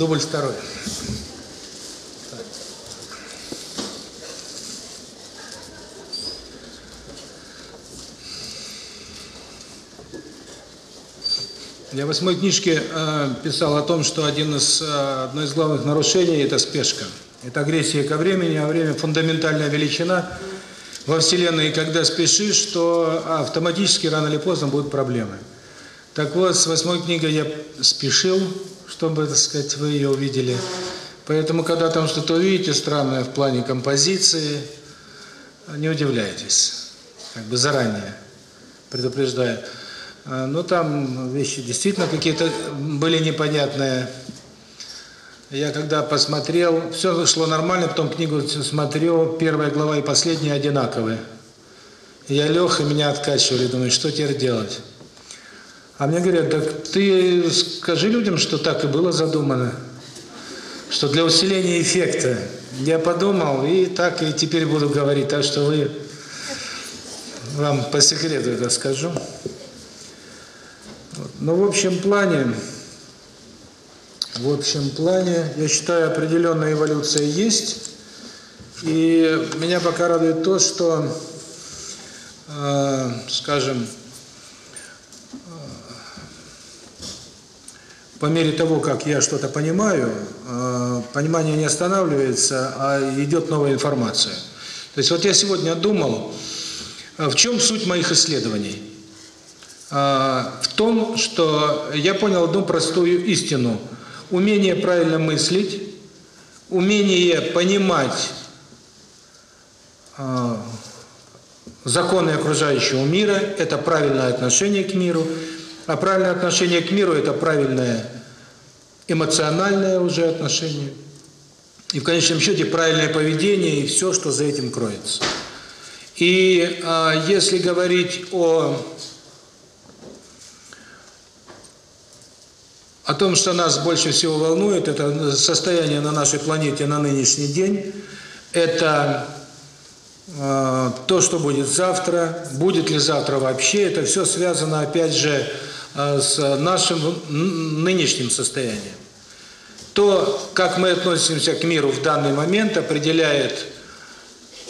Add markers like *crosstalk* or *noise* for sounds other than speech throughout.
Дубль второй. Я в восьмой книжке э, писал о том, что один из, э, одно из главных нарушений – это спешка. Это агрессия ко времени, а время – фундаментальная величина во Вселенной. И когда спешишь, то автоматически рано или поздно будут проблемы. Так вот, с восьмой книгой я спешил, чтобы, так сказать, вы ее увидели. Поэтому, когда там что-то увидите странное в плане композиции, не удивляйтесь, как бы заранее предупреждаю. Но там вещи действительно какие-то были непонятные. Я когда посмотрел, все шло нормально, потом книгу смотрел, первая глава и последняя одинаковые. Я лег, и меня откачивали, думаю, что теперь делать? А мне говорят, так ты скажи людям, что так и было задумано, что для усиления эффекта. Я подумал, и так и теперь буду говорить, так что вы, вам по секрету это скажу. Но в общем плане, в общем плане, я считаю, определенная эволюция есть. И меня пока радует то, что, э, скажем, по мере того, как я что-то понимаю, э, понимание не останавливается, а идет новая информация. То есть вот я сегодня думал, в чем суть моих исследований. А, в том, что я понял одну простую истину. Умение правильно мыслить, умение понимать а, законы окружающего мира, это правильное отношение к миру, а правильное отношение к миру – это правильное эмоциональное уже отношение. И в конечном счете правильное поведение и все, что за этим кроется. И э, если говорить о о том, что нас больше всего волнует, это состояние на нашей планете на нынешний день, это э, то, что будет завтра, будет ли завтра вообще, это все связано, опять же, э, с нашим нынешним состоянием. То, как мы относимся к миру в данный момент, определяет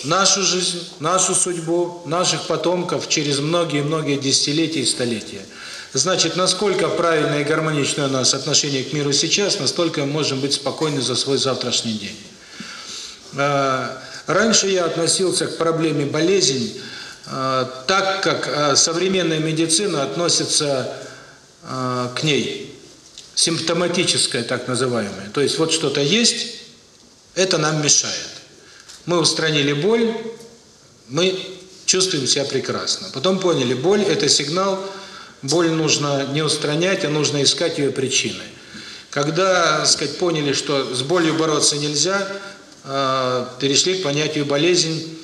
нашу жизнь, нашу судьбу, наших потомков через многие-многие десятилетия и столетия – Значит, насколько правильно и гармонично у нас отношение к миру сейчас, настолько мы можем быть спокойны за свой завтрашний день. А, раньше я относился к проблеме болезней а, так, как а, современная медицина относится к ней, симптоматическая так называемая. То есть вот что-то есть, это нам мешает. Мы устранили боль, мы чувствуем себя прекрасно. Потом поняли, боль – это сигнал – Боль нужно не устранять, а нужно искать ее причины. Когда, сказать, поняли, что с болью бороться нельзя, а, перешли к понятию болезнь,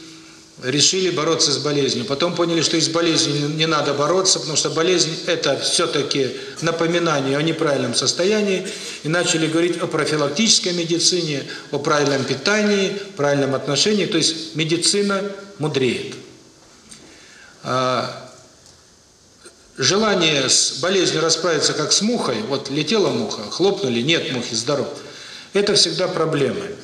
решили бороться с болезнью. Потом поняли, что из болезни не надо бороться, потому что болезнь – это все-таки напоминание о неправильном состоянии. И начали говорить о профилактической медицине, о правильном питании, правильном отношении. То есть медицина мудреет. А, желание с болезнью расправиться как с мухой, вот летела муха, хлопнули, нет мухи, здоров. Это всегда проблемы.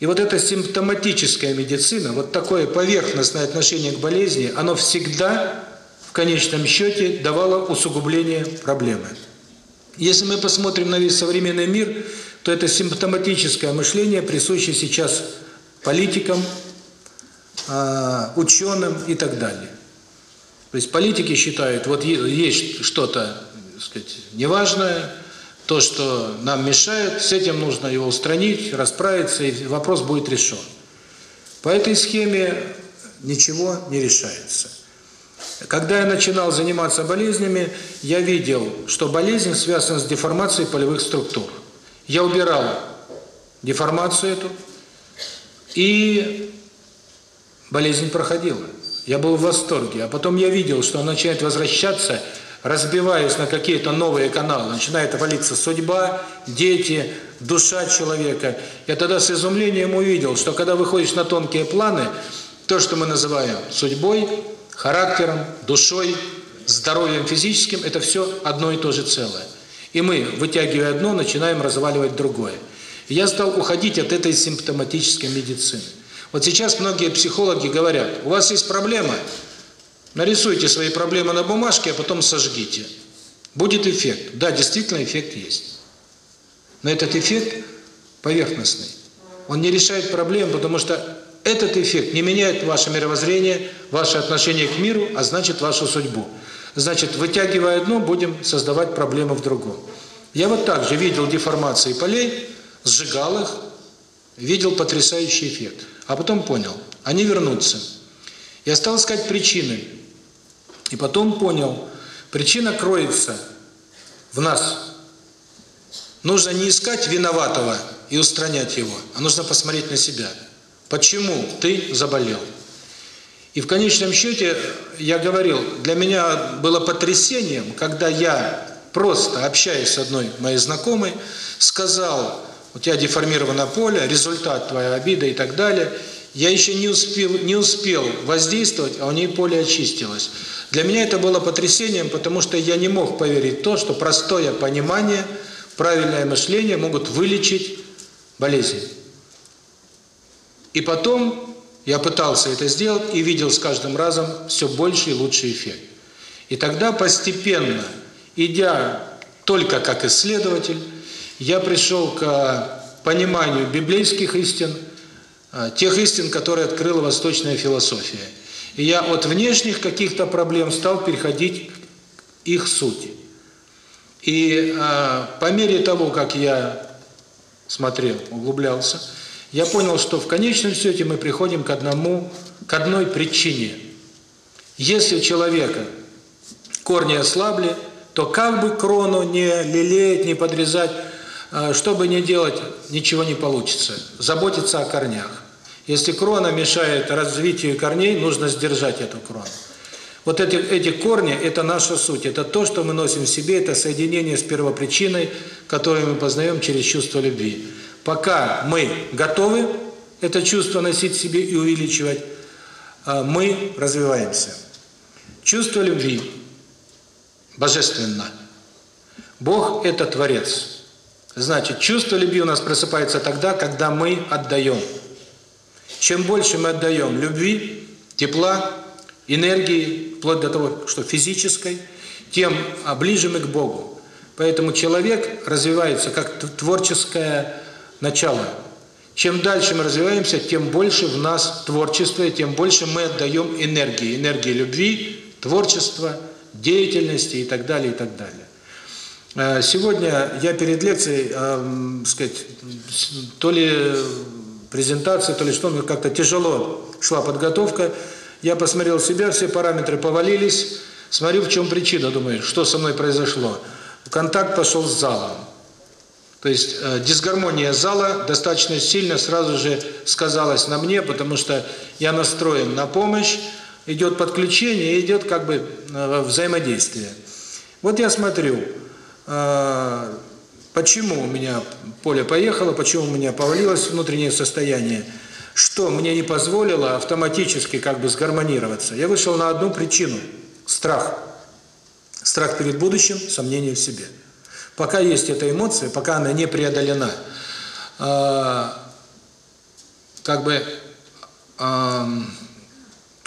И вот эта симптоматическая медицина, вот такое поверхностное отношение к болезни, оно всегда в конечном счете давало усугубление проблемы. Если мы посмотрим на весь современный мир, то это симптоматическое мышление, присуще сейчас политикам, а, ученым и так далее. То есть политики считают, вот есть что-то сказать, неважное, то, что нам мешает, с этим нужно его устранить, расправиться, и вопрос будет решен. По этой схеме ничего не решается. Когда я начинал заниматься болезнями, я видел, что болезнь связана с деформацией полевых структур. Я убирал деформацию эту, и болезнь проходила. Я был в восторге. А потом я видел, что он начинает возвращаться, разбиваясь на какие-то новые каналы. Начинает валиться судьба, дети, душа человека. Я тогда с изумлением увидел, что когда выходишь на тонкие планы, то, что мы называем судьбой, характером, душой, здоровьем физическим, это все одно и то же целое. И мы, вытягивая одно, начинаем разваливать другое. Я стал уходить от этой симптоматической медицины. Вот сейчас многие психологи говорят, у вас есть проблема, нарисуйте свои проблемы на бумажке, а потом сожгите. Будет эффект. Да, действительно эффект есть. Но этот эффект поверхностный. Он не решает проблем, потому что этот эффект не меняет ваше мировоззрение, ваше отношение к миру, а значит вашу судьбу. Значит, вытягивая одно, будем создавать проблемы в другом. Я вот так же видел деформации полей, сжигал их, видел потрясающий эффект. А потом понял, они вернутся. Я стал искать причины. И потом понял, причина кроется в нас. Нужно не искать виноватого и устранять его, а нужно посмотреть на себя. Почему ты заболел? И в конечном счете, я говорил, для меня было потрясением, когда я, просто общаясь с одной моей знакомой, сказал, у тебя деформировано поле, результат твоя обида и так далее. Я еще не успел, не успел воздействовать, а у нее поле очистилось. Для меня это было потрясением, потому что я не мог поверить в то, что простое понимание, правильное мышление могут вылечить болезнь. И потом я пытался это сделать и видел с каждым разом все больше и лучший эффект. И тогда постепенно, идя только как исследователь, я пришел к э, пониманию библейских истин, э, тех истин, которые открыла восточная философия. И я от внешних каких-то проблем стал переходить к их сути. И э, по мере того, как я смотрел, углублялся, я понял, что в конечном счете мы приходим к одному, к одной причине. Если человека корни ослабли, то как бы крону не лелеять, не подрезать, Э, Чтобы не делать, ничего не получится. Заботиться о корнях. Если крона мешает развитию корней, нужно сдержать эту крону. Вот эти, эти корни – это наша суть, это то, что мы носим в себе, это соединение с первопричиной, которую мы познаем через чувство любви. Пока мы готовы это чувство носить в себе и увеличивать, э, мы развиваемся. Чувство любви божественно. Бог – это Творец. Значит, чувство любви у нас просыпается тогда, когда мы отдаем. Чем больше мы отдаем любви, тепла, энергии, вплоть до того, что физической, тем а, ближе мы к Богу. Поэтому человек развивается как творческое начало. Чем дальше мы развиваемся, тем больше в нас творчество, и тем больше мы отдаем энергии. Энергии любви, творчества, деятельности и так далее, и так далее. Сегодня я перед лекцией, э, сказать, то ли презентация, то ли что, мне как-то тяжело шла подготовка. Я посмотрел себя, все параметры повалились. Смотрю, в чем причина, думаю, что со мной произошло. Контакт пошел с залом. То есть э, дисгармония зала достаточно сильно сразу же сказалась на мне, потому что я настроен на помощь, идет подключение, идет как бы э, взаимодействие. Вот я смотрю, Э, почему у меня поле поехало, почему у меня повалилось внутреннее состояние, что мне не позволило автоматически как бы сгармонироваться. Я вышел на одну причину – страх. Страх перед будущим, сомнение в себе. Пока есть эта эмоция, пока она не преодолена, э, как бы эм,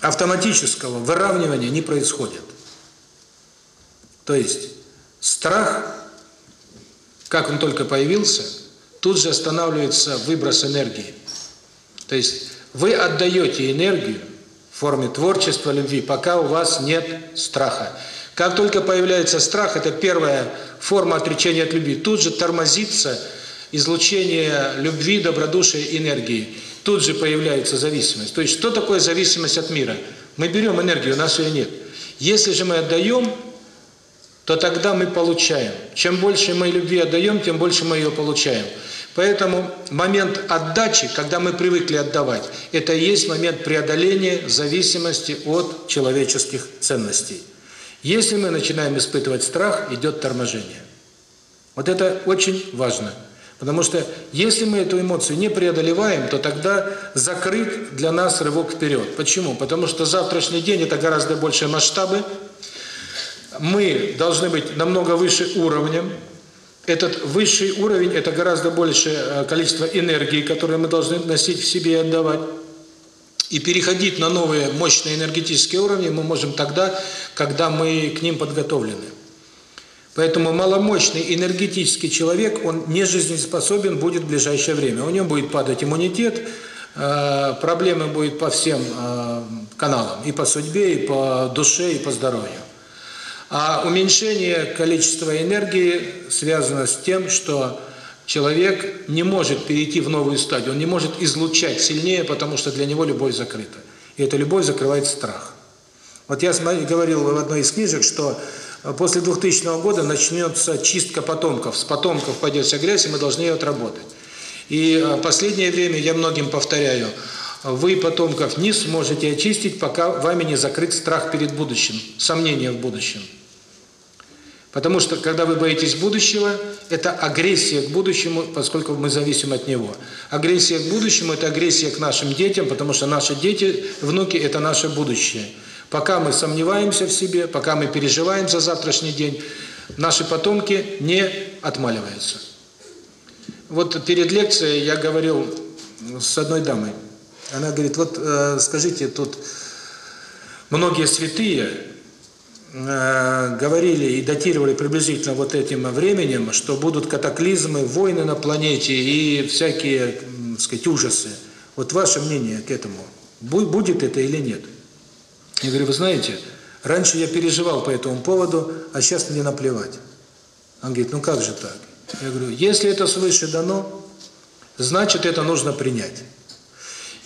автоматического выравнивания не происходит. То есть страх как он только появился, тут же останавливается выброс энергии. То есть вы отдаете энергию в форме творчества, любви, пока у вас нет страха. Как только появляется страх, это первая форма отречения от любви. Тут же тормозится излучение любви, добродушия, энергии. Тут же появляется зависимость. То есть что такое зависимость от мира? Мы берем энергию, у нас ее нет. Если же мы отдаем, то тогда мы получаем. Чем больше мы любви отдаем, тем больше мы ее получаем. Поэтому момент отдачи, когда мы привыкли отдавать, это и есть момент преодоления зависимости от человеческих ценностей. Если мы начинаем испытывать страх, идет торможение. Вот это очень важно. Потому что если мы эту эмоцию не преодолеваем, то тогда закрыт для нас рывок вперед. Почему? Потому что завтрашний день – это гораздо большие масштабы, мы должны быть намного выше уровнем. Этот высший уровень – это гораздо большее э, количество энергии, которое мы должны носить в себе и отдавать. И переходить на новые мощные энергетические уровни мы можем тогда, когда мы к ним подготовлены. Поэтому маломощный энергетический человек, он не жизнеспособен будет в ближайшее время. У него будет падать иммунитет, э, проблемы будут по всем э, каналам, и по судьбе, и по душе, и по здоровью. А уменьшение количества энергии связано с тем, что человек не может перейти в новую стадию, он не может излучать сильнее, потому что для него любовь закрыта. И эта любовь закрывает страх. Вот я говорил в одной из книжек, что э, после 2000 года начнется чистка потомков. С потомков пойдет вся грязь, и мы должны ее отработать. И э, последнее время я многим повторяю, вы потомков не сможете очистить, пока вами не закрыт страх перед будущим, сомнения в будущем. Потому что, когда вы боитесь будущего, это агрессия к будущему, поскольку мы зависим от него. Агрессия к будущему – это агрессия к нашим детям, потому что наши дети, внуки – это наше будущее. Пока мы сомневаемся в себе, пока мы переживаем за завтрашний день, наши потомки не отмаливаются. Вот перед лекцией я говорил с одной дамой. Она говорит, вот э, скажите, тут многие святые, Э, говорили и датировали приблизительно вот этим временем, что будут катаклизмы, войны на планете и всякие, так сказать, ужасы. Вот ваше мнение к этому, будет это или нет? Я говорю, вы знаете, раньше я переживал по этому поводу, а сейчас мне наплевать. Он говорит, ну как же так? Я говорю, если это свыше дано, значит это нужно принять.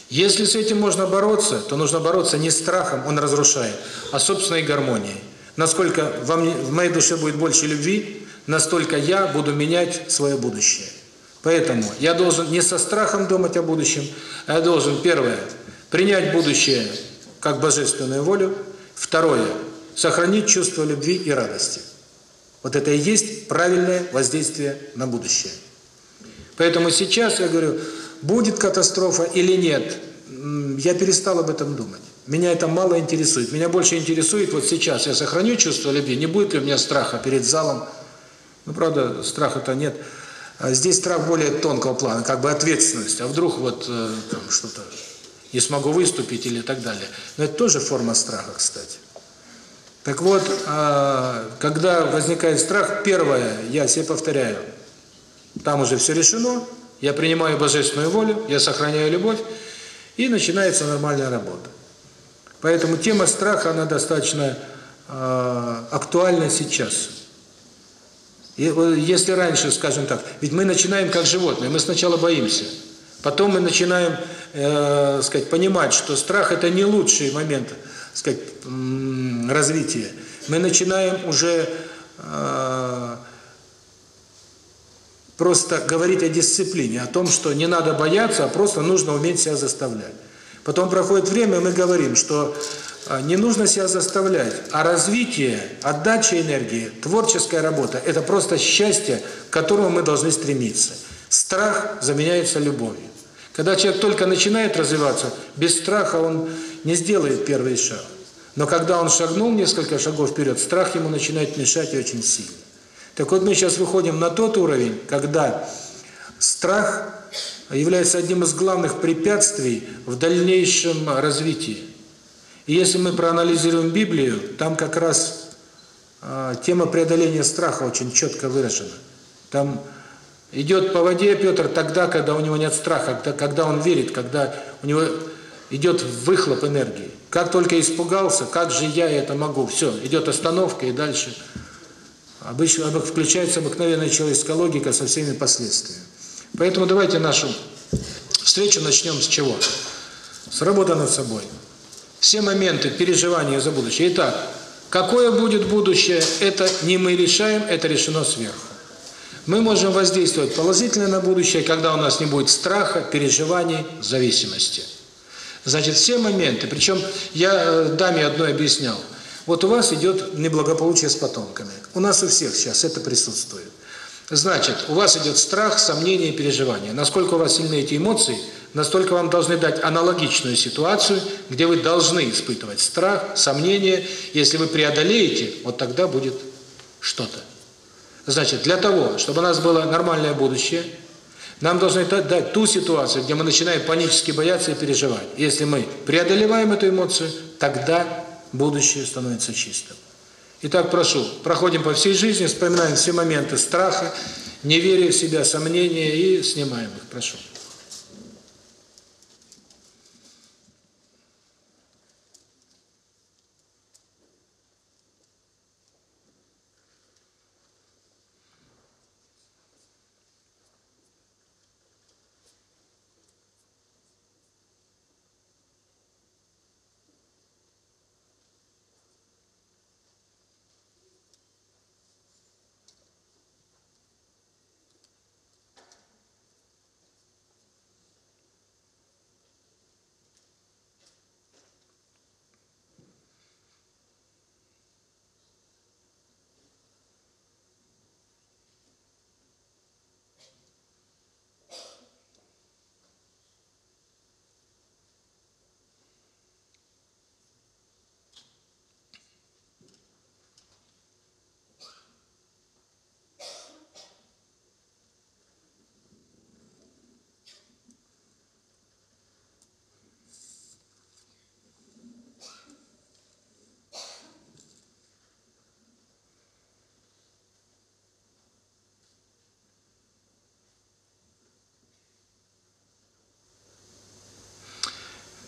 Если с этим можно бороться, то нужно бороться не страхом, он разрушает, а собственной гармонией. Насколько во в моей душе будет больше любви, настолько я буду менять свое будущее. Поэтому я должен не со страхом думать о будущем, а я должен, первое, принять будущее как божественную волю, второе, сохранить чувство любви и радости. Вот это и есть правильное воздействие на будущее. Поэтому сейчас я говорю, будет катастрофа или нет, я перестал об этом думать. Меня это мало интересует. Меня больше интересует вот сейчас. Я сохраню чувство любви. Не будет ли у меня страха перед залом? Ну, правда, страха-то нет. А здесь страх более тонкого плана, как бы ответственность. А вдруг вот э, что-то не смогу выступить или так далее. Но это тоже форма страха, кстати. Так вот, э, когда возникает страх, первое, я себе повторяю, там уже все решено, я принимаю божественную волю, я сохраняю любовь, и начинается нормальная работа. Поэтому тема страха, она достаточно э, актуальна сейчас. И, если раньше, скажем так, ведь мы начинаем как животные, мы сначала боимся, потом мы начинаем, э, сказать, понимать, что страх это не лучший момент, сказать, развития. Мы начинаем уже э, просто говорить о дисциплине, о том, что не надо бояться, а просто нужно уметь себя заставлять. Потом проходит время, мы говорим, что э, не нужно себя заставлять, а развитие, отдача энергии, творческая работа – это просто счастье, к которому мы должны стремиться. Страх заменяется любовью. Когда человек только начинает развиваться, без страха он не сделает первый шаг. Но когда он шагнул несколько шагов вперед, страх ему начинает мешать очень сильно. Так вот мы сейчас выходим на тот уровень, когда страх является одним из главных препятствий в дальнейшем развитии. И если мы проанализируем Библию, там как раз э, тема преодоления страха очень четко выражена. Там идет по воде Петр тогда, когда у него нет страха, когда, когда он верит, когда у него идет выхлоп энергии. Как только испугался, как же я это могу? Все, идет остановка и дальше обычно включается обыкновенная человеческая логика со всеми последствиями. Поэтому давайте нашу встречу начнем с чего? С работы над собой. Все моменты переживания за будущее. Итак, какое будет будущее, это не мы решаем, это решено сверху. Мы можем воздействовать положительно на будущее, когда у нас не будет страха, переживаний, зависимости. Значит, все моменты, причем я э, даме одной объяснял, вот у вас идет неблагополучие с потомками, у нас у всех сейчас это присутствует. Значит, у вас идет страх, сомнение и переживание. Насколько у вас сильны эти эмоции, настолько вам должны дать аналогичную ситуацию, где вы должны испытывать страх, сомнение. Если вы преодолеете, вот тогда будет что-то. Значит, для того, чтобы у нас было нормальное будущее, нам должны дать ту ситуацию, где мы начинаем панически бояться и переживать. Если мы преодолеваем эту эмоцию, тогда будущее становится чистым. Итак, прошу, проходим по всей жизни, вспоминаем все моменты страха, неверия в себя, сомнения и снимаем их. Прошу.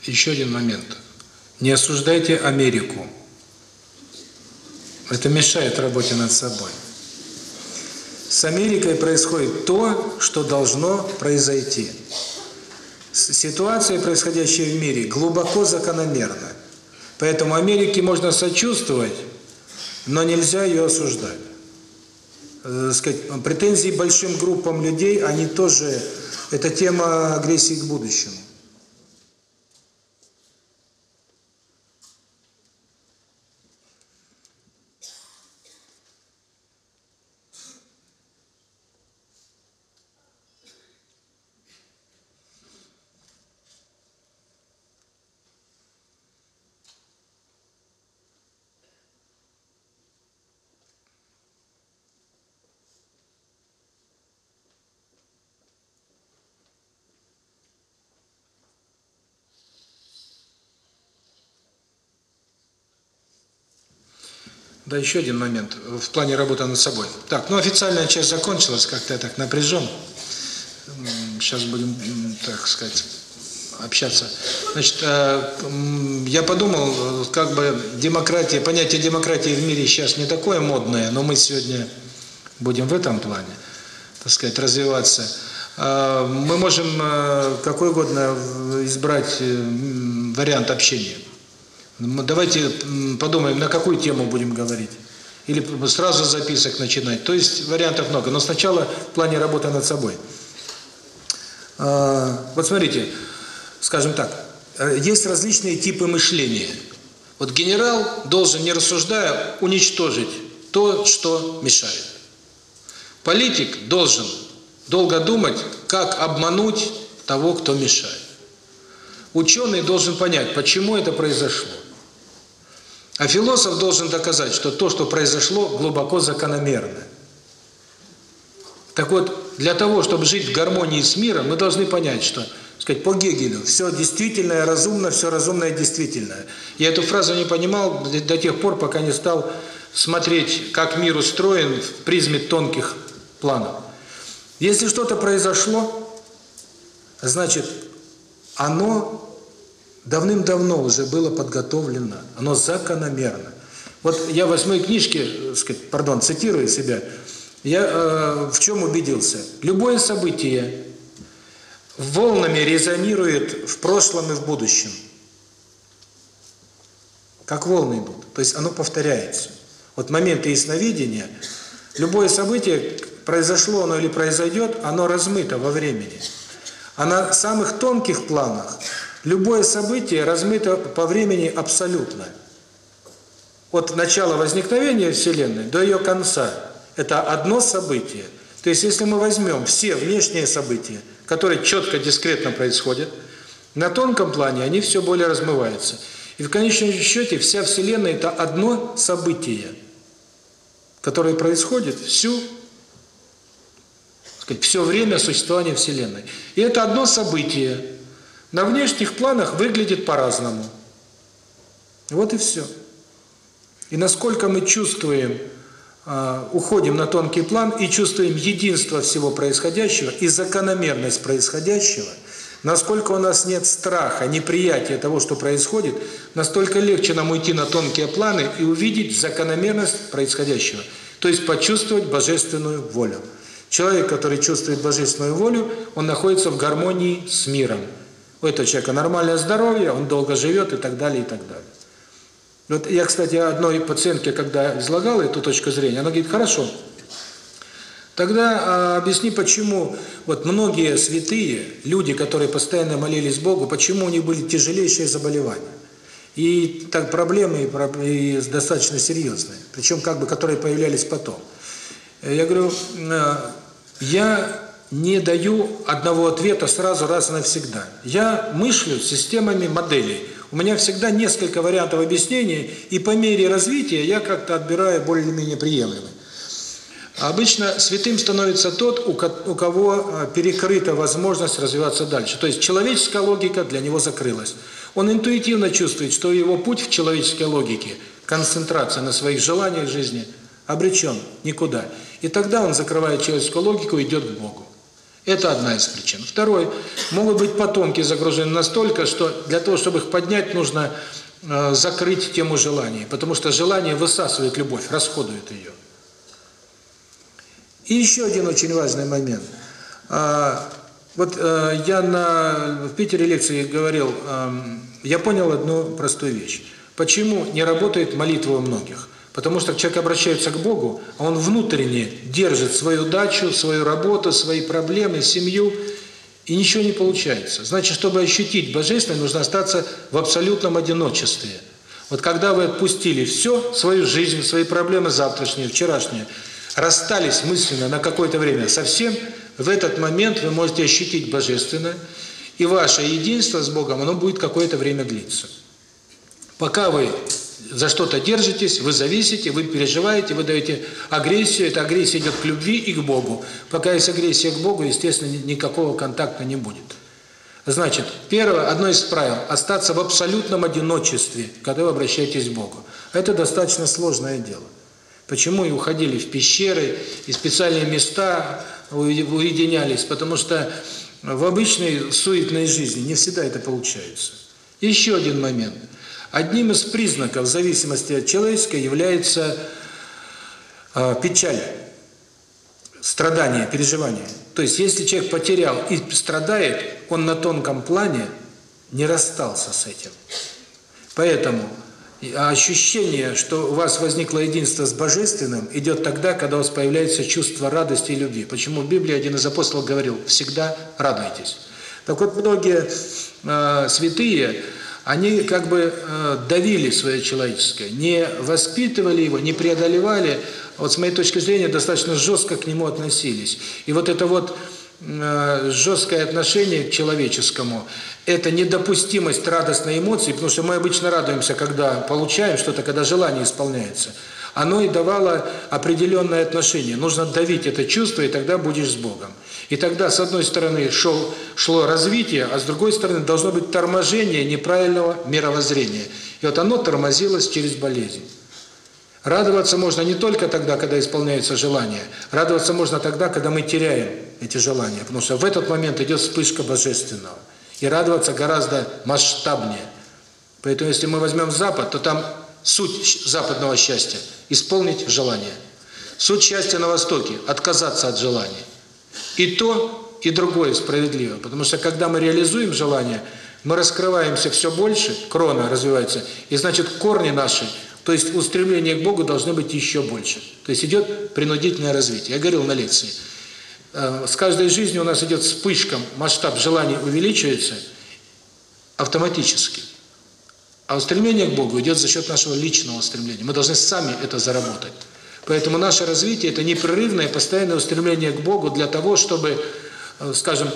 Еще один момент. Не осуждайте Америку. Это мешает работе над собой. С Америкой происходит то, что должно произойти. Ситуация, происходящая в мире, глубоко закономерна. Поэтому Америке можно сочувствовать, но нельзя ее осуждать. Сказать, претензии большим группам людей, они тоже... Это тема агрессии к будущему. еще один момент в плане работы над собой. Так, ну официальная часть закончилась, как-то так напряжен. Сейчас будем, так сказать, общаться. Значит, э, я подумал, как бы демократия, понятие демократии в мире сейчас не такое модное, но мы сегодня будем в этом плане, так сказать, развиваться. Э, мы можем э, какой угодно избрать вариант общения. Давайте подумаем, на какую тему будем говорить. Или сразу записок начинать. То есть вариантов много. Но сначала в плане работы над собой. А, вот смотрите, скажем так, э, есть различные типы мышления. Вот генерал должен, не рассуждая, уничтожить то, что мешает. Политик должен долго думать, как обмануть того, кто мешает. Ученый должен понять, почему это произошло. А философ должен доказать, что то, что произошло, глубоко закономерно. Так вот, для того, чтобы жить в гармонии с миром, мы должны понять, что, сказать, по Гегелю, все действительное разумно, все разумное действительное. Я эту фразу не понимал до тех пор, пока не стал смотреть, как мир устроен в призме тонких планов. Если что-то произошло, значит, оно давным-давно уже было подготовлено, оно закономерно. Вот я в восьмой книжке, э, сказать, пардон, цитирую себя, я э, в чем убедился. Любое событие волнами резонирует в прошлом и в будущем. Как волны идут. То есть оно повторяется. Вот моменты ясновидения, любое событие, произошло оно или произойдет, оно размыто во времени. А на самых тонких планах – Любое событие размыто по времени абсолютно. От начала возникновения Вселенной до ее конца – это одно событие. То есть, если мы возьмем все внешние события, которые четко, дискретно происходят, на тонком плане они все более размываются. И в конечном счете вся Вселенная – это одно событие, которое происходит всю сказать, все время существования Вселенной. И это одно событие, на внешних планах выглядит по-разному. Вот и все. И насколько мы чувствуем, а, уходим на тонкий план и чувствуем единство всего происходящего и закономерность происходящего, насколько у нас нет страха, неприятия того, что происходит, настолько легче нам уйти на тонкие планы и увидеть закономерность происходящего, то есть почувствовать божественную волю. Человек, который чувствует божественную волю, он находится в гармонии с миром у этого человека нормальное здоровье, он долго живет и так далее, и так далее. Ну, вот я, кстати, одной пациентке, когда излагал эту точку зрения, она говорит, хорошо, тогда а, объясни, почему вот многие святые, люди, которые постоянно молились Богу, почему у них были тяжелейшие заболевания. И так проблемы и, и достаточно серьезные, причем как бы которые появлялись потом. Э, я говорю, э, я не даю одного ответа сразу раз и навсегда. Я мышлю системами моделей. У меня всегда несколько вариантов объяснений, и по мере развития я как-то отбираю более-менее приемлемые. Обычно святым становится тот, у кого э, перекрыта возможность развиваться дальше. То есть человеческая логика для него закрылась. Он интуитивно чувствует, что его путь в человеческой логике, концентрация на своих желаниях жизни, обречен никуда. И тогда он закрывает человеческую логику и идет к Богу. Это одна из причин. Второе, могут быть потомки загружены настолько, что для того, чтобы их поднять, нужно э, закрыть тему желаний, потому что желание высасывает любовь, расходует ее. И еще один очень важный момент. Э, вот э, я на, в Питере лекции говорил, эм, я понял одну простую вещь. Почему не работает молитва у многих? Потому что человек обращается к Богу, а он внутренне держит свою дачу, свою работу, свои проблемы, семью, и ничего не получается. Значит, чтобы ощутить Божественное, нужно остаться в абсолютном одиночестве. Вот когда вы отпустили все, свою жизнь, свои проблемы завтрашние, вчерашние, расстались мысленно на какое-то время совсем, в этот момент вы можете ощутить Божественное, и ваше единство с Богом, оно будет какое-то время длиться. Пока вы за что-то держитесь, вы зависите, вы переживаете, вы даете агрессию, эта агрессия идет к любви и к Богу. Пока есть агрессия к Богу, естественно, никакого контакта не будет. Значит, первое, одно из правил – остаться в абсолютном одиночестве, когда вы обращаетесь к Богу. Это достаточно сложное дело. Почему и уходили в пещеры, и специальные места уединялись? Потому что в обычной суетной жизни не всегда это получается. Еще один момент – Одним из признаков зависимости от человеческой является а, печаль, страдание, переживание. То есть, если человек потерял и страдает, он на тонком плане не расстался с этим. Поэтому а, ощущение, что у вас возникло единство с Божественным, идет тогда, когда у вас появляется чувство радости и любви. Почему в Библии один из апостолов говорил «всегда радуйтесь». Так вот, многие э, святые – они как бы э, давили свое человеческое, не воспитывали его, не преодолевали, вот с моей точки зрения достаточно жестко к нему относились. И вот это вот э, жесткое отношение к человеческому, это недопустимость радостной эмоции, потому что мы обычно радуемся, когда получаем что-то, когда желание исполняется. Оно и давало определенное отношение. Нужно давить это чувство, и тогда будешь с Богом. И тогда, с одной стороны, шел, шло развитие, а с другой стороны, должно быть торможение неправильного мировоззрения. И вот оно тормозилось через болезнь. Радоваться можно не только тогда, когда исполняются желания. Радоваться можно тогда, когда мы теряем эти желания. Потому что в этот момент идет вспышка божественного. И радоваться гораздо масштабнее. Поэтому, если мы возьмем Запад, то там суть западного счастья – исполнить желание. Суть счастья на Востоке – отказаться от желания. И то, и другое справедливо. Потому что когда мы реализуем желание, мы раскрываемся все больше, крона развивается, и значит корни наши, то есть устремление к Богу должно быть еще больше. То есть идет принудительное развитие. Я говорил на лекции. Э, с каждой жизни у нас идет вспышком, масштаб желаний увеличивается автоматически. А устремление к Богу идет за счет нашего личного стремления. Мы должны сами это заработать. Поэтому наше развитие – это непрерывное постоянное устремление к Богу для того, чтобы, э, скажем,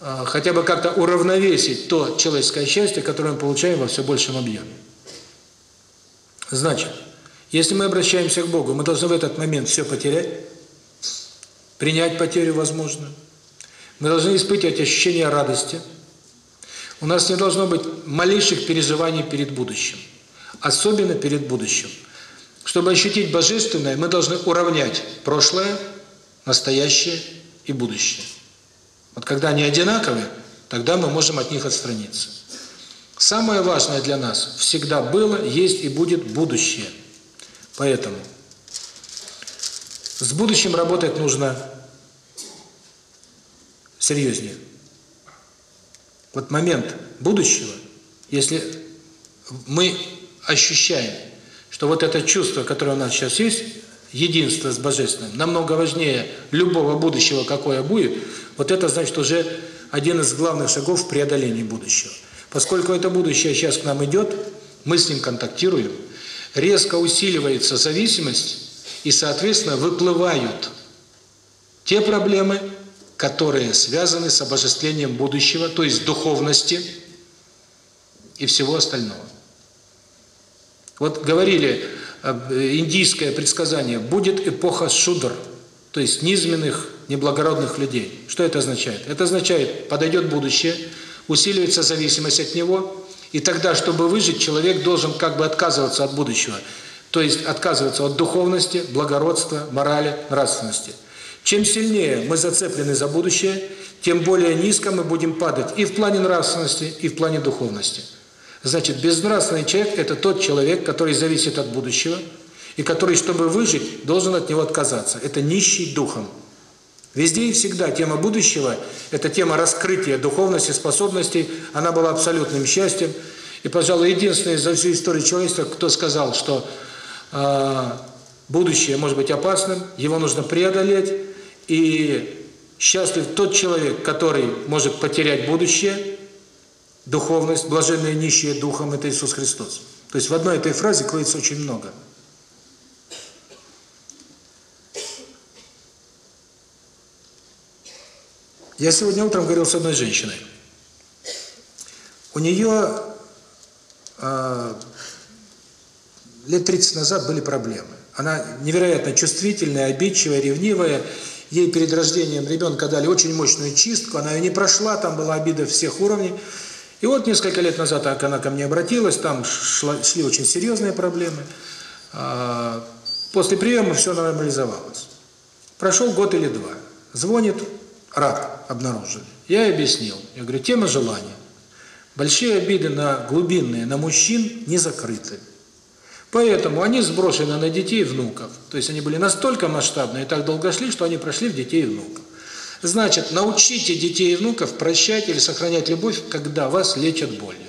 э, хотя бы как-то уравновесить то человеческое счастье, которое мы получаем во все большем объеме. Значит, если мы обращаемся к Богу, мы должны в этот момент все потерять, принять потерю возможную. Мы должны испытывать ощущение радости. У нас не должно быть малейших переживаний перед будущим, особенно перед будущим – чтобы ощутить Божественное, мы должны уравнять прошлое, настоящее и будущее. Вот когда они одинаковы, тогда мы можем от них отстраниться. Самое важное для нас всегда было, есть и будет будущее. Поэтому с будущим работать нужно серьезнее. Вот момент будущего, если мы ощущаем что вот это чувство, которое у нас сейчас есть, единство с Божественным, намного важнее любого будущего, какое будет, вот это значит уже один из главных шагов в преодолении будущего. Поскольку это будущее сейчас к нам идет, мы с ним контактируем, резко усиливается зависимость, и, соответственно, выплывают те проблемы, которые связаны с обожествлением будущего, то есть духовности и всего остального. Вот говорили э, индийское предсказание «будет эпоха шудр», то есть низменных, неблагородных людей. Что это означает? Это означает, подойдет будущее, усиливается зависимость от него, и тогда, чтобы выжить, человек должен как бы отказываться от будущего, то есть отказываться от духовности, благородства, морали, нравственности. Чем сильнее мы зацеплены за будущее, тем более низко мы будем падать и в плане нравственности, и в плане духовности. Значит, безнравственный человек – это тот человек, который зависит от будущего, и который, чтобы выжить, должен от него отказаться. Это нищий духом. Везде и всегда тема будущего – это тема раскрытия духовности, способностей. Она была абсолютным счастьем. И, пожалуй, единственный за всю историю человечества, кто сказал, что э, будущее может быть опасным, его нужно преодолеть. И счастлив тот человек, который может потерять будущее – духовность, блаженные нищие духом – это Иисус Христос. То есть в одной этой фразе кроется очень много. Я сегодня утром говорил с одной женщиной. У нее э, лет 30 назад были проблемы. Она невероятно чувствительная, обидчивая, ревнивая. Ей перед рождением ребенка дали очень мощную чистку, она ее не прошла, там была обида всех уровней. И вот несколько лет назад она ко мне обратилась, там шли очень серьезные проблемы. А, после приема все нормализовалось. Прошел год или два. Звонит, рак обнаружили. Я объяснил. Я говорю, тема желания. Большие обиды на глубинные, на мужчин не закрыты. Поэтому они сброшены на детей и внуков. То есть они были настолько масштабны и так долго шли, что они прошли в детей и внуков. Значит, научите детей и внуков прощать или сохранять любовь, когда вас лечат болью.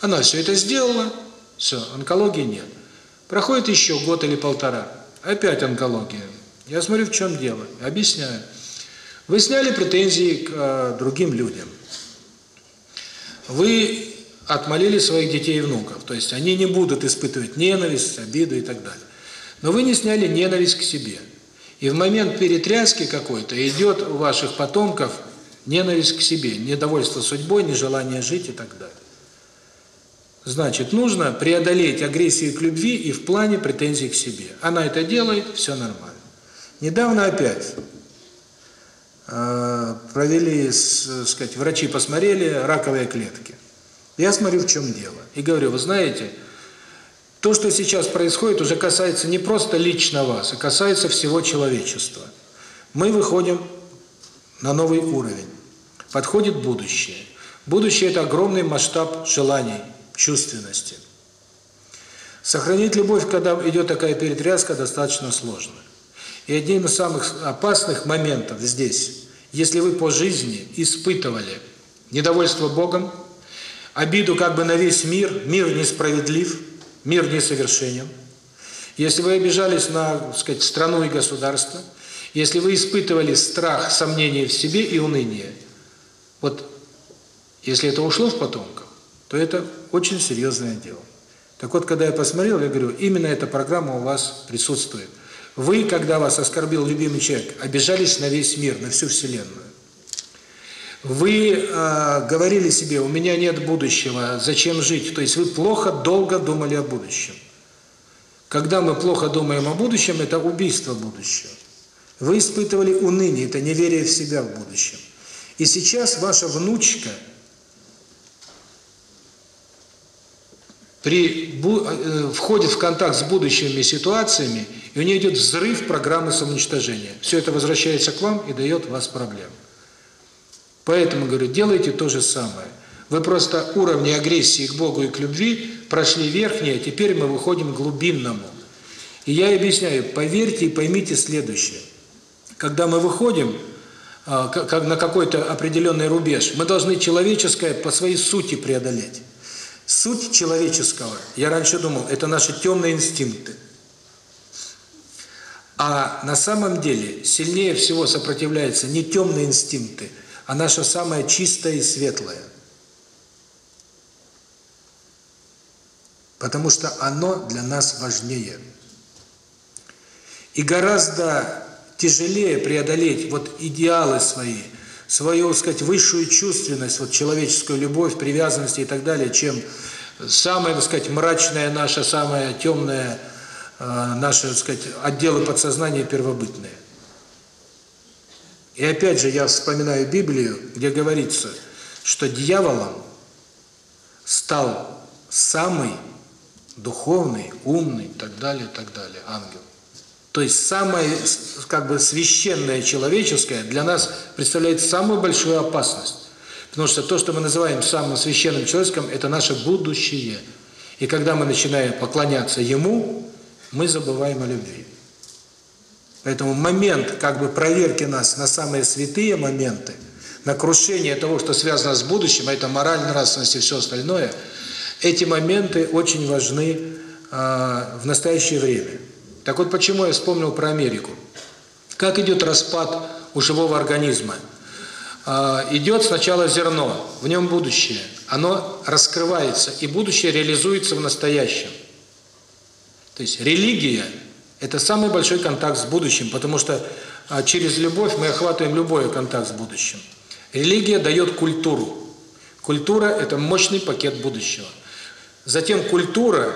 Она все это сделала, все, онкологии нет. Проходит еще год или полтора, опять онкология. Я смотрю, в чем дело, объясняю. Вы сняли претензии к э, другим людям. Вы отмолили своих детей и внуков, то есть они не будут испытывать ненависть, обиду и так далее. Но вы не сняли ненависть к себе. И в момент перетряски какой-то идет у ваших потомков ненависть к себе, недовольство судьбой, нежелание жить и так далее. Значит, нужно преодолеть агрессию к любви и в плане претензий к себе. Она это делает, все нормально. Недавно опять э, провели, с, сказать, врачи посмотрели раковые клетки. Я смотрю, в чем дело. И говорю, вы знаете, то, что сейчас происходит, уже касается не просто лично вас, а касается всего человечества. Мы выходим на новый уровень. Подходит будущее. Будущее – это огромный масштаб желаний, чувственности. Сохранить любовь, когда идет такая перетряска, достаточно сложно. И одним из самых опасных моментов здесь, если вы по жизни испытывали недовольство Богом, обиду как бы на весь мир, мир несправедлив, мирные совершением, если вы обижались на сказать, страну и государство, если вы испытывали страх, сомнение в себе и уныние, вот если это ушло в потомков, то это очень серьезное дело. Так вот, когда я посмотрел, я говорю, именно эта программа у вас присутствует. Вы, когда вас оскорбил любимый человек, обижались на весь мир, на всю Вселенную. Вы э, говорили себе, у меня нет будущего, зачем жить? То есть вы плохо, долго думали о будущем. Когда мы плохо думаем о будущем, это убийство будущего. Вы испытывали уныние, это неверие в себя в будущем. И сейчас ваша внучка при, бу, э, входит в контакт с будущими ситуациями, и у нее идет взрыв программы самоуничтожения. Все это возвращается к вам и дает вас проблемы. Поэтому, говорю, делайте то же самое. Вы просто уровни агрессии к Богу и к любви прошли верхние, а теперь мы выходим к глубинному. И я объясняю, поверьте и поймите следующее. Когда мы выходим а, как на какой-то определенный рубеж, мы должны человеческое по своей сути преодолеть. Суть человеческого, я раньше думал, это наши темные инстинкты. А на самом деле сильнее всего сопротивляются не темные инстинкты – а наша самая чистая и светлая. Потому что оно для нас важнее. И гораздо тяжелее преодолеть вот идеалы свои, свою, так сказать, высшую чувственность, вот человеческую любовь, привязанность и так далее, чем самое, так сказать, мрачное наше, самое темное э, наши, так сказать, отделы подсознания первобытные. И опять же, я вспоминаю Библию, где говорится, что дьяволом стал самый духовный, умный, так далее, так далее, ангел. То есть самое, как бы, священное человеческое для нас представляет самую большую опасность. Потому что то, что мы называем самым священным человеком, это наше будущее. И когда мы начинаем поклоняться Ему, мы забываем о любви. Поэтому момент как бы проверки нас на самые святые моменты, на крушение того, что связано с будущим, а это моральная нравственность и все остальное, эти моменты очень важны э, в настоящее время. Так вот, почему я вспомнил про Америку. Как идет распад у живого организма? А, э, идет сначала зерно, в нем будущее. Оно раскрывается, и будущее реализуется в настоящем. То есть религия – это самый большой контакт с будущим, потому что а, через любовь мы охватываем любой контакт с будущим. Религия дает культуру. Культура – это мощный пакет будущего. Затем культура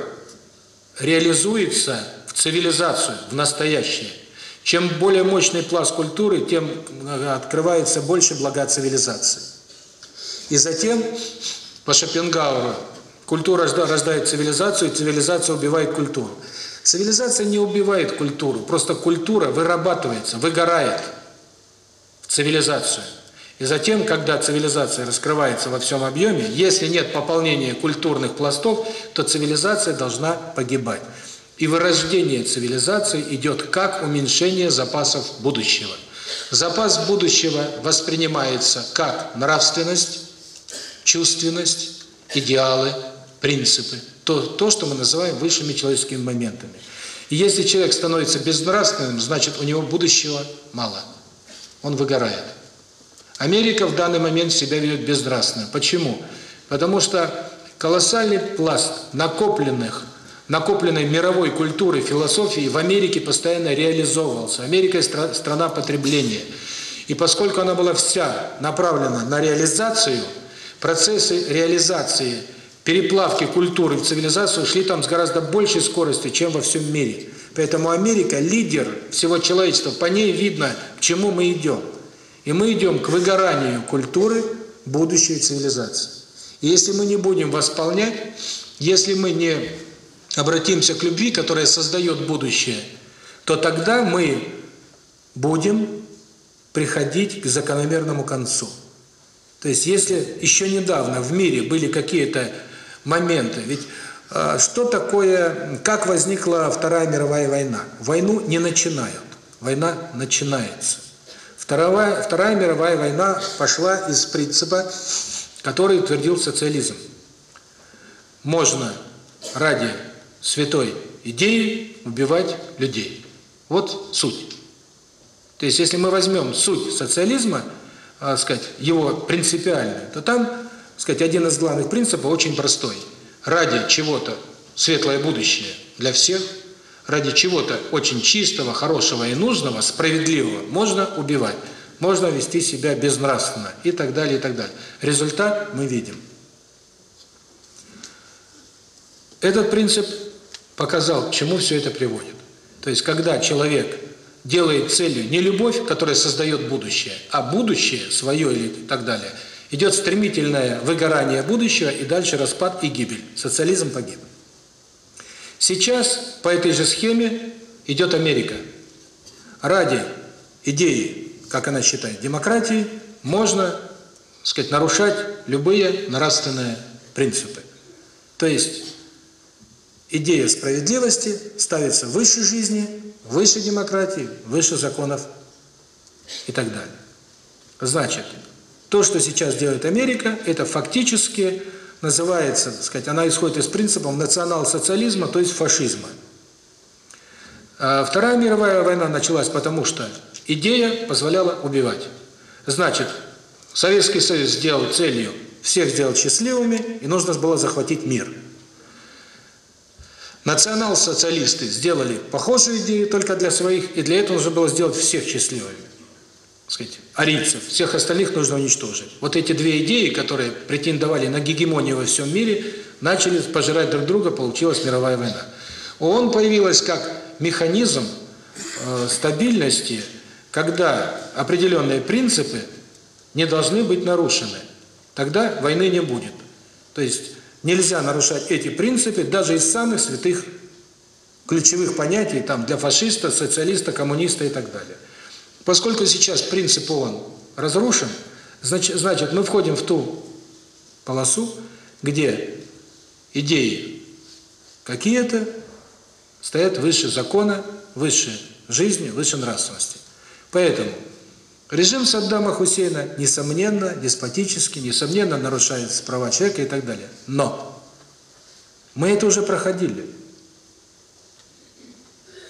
реализуется в цивилизацию, в настоящее. Чем более мощный пласт культуры, тем э, открывается больше блага цивилизации. И затем по Шопенгауэру культура рождает цивилизацию, и цивилизация убивает культуру. Цивилизация не убивает культуру, просто культура вырабатывается, выгорает в цивилизацию. И затем, когда цивилизация раскрывается во всем объеме, если нет пополнения культурных пластов, то цивилизация должна погибать. И вырождение цивилизации идет как уменьшение запасов будущего. Запас будущего воспринимается как нравственность, чувственность, идеалы, принципы, то, то, что мы называем высшими человеческими моментами. И если человек становится безнравственным, значит, у него будущего мало. Он выгорает. Америка в данный момент себя ведет безнравственно. Почему? Потому что колоссальный пласт накопленных накопленной мировой культуры, философии в Америке постоянно реализовывался. Америка – страна потребления. И поскольку она была вся направлена на реализацию, процессы реализации – переплавки культуры в цивилизацию шли там с гораздо большей скоростью, чем во всем мире. Поэтому Америка – лидер всего человечества. По ней видно, к чему мы идем. И мы идем к выгоранию культуры будущей цивилизации. И если мы не будем восполнять, если мы не обратимся к любви, которая создает будущее, то тогда мы будем приходить к закономерному концу. То есть, если еще недавно в мире были какие-то моменты. Ведь э, что такое, как возникла Вторая мировая война? Войну не начинают, война начинается. Вторая, Вторая мировая война пошла из принципа, который утвердил социализм. Можно ради святой идеи убивать людей. Вот суть. То есть, если мы возьмем суть социализма, э, сказать, его принципиально, то там сказать, один из главных принципов очень простой. Ради чего-то светлое будущее для всех, ради чего-то очень чистого, хорошего и нужного, справедливого, можно убивать, можно вести себя безнравственно и так далее, и так далее. Результат мы видим. Этот принцип показал, к чему все это приводит. То есть, когда человек делает целью не любовь, которая создает будущее, а будущее свое и так далее – Идет стремительное выгорание будущего и дальше распад и гибель. Социализм погиб. Сейчас по этой же схеме идет Америка. Ради идеи, как она считает, демократии, можно сказать, нарушать любые нравственные принципы. То есть идея справедливости ставится выше жизни, выше демократии, выше законов и так далее. Значит, то, что сейчас делает Америка, это фактически называется, так сказать, она исходит из принципов национал-социализма, то есть фашизма. А, Вторая мировая война началась потому, что идея позволяла убивать. Значит, Советский Союз сделал целью всех сделать счастливыми, и нужно было захватить мир. Национал-социалисты сделали похожую идею только для своих, и для этого нужно было сделать всех счастливыми сказать, арийцев, всех остальных нужно уничтожить. Вот эти две идеи, которые претендовали на гегемонию во всем мире, начали пожирать друг друга, получилась мировая война. ООН появилась как механизм э, стабильности, когда определенные принципы не должны быть нарушены. Тогда войны не будет. То есть нельзя нарушать эти принципы даже из самых святых ключевых понятий там для фашиста, социалиста, коммуниста и так далее. Поскольку сейчас принцип ООН разрушен, значит, значит мы входим в ту полосу, где идеи какие-то стоят выше закона, выше жизни, выше нравственности. Поэтому режим Саддама Хусейна, несомненно, деспотический, несомненно, нарушает права человека и так далее. Но мы это уже проходили.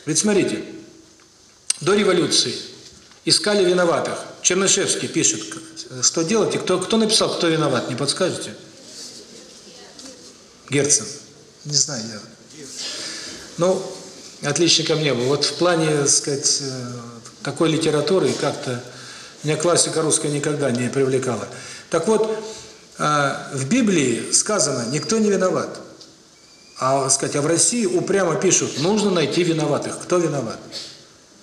Ведь смотрите, до революции – Искали виноватых. Чернышевский пишет, что делать и кто, кто написал, кто виноват, не подскажете? Герцен. Не знаю я. Ну, отличником не был. Вот в плане, так сказать, э, такой литературы как-то меня классика русская никогда не привлекала. Так вот, э, в Библии сказано, никто не виноват. А, сказать, а в России упрямо пишут, нужно найти виноватых. Кто виноват?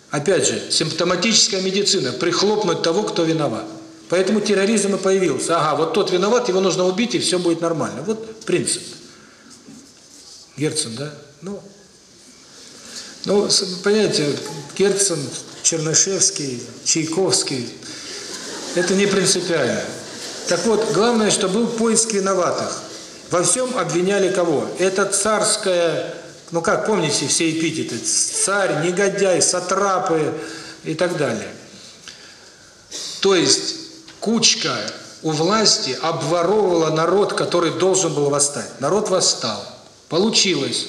Опять же, симптоматическая медицина, прихлопнуть того, кто виноват. Поэтому терроризм и появился. Ага, вот тот виноват, его нужно убить, и все будет нормально. Вот принцип. Герцен, да? Ну, ну понимаете, Герцен, Чернышевский, Чайковский, это не принципиально. Так вот, главное, что был поиск виноватых. Во всем обвиняли кого? Это царская ну как помните все эпитеты, царь, негодяй, сатрапы и так далее. То есть кучка у власти обворовывала народ, который должен был восстать. Народ восстал. Получилось.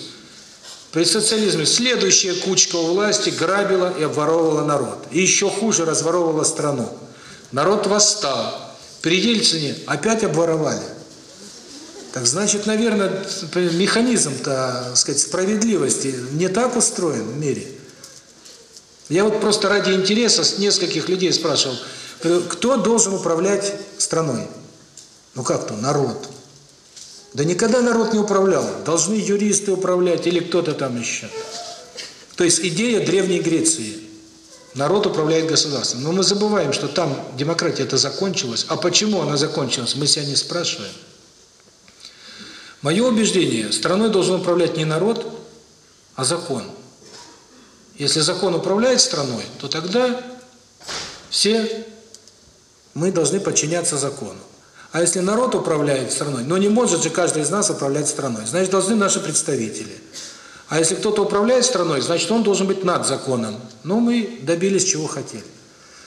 При социализме следующая кучка у власти грабила и обворовывала народ. И еще хуже разворовывала страну. Народ восстал. При Ельцине опять обворовали. Так значит, наверное, механизм-то, сказать, справедливости не так устроен в мире. Я вот просто ради интереса с нескольких людей спрашивал, э, кто должен управлять страной? Ну как то, народ. Да никогда народ не управлял. Должны юристы управлять или кто-то там еще. То есть идея Древней Греции. Народ управляет государством. Но мы забываем, что там демократия это закончилась. А почему она закончилась, мы себя не спрашиваем. Мое убеждение, страной должен управлять не народ, а закон. Если закон управляет страной, то тогда все мы должны подчиняться закону. А если народ управляет страной, но не может же каждый из нас управлять страной, значит, должны наши представители. А если кто-то управляет страной, значит, он должен быть над законом. Но мы добились, чего хотели.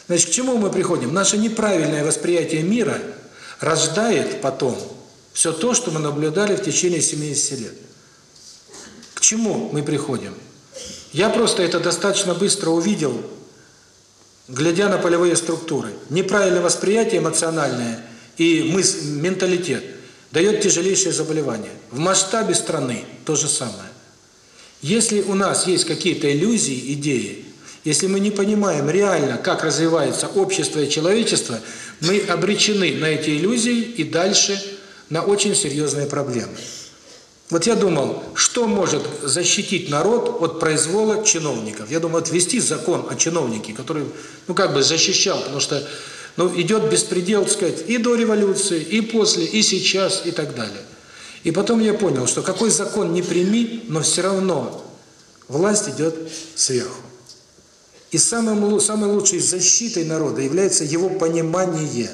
Значит, к чему мы приходим? Наше неправильное восприятие мира рождает потом все то, что мы наблюдали в течение 70 лет. К чему мы приходим? Я просто это достаточно быстро увидел, глядя на полевые структуры. Неправильное восприятие эмоциональное и мысль, менталитет дает тяжелейшие заболевания. В масштабе страны то же самое. Если у нас есть какие-то иллюзии, идеи, если мы не понимаем реально, как развивается общество и человечество, мы обречены на эти иллюзии и дальше на очень серьезные проблемы. Вот я думал, что может защитить народ от произвола чиновников? Я думал, отвести закон о чиновнике, который, ну, как бы защищал, потому что, ну, идет беспредел, так сказать, и до революции, и после, и сейчас, и так далее. И потом я понял, что какой закон не прими, но все равно власть идет сверху. И самым, самой лучшей защитой народа является его понимание.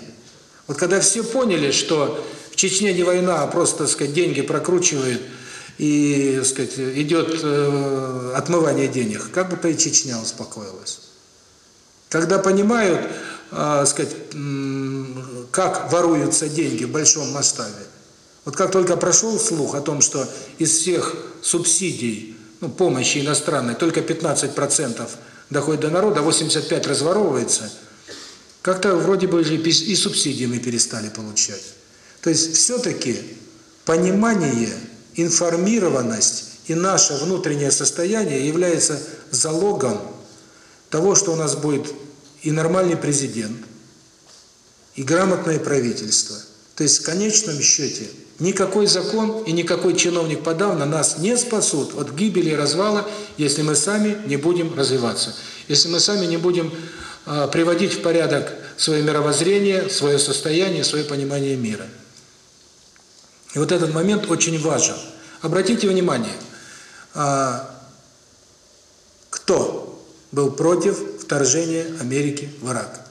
Вот когда все поняли, что в Чечне не война, а просто, так сказать, деньги прокручивают и, так сказать, идет э, отмывание денег. Как бы-то и Чечня успокоилась. Когда понимают, э, сказать, как воруются деньги в большом масштабе. Вот как только прошел слух о том, что из всех субсидий, ну, помощи иностранной, только 15% доходит до народа, 85% разворовывается, как-то вроде бы и субсидии мы перестали получать. То есть все-таки понимание, информированность и наше внутреннее состояние является залогом того, что у нас будет и нормальный президент, и грамотное правительство. То есть в конечном счете никакой закон и никакой чиновник подавно нас не спасут от гибели и развала, если мы сами не будем развиваться, если мы сами не будем э, приводить в порядок свое мировоззрение, свое состояние, свое понимание мира. И вот этот момент очень важен. Обратите внимание, а, кто был против вторжения Америки в Ирак?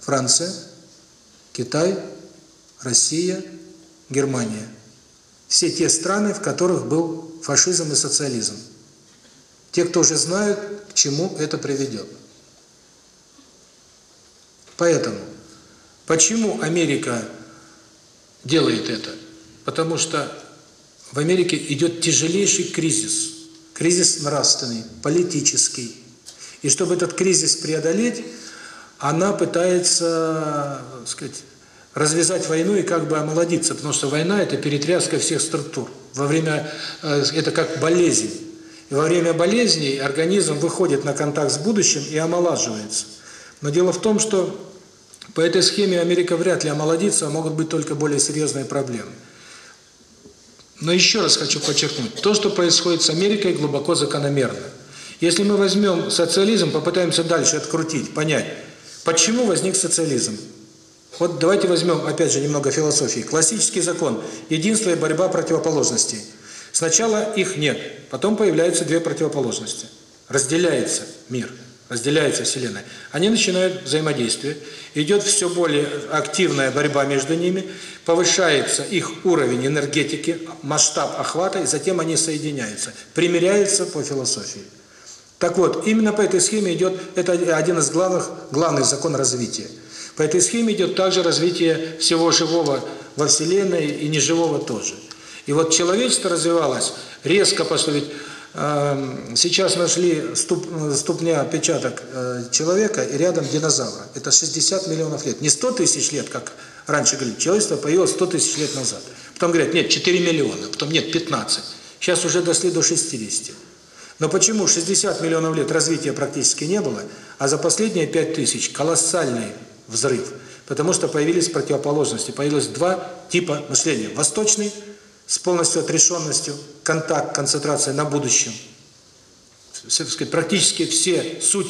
Франция, Китай, Россия, Германия. Все те страны, в которых был фашизм и социализм. Те, кто уже знают, к чему это приведет. Поэтому, почему Америка делает это? потому что в Америке идет тяжелейший кризис, кризис нравственный, политический. И чтобы этот кризис преодолеть, она пытается, сказать, развязать войну и как бы омолодиться, потому что война – это перетряска всех структур. Во время, это как болезнь. И во время болезней организм выходит на контакт с будущим и омолаживается. Но дело в том, что по этой схеме Америка вряд ли омолодится, могут быть только более серьезные проблемы. Но еще раз хочу подчеркнуть, то, что происходит с Америкой, глубоко закономерно. Если мы возьмем социализм, попытаемся дальше открутить, понять, почему возник социализм. Вот давайте возьмем, опять же, немного философии. Классический закон – единство и борьба противоположностей. Сначала их нет, потом появляются две противоположности. Разделяется мир – разделяется Вселенная, они начинают взаимодействие, идет все более активная борьба между ними, повышается их уровень энергетики, масштаб охвата, и затем они соединяются, примиряются по философии. Так вот, именно по этой схеме идет, это один из главных, главных закон развития. По этой схеме идет также развитие всего живого во Вселенной и неживого тоже. И вот человечество развивалось резко, поскольку Эм, сейчас нашли ступ, ступня отпечаток э, человека и рядом динозавра. Это 60 миллионов лет. Не 100 тысяч лет, как раньше говорили. Человечество появилось 100 тысяч лет назад. Потом говорят, нет, 4 миллиона. Потом нет, 15. Сейчас уже дошли до 60. Но почему 60 миллионов лет развития практически не было, а за последние 5 тысяч колоссальный взрыв? Потому что появились противоположности. Появилось два типа мышления. Восточный – с полностью отрешенностью, контакт, концентрация на будущем. Практически все суть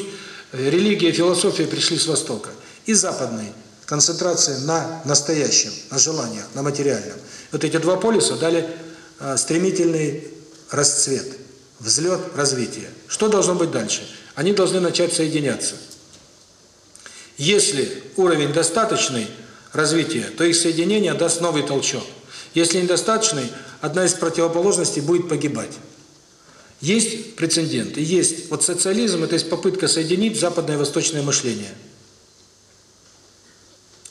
э, религии и философии пришли с Востока. И западные – концентрации на настоящем, на желаниях, на материальном. Вот эти два полюса дали э, стремительный расцвет, взлет, развитие. Что должно быть дальше? Они должны начать соединяться. Если уровень достаточный развития, то их соединение даст новый толчок – если недостаточный, одна из противоположностей будет погибать. Есть прецедент, есть. Вот социализм – это есть попытка соединить западное и восточное мышление.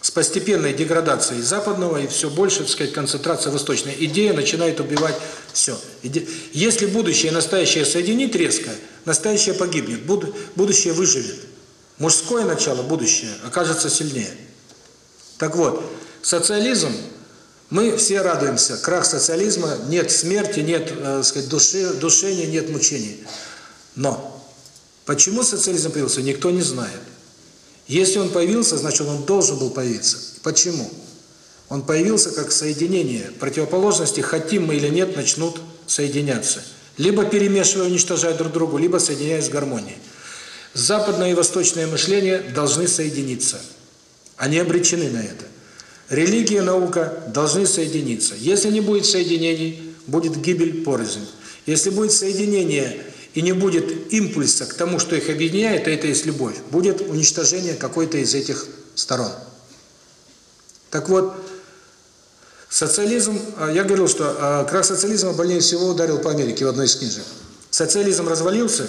С постепенной деградацией западного и все больше, так сказать, концентрация восточной. Идея начинает убивать все. Если будущее и настоящее соединить резко, настоящее погибнет, будущее выживет. Мужское начало, будущее, окажется сильнее. Так вот, социализм – мы все радуемся. Крах социализма, нет смерти, нет э, сказать, души, душения, нет мучений. Но почему социализм появился, никто не знает. Если он появился, значит он должен был появиться. Почему? Он появился как соединение. Противоположности, хотим мы или нет, начнут соединяться. Либо перемешивая, уничтожая друг другу, либо соединяясь с гармонией. Западное и восточное мышление должны соединиться. Они обречены на это. Религия и наука должны соединиться. Если не будет соединений, будет гибель порознь. Если будет соединение и не будет импульса к тому, что их объединяет, а это есть любовь, будет уничтожение какой-то из этих сторон. Так вот, социализм, а, я говорил, что а, крах социализма больнее всего ударил по Америке в одной из книжек. Социализм развалился,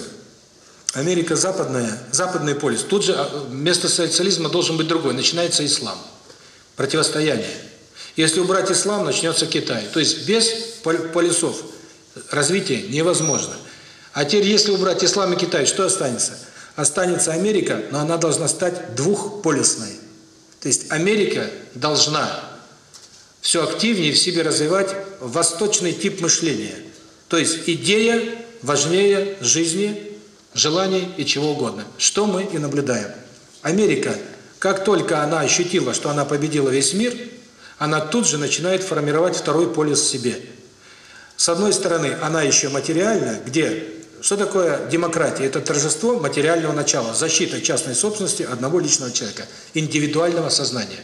Америка западная, западный полюс. Тут же а, вместо социализма должен быть другой, начинается ислам. Ислам противостояние. Если убрать ислам, начнется Китай. То есть без полюсов развитие невозможно. А теперь, если убрать ислам и Китай, что останется? Останется Америка, но она должна стать двухполюсной. То есть Америка должна все активнее в себе развивать восточный тип мышления. То есть идея важнее жизни, желаний и чего угодно. Что мы и наблюдаем. Америка – как только она ощутила, что она победила весь мир, она тут же начинает формировать второй полюс себе. С одной стороны, она еще материальная, где... Что такое демократия? Это торжество материального начала, защита частной собственности одного личного человека, индивидуального сознания.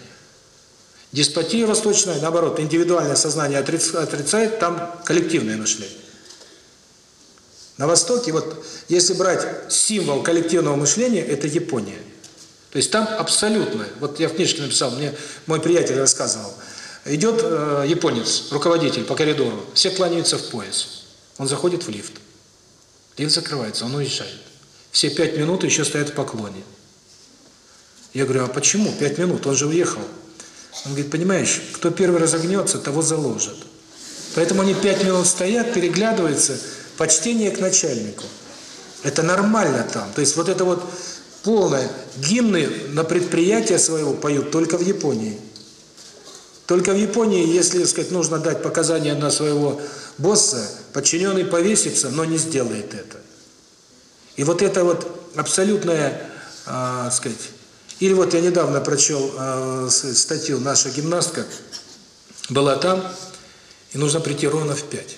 Деспотия восточная, наоборот, индивидуальное сознание отрицает, там коллективное мышление. На Востоке, вот если брать символ коллективного мышления, это Япония. То есть там абсолютно, вот я в книжке написал, мне мой приятель рассказывал, идет э, японец, руководитель по коридору, все кланяются в пояс, он заходит в лифт, лифт закрывается, он уезжает. Все пять минут еще стоят в поклоне. Я говорю, а почему пять минут, он же уехал. Он говорит, понимаешь, кто первый разогнется, того заложат. Поэтому они пять минут стоят, переглядываются, почтение к начальнику. Это нормально там. То есть вот это вот полное. Гимны на предприятие своего поют только в Японии. Только в Японии, если, сказать, нужно дать показания на своего босса, подчиненный повесится, но не сделает это. И вот это вот абсолютное, э, сказать, или вот я недавно прочел э, статью «Наша гимнастка», была там, и нужно прийти ровно в 5.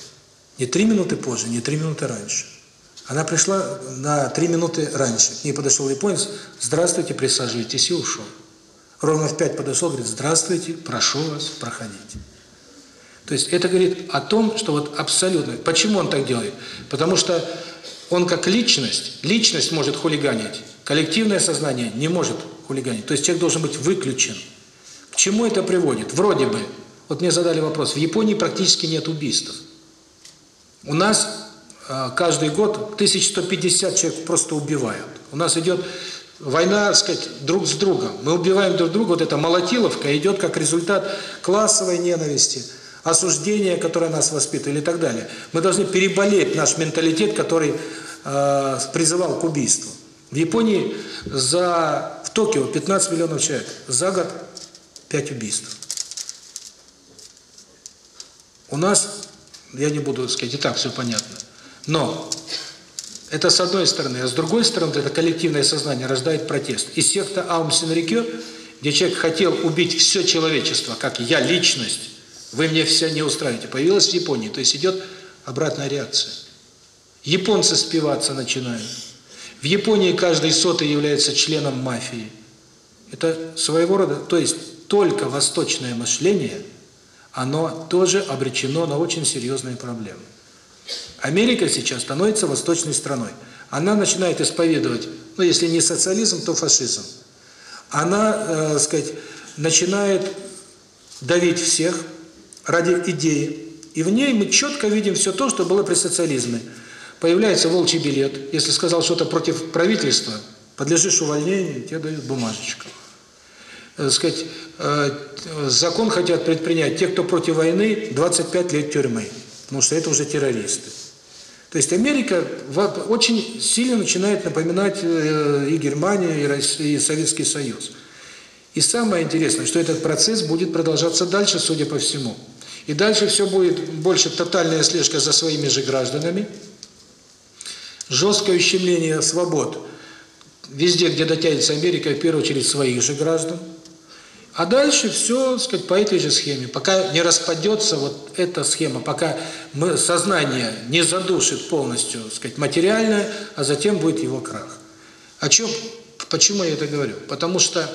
Не три минуты позже, не три минуты раньше. Она пришла на три минуты раньше. К ней подошел японец, здравствуйте, присаживайтесь и ушел. Ровно в пять подошел, говорит, здравствуйте, прошу вас, проходите. То есть это говорит о том, что вот абсолютно... Почему он так делает? Потому что он как личность, личность может хулиганить, коллективное сознание не может хулиганить. То есть человек должен быть выключен. К чему это приводит? Вроде бы, вот мне задали вопрос, в Японии практически нет убийств. У нас Э, каждый год 1150 человек просто убивают. У нас идет война, так сказать, друг с другом. Мы убиваем друг друга, вот эта молотиловка идет как результат классовой ненависти, осуждения, которое нас воспитывали и так далее. Мы должны переболеть наш менталитет, который э, призывал к убийству. В Японии за в Токио 15 миллионов человек, за год 5 убийств. У нас, я не буду сказать, и так все понятно – но это с одной стороны. А с другой стороны, это коллективное сознание рождает протест. И секта Аум Синрикё, где человек хотел убить все человечество, как я личность, вы мне все не устраиваете, появилась в Японии. То есть идет обратная реакция. Японцы спиваться начинают. В Японии каждый сотый является членом мафии. Это своего рода, то есть только восточное мышление, оно тоже обречено на очень серьезные проблемы. Америка сейчас становится восточной страной. Она начинает исповедовать, ну, если не социализм, то фашизм. Она, э, сказать, начинает давить всех ради идеи. И в ней мы четко видим все то, что было при социализме. Появляется волчий билет. Если сказал что-то против правительства, подлежишь увольнению, тебе дают бумажечку. Э, сказать, э, закон хотят предпринять те, кто против войны, 25 лет тюрьмы. Потому что это уже террористы. То есть Америка очень сильно начинает напоминать э, и Германию, и, Россию, и Советский Союз. И самое интересное, что этот процесс будет продолжаться дальше, судя по всему. И дальше все будет больше тотальная слежка за своими же гражданами, жесткое ущемление свобод везде, где дотянется Америка, в первую очередь своих же граждан – а дальше все, сказать, по этой же схеме. Пока не распадется вот эта схема, пока мы, сознание не задушит полностью, сказать, материальное, а затем будет его крах. О чем, почему я это говорю? Потому что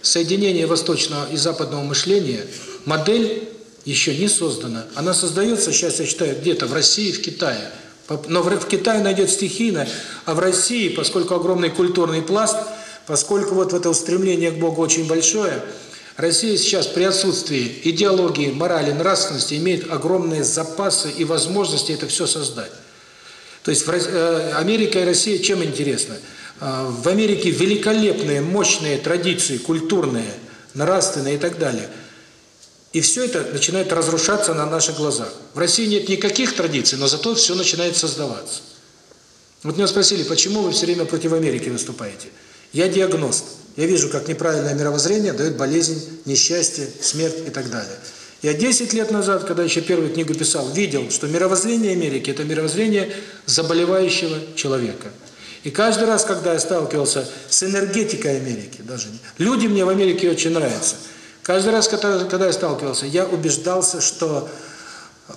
соединение восточного и западного мышления, модель еще не создана. Она создается, сейчас я считаю, где-то в России, в Китае. Но в Китае найдет стихийно, а в России, поскольку огромный культурный пласт, поскольку вот это устремление к Богу очень большое – Россия сейчас при отсутствии идеологии, морали, нравственности имеет огромные запасы и возможности это все создать. То есть э, Америка и Россия чем интересны? Э, в Америке великолепные, мощные традиции, культурные, нравственные и так далее. И все это начинает разрушаться на наших глазах. В России нет никаких традиций, но зато все начинает создаваться. Вот меня спросили, почему вы все время против Америки выступаете? Я диагност. Я вижу, как неправильное мировоззрение дает болезнь, несчастье, смерть и так далее. Я 10 лет назад, когда еще первую книгу писал, видел, что мировоззрение Америки – это мировоззрение заболевающего человека. И каждый раз, когда я сталкивался с энергетикой Америки, даже люди мне в Америке очень нравятся. Каждый раз, когда, когда я сталкивался, я убеждался, что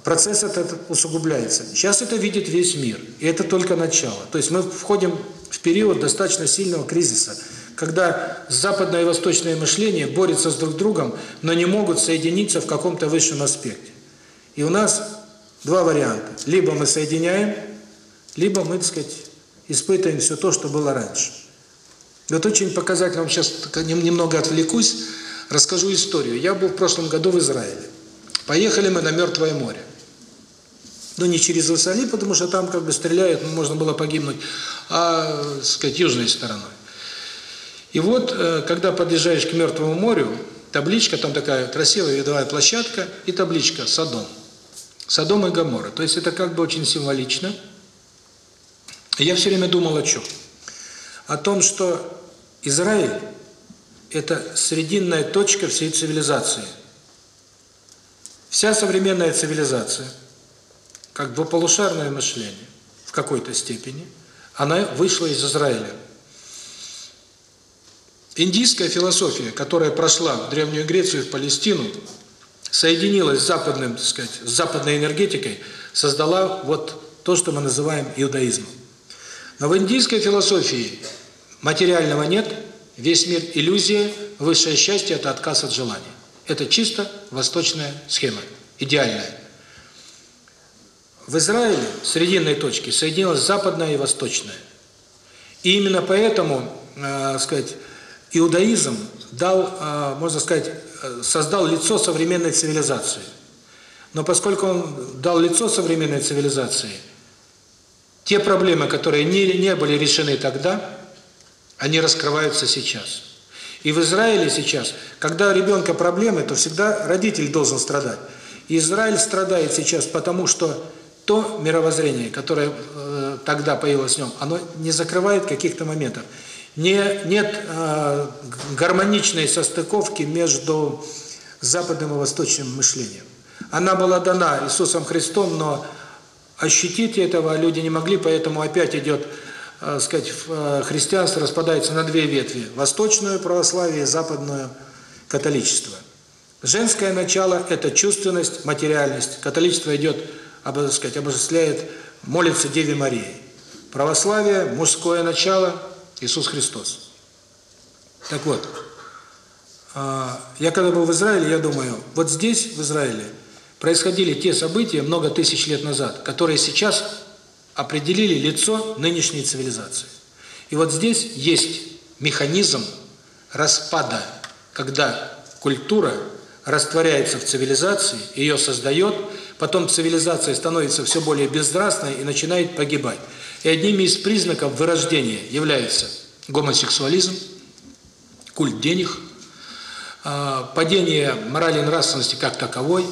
процесс этот усугубляется. Сейчас это видит весь мир, и это только начало. То есть мы входим в период достаточно сильного кризиса – когда западное и восточное мышление борются с друг другом, но не могут соединиться в каком-то высшем аспекте. И у нас два варианта. Либо мы соединяем, либо мы, так сказать, испытываем все то, что было раньше. Вот очень показательно, сейчас немного отвлекусь, расскажу историю. Я был в прошлом году в Израиле. Поехали мы на Мертвое море. Но не через Иерусалим, потому что там как бы стреляют, можно было погибнуть, а, так сказать, южной стороной. И вот, э, когда подъезжаешь к Мертвому морю, табличка, там такая красивая видовая площадка и табличка «Содом». Содом и Гамора. То есть это как бы очень символично. Я все время думал о чем? О том, что Израиль – это срединная точка всей цивилизации. Вся современная цивилизация, как двуполушарное мышление в какой-то степени, она вышла из Израиля – Индийская философия, которая прошла в Древнюю Грецию, и в Палестину, соединилась с, западным, так сказать, с западной энергетикой, создала вот то, что мы называем иудаизмом. Но в индийской философии материального нет, весь мир – иллюзия, высшее счастье – это отказ от желания. Это чисто восточная схема, идеальная. В Израиле в срединной точке, соединилась западная и восточная. И именно поэтому, э, сказать, иудаизм дал, а, можно сказать, э, создал лицо современной цивилизации. Но поскольку он дал лицо современной цивилизации, те проблемы, которые не, не были решены тогда, они раскрываются сейчас. И в Израиле сейчас, когда у ребенка проблемы, то всегда родитель должен страдать. И Израиль страдает сейчас потому, что то мировоззрение, которое э, тогда появилось в нем, оно не закрывает каких-то моментов не, нет э, гармоничной состыковки между западным и восточным мышлением. Она была дана Иисусом Христом, но ощутить этого люди не могли, поэтому опять идет, э, сказать, христианство распадается на две ветви – восточную православие и западное католичество. Женское начало – это чувственность, материальность. Католичество идет, сказать, обожествляет, молится Деве Марии. Православие – мужское начало – Иисус Христос. Так вот, я когда был в Израиле, я думаю, вот здесь, в Израиле, происходили те события много тысяч лет назад, которые сейчас определили лицо нынешней цивилизации. И вот здесь есть механизм распада, когда культура растворяется в цивилизации, ее создает, Потом цивилизация становится все более безнравственной и начинает погибать. И одними из признаков вырождения является гомосексуализм, культ денег, а, падение морали и нравственности как таковой,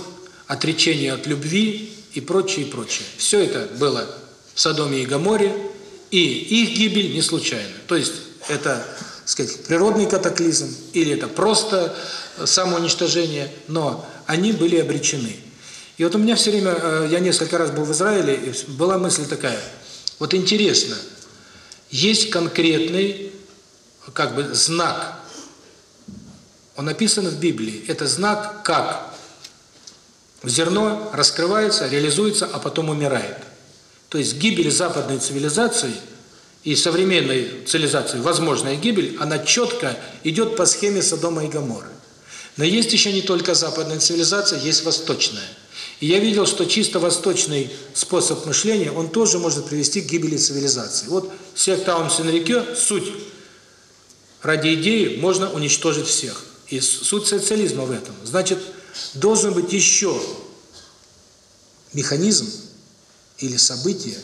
отречение от любви и прочее, и прочее. Все это было в Содоме и Гаморе, и их гибель не случайна. То есть это, так сказать, природный катаклизм или это просто самоуничтожение, но они были обречены. И вот у меня все время, э, я несколько раз был в Израиле, была мысль такая, вот интересно, есть конкретный как бы знак, он написан в Библии, это знак как зерно раскрывается, реализуется, а потом умирает. То есть гибель западной цивилизации и современной цивилизации, возможная гибель, она четко идет по схеме Содома и Гоморры. Но есть еще не только западная цивилизация, есть восточная – я видел, что чисто восточный способ мышления, он тоже может привести к гибели цивилизации. Вот секта Аум-Синрике, суть. Ради идеи можно уничтожить всех. И суть социализма в этом. Значит, должен быть еще механизм или событие,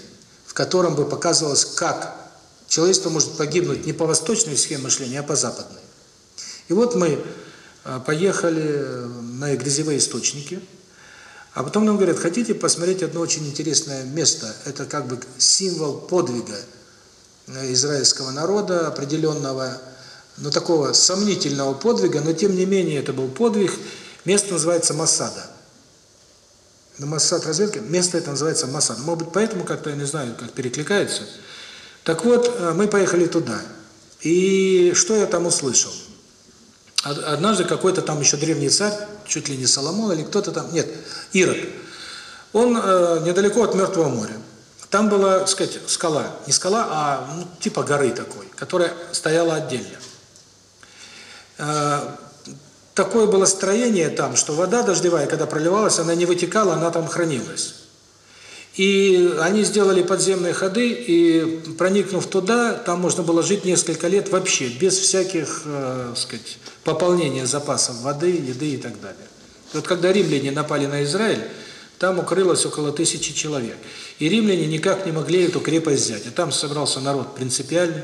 в котором бы показывалось, как человечество может погибнуть не по восточной схеме мышления, а по западной. И вот мы а, поехали э, на грязевые источники – а потом нам говорят, хотите посмотреть одно очень интересное место, это как бы символ подвига э, израильского народа, определенного, но такого сомнительного подвига, но тем не менее это был подвиг, место называется Масада. На Масад разведка, место это называется Масад. Может быть, поэтому как-то, я не знаю, как перекликается. Так вот, э, мы поехали туда. И что я там услышал? Однажды какой-то там еще древний царь, чуть ли не Соломон или кто-то там, нет, Ирод, он э, недалеко от Мертвого моря. Там была, так сказать, скала, не скала, а ну, типа горы такой, которая стояла отдельно. Э, такое было строение там, что вода дождевая, когда проливалась, она не вытекала, она там хранилась. И они сделали подземные ходы, и проникнув туда, там можно было жить несколько лет вообще, без всяких, э, сказать, пополнения запасов воды, еды и так далее. Вот когда римляне напали на Израиль, там укрылось около тысячи человек. И римляне никак не могли эту крепость взять. И там собрался народ принципиальный.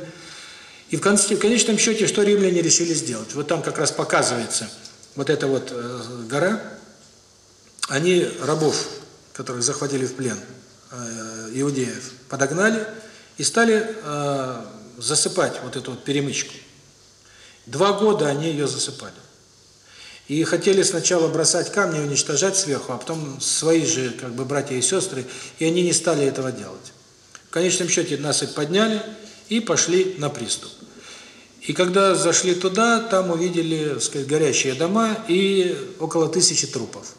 И в конечном счете, что римляне решили сделать? Вот там как раз показывается вот эта вот э, гора. Они рабов, которых захватили в плен, иудеев подогнали и стали засыпать вот эту вот перемычку. Два года они ее засыпали. И хотели сначала бросать камни, и уничтожать сверху, а потом свои же как бы братья и сестры, и они не стали этого делать. В конечном счете насыпь подняли и пошли на приступ. И когда зашли туда, там увидели, сказать, горящие дома и около тысячи трупов.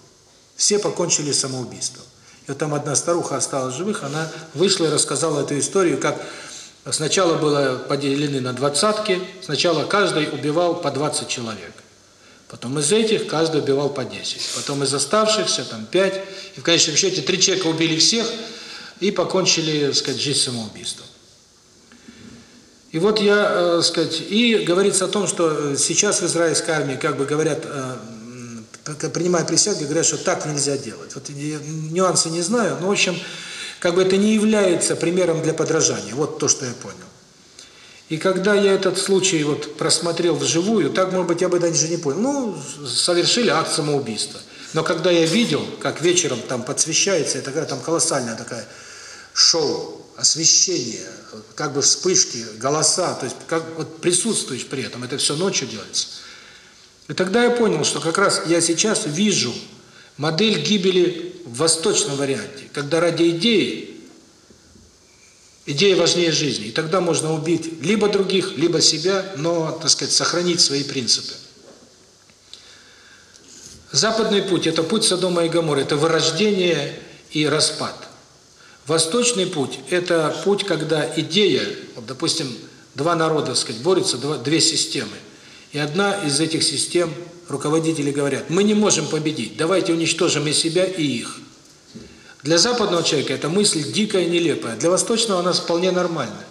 Все покончили самоубийством. Я там одна старуха осталась живых, она вышла и рассказала эту историю, как сначала было поделены на двадцатки, сначала каждый убивал по 20 человек. Потом из этих каждый убивал по 10. Потом из оставшихся там 5. И в конечном счете три человека убили всех и покончили, так сказать, жизнь самоубийством. И вот я, так сказать, и говорится о том, что сейчас в израильской армии, как бы говорят, принимая присягу, говорят, что так нельзя делать. Вот нюансы не знаю, но, в общем, как бы это не является примером для подражания. Вот то, что я понял. И когда я этот случай вот просмотрел вживую, так, может быть, я бы даже не понял. Ну, совершили акт самоубийства. Но когда я видел, как вечером там подсвещается, это такая там колоссальная такая шоу, освещение, как бы вспышки, голоса, то есть как вот присутствуешь при этом, это все ночью делается – и тогда я понял, что как раз я сейчас вижу модель гибели в восточном варианте, когда ради идеи, идея важнее жизни. И тогда можно убить либо других, либо себя, но, так сказать, сохранить свои принципы. Западный путь – это путь Содома и Гамора, это вырождение и распад. Восточный путь – это путь, когда идея, вот, допустим, два народа, так сказать, борются, два, две системы – и одна из этих систем, руководители говорят, мы не можем победить, давайте уничтожим и себя, и их. Для западного человека эта мысль дикая, нелепая. Для восточного она вполне нормальная.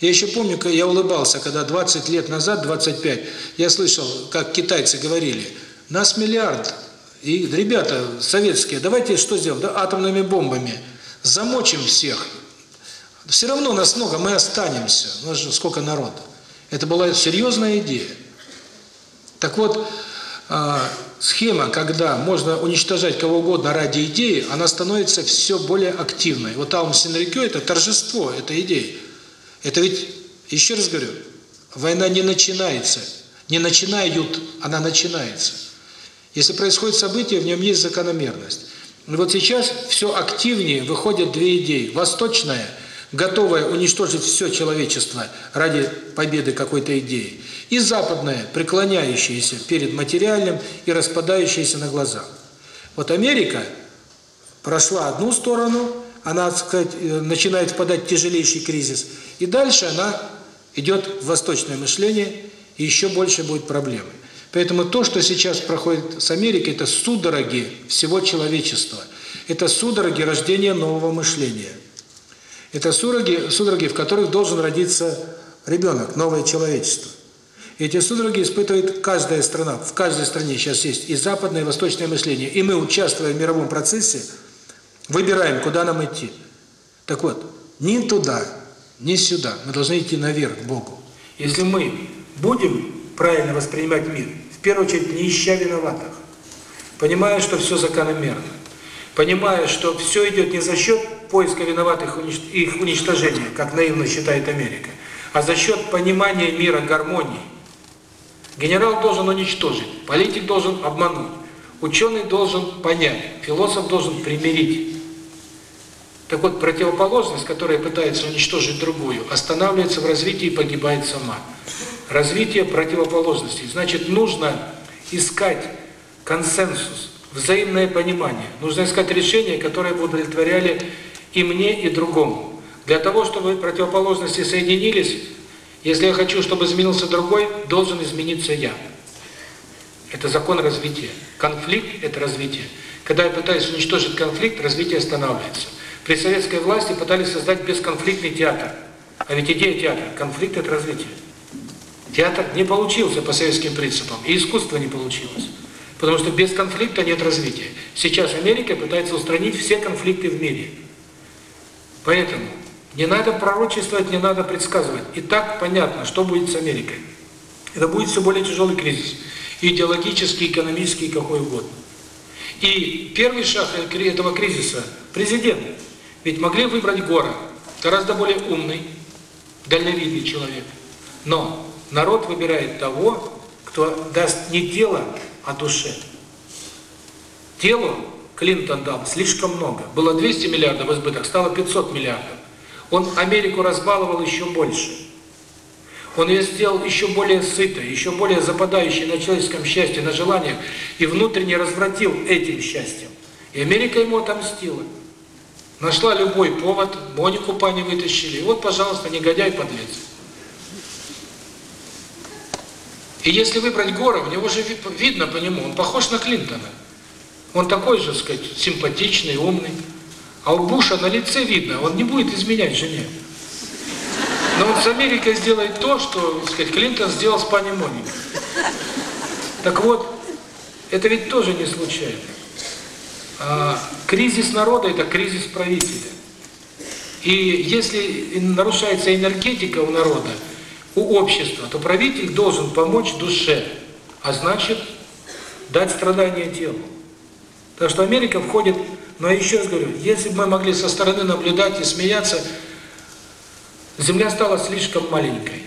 Я еще помню, я улыбался, когда 20 лет назад, 25, я слышал, как китайцы говорили, нас миллиард, и ребята советские, давайте что сделаем? Да, атомными бомбами. Замочим всех. Все равно нас много, мы останемся. У нас же сколько народа. Это была серьезная идея. Так вот, а, схема, когда можно уничтожать кого угодно ради идеи, она становится все более активной. Вот Аум Синрикё – это торжество этой идеи. Это ведь, еще раз говорю, война не начинается, не начинают, она начинается. Если происходит событие, в нем есть закономерность. И вот сейчас все активнее выходят две идеи – восточная готовая уничтожить все человечество ради победы какой-то идеи, и западная, преклоняющаяся перед материальным и распадающаяся на глазах. Вот Америка прошла одну сторону, она, так сказать, э, начинает впадать в тяжелейший кризис, и дальше она идет в восточное мышление, и еще больше будет проблемы. Поэтому то, что сейчас проходит с Америкой, это судороги всего человечества. Это судороги рождения нового мышления – это судороги, судороги, в которых должен родиться ребенок, новое человечество. Эти судороги испытывает каждая страна. В каждой стране сейчас есть и западное, и восточное мышление. И мы, участвуя в мировом процессе, выбираем, куда нам идти. Так вот, ни туда, ни сюда. Мы должны идти наверх, к Богу. Если мы будем правильно воспринимать мир, в первую очередь не ища виноватых, понимая, что все закономерно, понимая, что все идет не за счет поиска виноватых и их уничтожения, как наивно считает Америка, а за счет понимания мира гармонии. Генерал должен уничтожить, политик должен обмануть, ученый должен понять, философ должен примирить. Так вот, противоположность, которая пытается уничтожить другую, останавливается в развитии и погибает сама. Развитие противоположности. Значит, нужно искать консенсус, взаимное понимание. Нужно искать решения, которые бы удовлетворяли и мне, и другому. Для того, чтобы противоположности соединились, если я хочу, чтобы изменился другой, должен измениться я. Это закон развития. Конфликт – это развитие. Когда я пытаюсь уничтожить конфликт, развитие останавливается. При советской власти пытались создать бесконфликтный театр. А ведь идея театра – конфликт – это развитие. Театр не получился по советским принципам, и искусство не получилось. Потому что без конфликта нет развития. Сейчас Америка пытается устранить все конфликты в мире. Поэтому не надо пророчествовать, не надо предсказывать. И так понятно, что будет с Америкой. Это будет все более тяжелый кризис. Идеологический, экономический, какой угодно. И первый шаг э, этого кризиса – президент. Ведь могли выбрать Гора, гораздо более умный, дальновидный человек. Но народ выбирает того, кто даст не тело, а душе. Телу Клинтон дал слишком много. Было 200 миллиардов а избыток, стало 500 миллиардов. Он Америку разбаловал еще больше. Он ее сделал еще более сытой, еще более западающей на человеческом счастье, на желаниях, и внутренне развратил этим счастьем. И Америка ему отомстила. Нашла любой повод, Монику пани вытащили. И вот, пожалуйста, негодяй подлец. И если выбрать Гора, у него же видно по нему, он похож на Клинтона. Он такой же, сказать, симпатичный, умный. А у Буша на лице видно, он не будет изменять жене. Но вот с Америкой сделает то, что, сказать, Клинтон сделал с пани Моникой. Так вот, это ведь тоже не случайно. А, кризис народа – это кризис правителя. И если нарушается энергетика у народа, у общества, то правитель должен помочь душе, а значит, дать страдания делу. Потому что Америка входит, но еще раз говорю, если бы мы могли со стороны наблюдать и смеяться, Земля стала слишком маленькой.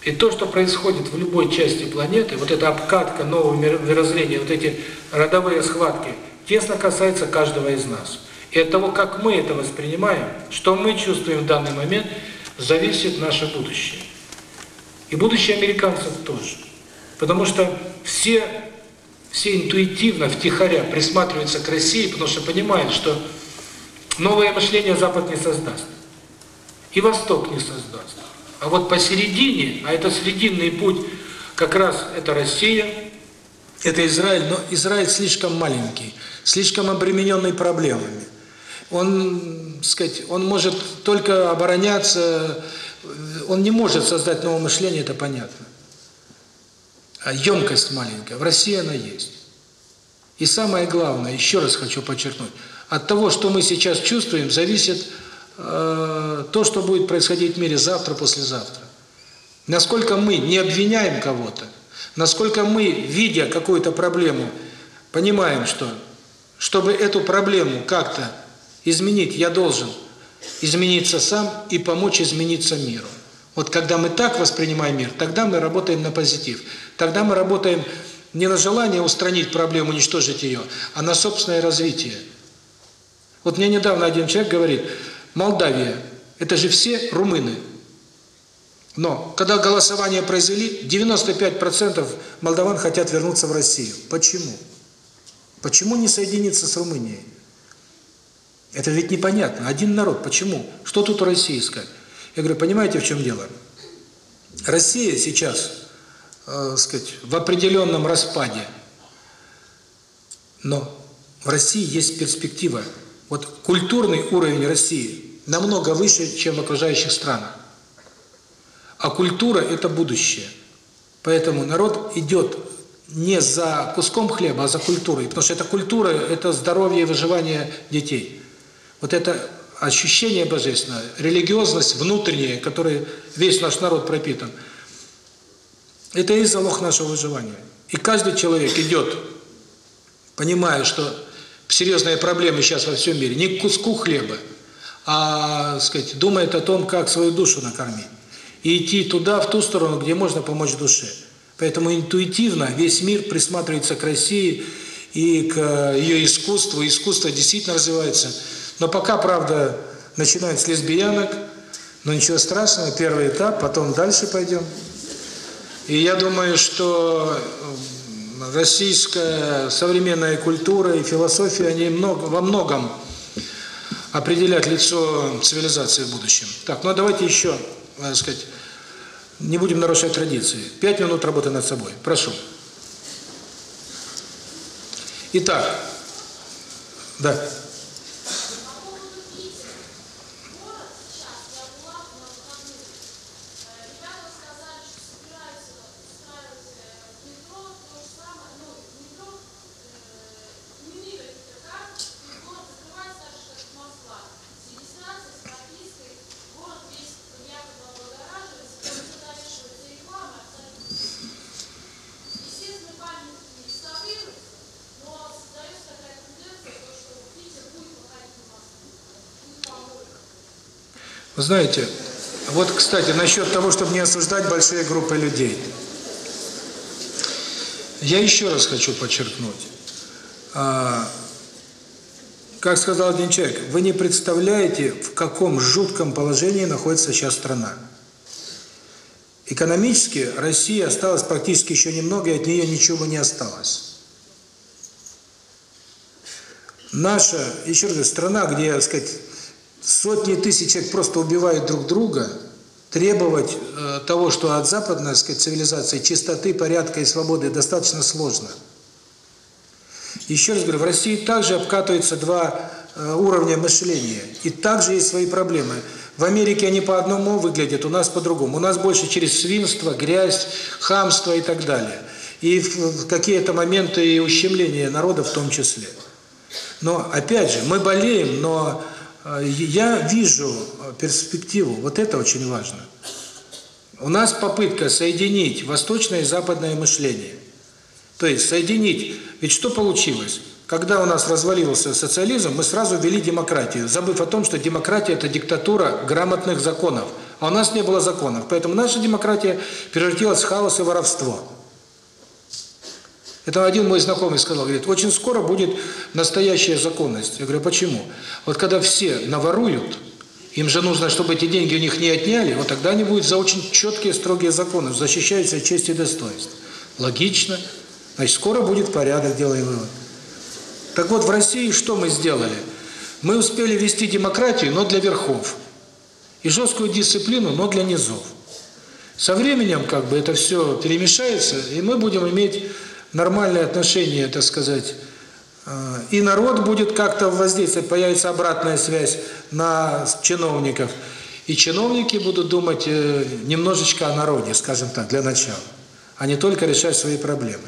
И то, что происходит в любой части планеты, вот эта обкатка нового мирозрения, вот эти родовые схватки, тесно касается каждого из нас. И от того, как мы это воспринимаем, что мы чувствуем в данный момент, зависит наше будущее. И будущее американцев тоже. Потому что все все интуитивно втихаря присматриваются к России, потому что понимают, что новое мышление Запад не создаст. И Восток не создаст. А вот посередине, а это срединный путь, как раз это Россия, это Израиль, но Израиль слишком маленький, слишком обремененный проблемами. Он, сказать, он может только обороняться, он не может создать новое мышление, это понятно емкость маленькая. В России она есть. И самое главное, еще раз хочу подчеркнуть, от того, что мы сейчас чувствуем, зависит э, то, что будет происходить в мире завтра, послезавтра. Насколько мы не обвиняем кого-то, насколько мы, видя какую-то проблему, понимаем, что чтобы эту проблему как-то изменить, я должен измениться сам и помочь измениться миру. Вот когда мы так воспринимаем мир, тогда мы работаем на позитив. Тогда мы работаем не на желание устранить проблему, уничтожить ее, а на собственное развитие. Вот мне недавно один человек говорит, Молдавия, это же все румыны. Но когда голосование произвели, 95% молдаван хотят вернуться в Россию. Почему? Почему не соединиться с Румынией? Это ведь непонятно. Один народ. Почему? Что тут у России искать? Я говорю, понимаете, в чем дело? Россия сейчас, э, сказать, в определенном распаде, но в России есть перспектива. Вот культурный уровень России намного выше, чем в окружающих странах. А культура – это будущее. Поэтому народ идет не за куском хлеба, а за культурой. Потому что это культура – это здоровье и выживание детей. Вот это ощущение божественное, религиозность внутренняя, которой весь наш народ пропитан. Это и залог нашего выживания. И каждый человек идет, понимая, что серьезные проблемы сейчас во всем мире, не к куску хлеба, а сказать, думает о том, как свою душу накормить. И идти туда, в ту сторону, где можно помочь душе. Поэтому интуитивно весь мир присматривается к России и к э, ее искусству. Искусство действительно развивается – но пока, правда, начинаем с лесбиянок, но ничего страшного, первый этап, потом дальше пойдем. И я думаю, что российская современная культура и философия, они много, во многом определять лицо цивилизации в будущем. Так, ну давайте еще, так сказать, не будем нарушать традиции. Пять минут работы над собой. Прошу. Итак, да. Знаете, вот, кстати, насчет того, чтобы не осуждать большие группы людей. Я еще раз хочу подчеркнуть. А, как сказал один человек, вы не представляете, в каком жутком положении находится сейчас страна. Экономически Россия осталась практически еще немного, и от нее ничего не осталось. Наша, еще раз, страна, где, так сказать, сотни тысяч человек просто убивают друг друга, требовать э, того, что от западной сказать, цивилизации чистоты, порядка и свободы достаточно сложно. Еще раз говорю, в России также обкатываются два э, уровня мышления, и также есть свои проблемы. В Америке они по одному выглядят, у нас по-другому. У нас больше через свинство, грязь, хамство и так далее. И в, в какие-то моменты и ущемление народа в том числе. Но, опять же, мы болеем, но я вижу перспективу, вот это очень важно. У нас попытка соединить восточное и западное мышление. То есть соединить, ведь что получилось? Когда у нас развалился социализм, мы сразу ввели демократию, забыв о том, что демократия – это диктатура грамотных законов. А у нас не было законов, поэтому наша демократия превратилась в хаос и воровство. Это один мой знакомый сказал, говорит, очень скоро будет настоящая законность. Я говорю, почему? Вот когда все наворуют, им же нужно, чтобы эти деньги у них не отняли, вот тогда они будут за очень четкие, строгие законы, защищаются честь и достоинство. Логично. Значит, скоро будет порядок, делай вывод. Так вот, в России что мы сделали? Мы успели вести демократию, но для верхов. И жесткую дисциплину, но для низов. Со временем как бы это все перемешается, и мы будем иметь нормальные отношения, так сказать, э, и народ будет как-то воздействовать, появится обратная связь на чиновников. И чиновники будут думать э, немножечко о народе, скажем так, для начала, а не только решать свои проблемы.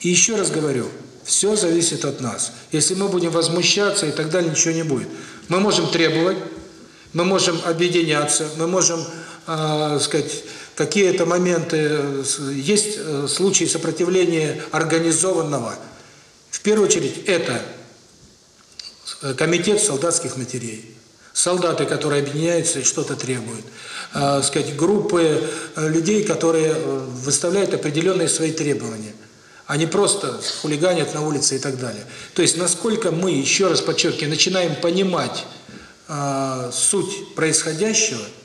И еще раз говорю, все зависит от нас. Если мы будем возмущаться и так далее, ничего не будет. Мы можем требовать, мы можем объединяться, мы можем, э, сказать, какие-то моменты, есть э, случаи сопротивления организованного. В первую очередь это э, комитет солдатских матерей. Солдаты, которые объединяются и что-то требуют. Э, сказать, группы э, людей, которые выставляют определенные свои требования. Они просто хулиганят на улице и так далее. То есть, насколько мы, еще раз подчеркиваю, начинаем понимать э, суть происходящего –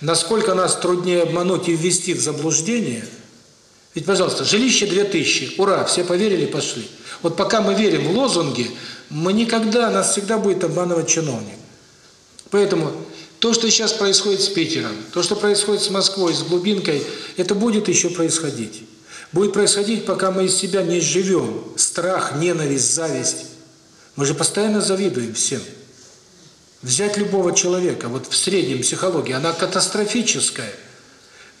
насколько нас труднее обмануть и ввести в заблуждение. Ведь, пожалуйста, жилище 2000, ура, все поверили, пошли. Вот пока мы верим в лозунги, мы никогда, нас всегда будет обманывать чиновник. Поэтому то, что сейчас происходит с Питером, то, что происходит с Москвой, с глубинкой, это будет еще происходить. Будет происходить, пока мы из себя не живем. Страх, ненависть, зависть. Мы же постоянно завидуем всем. Взять любого человека, вот в среднем психологии, она катастрофическая.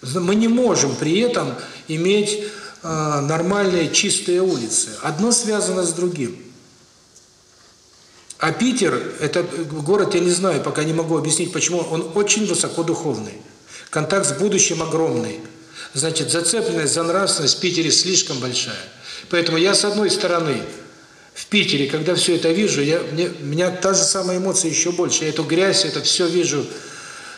Мы не можем при этом иметь э, нормальные чистые улицы. Одно связано с другим. А Питер, это город, я не знаю, пока не могу объяснить, почему он очень высоко духовный. Контакт с будущим огромный. Значит, зацепленность за нравственность в Питере слишком большая. Поэтому я, с одной стороны, в Питере, когда все это вижу, я, мне, меня та же самая эмоция еще больше. Я эту грязь, это все вижу,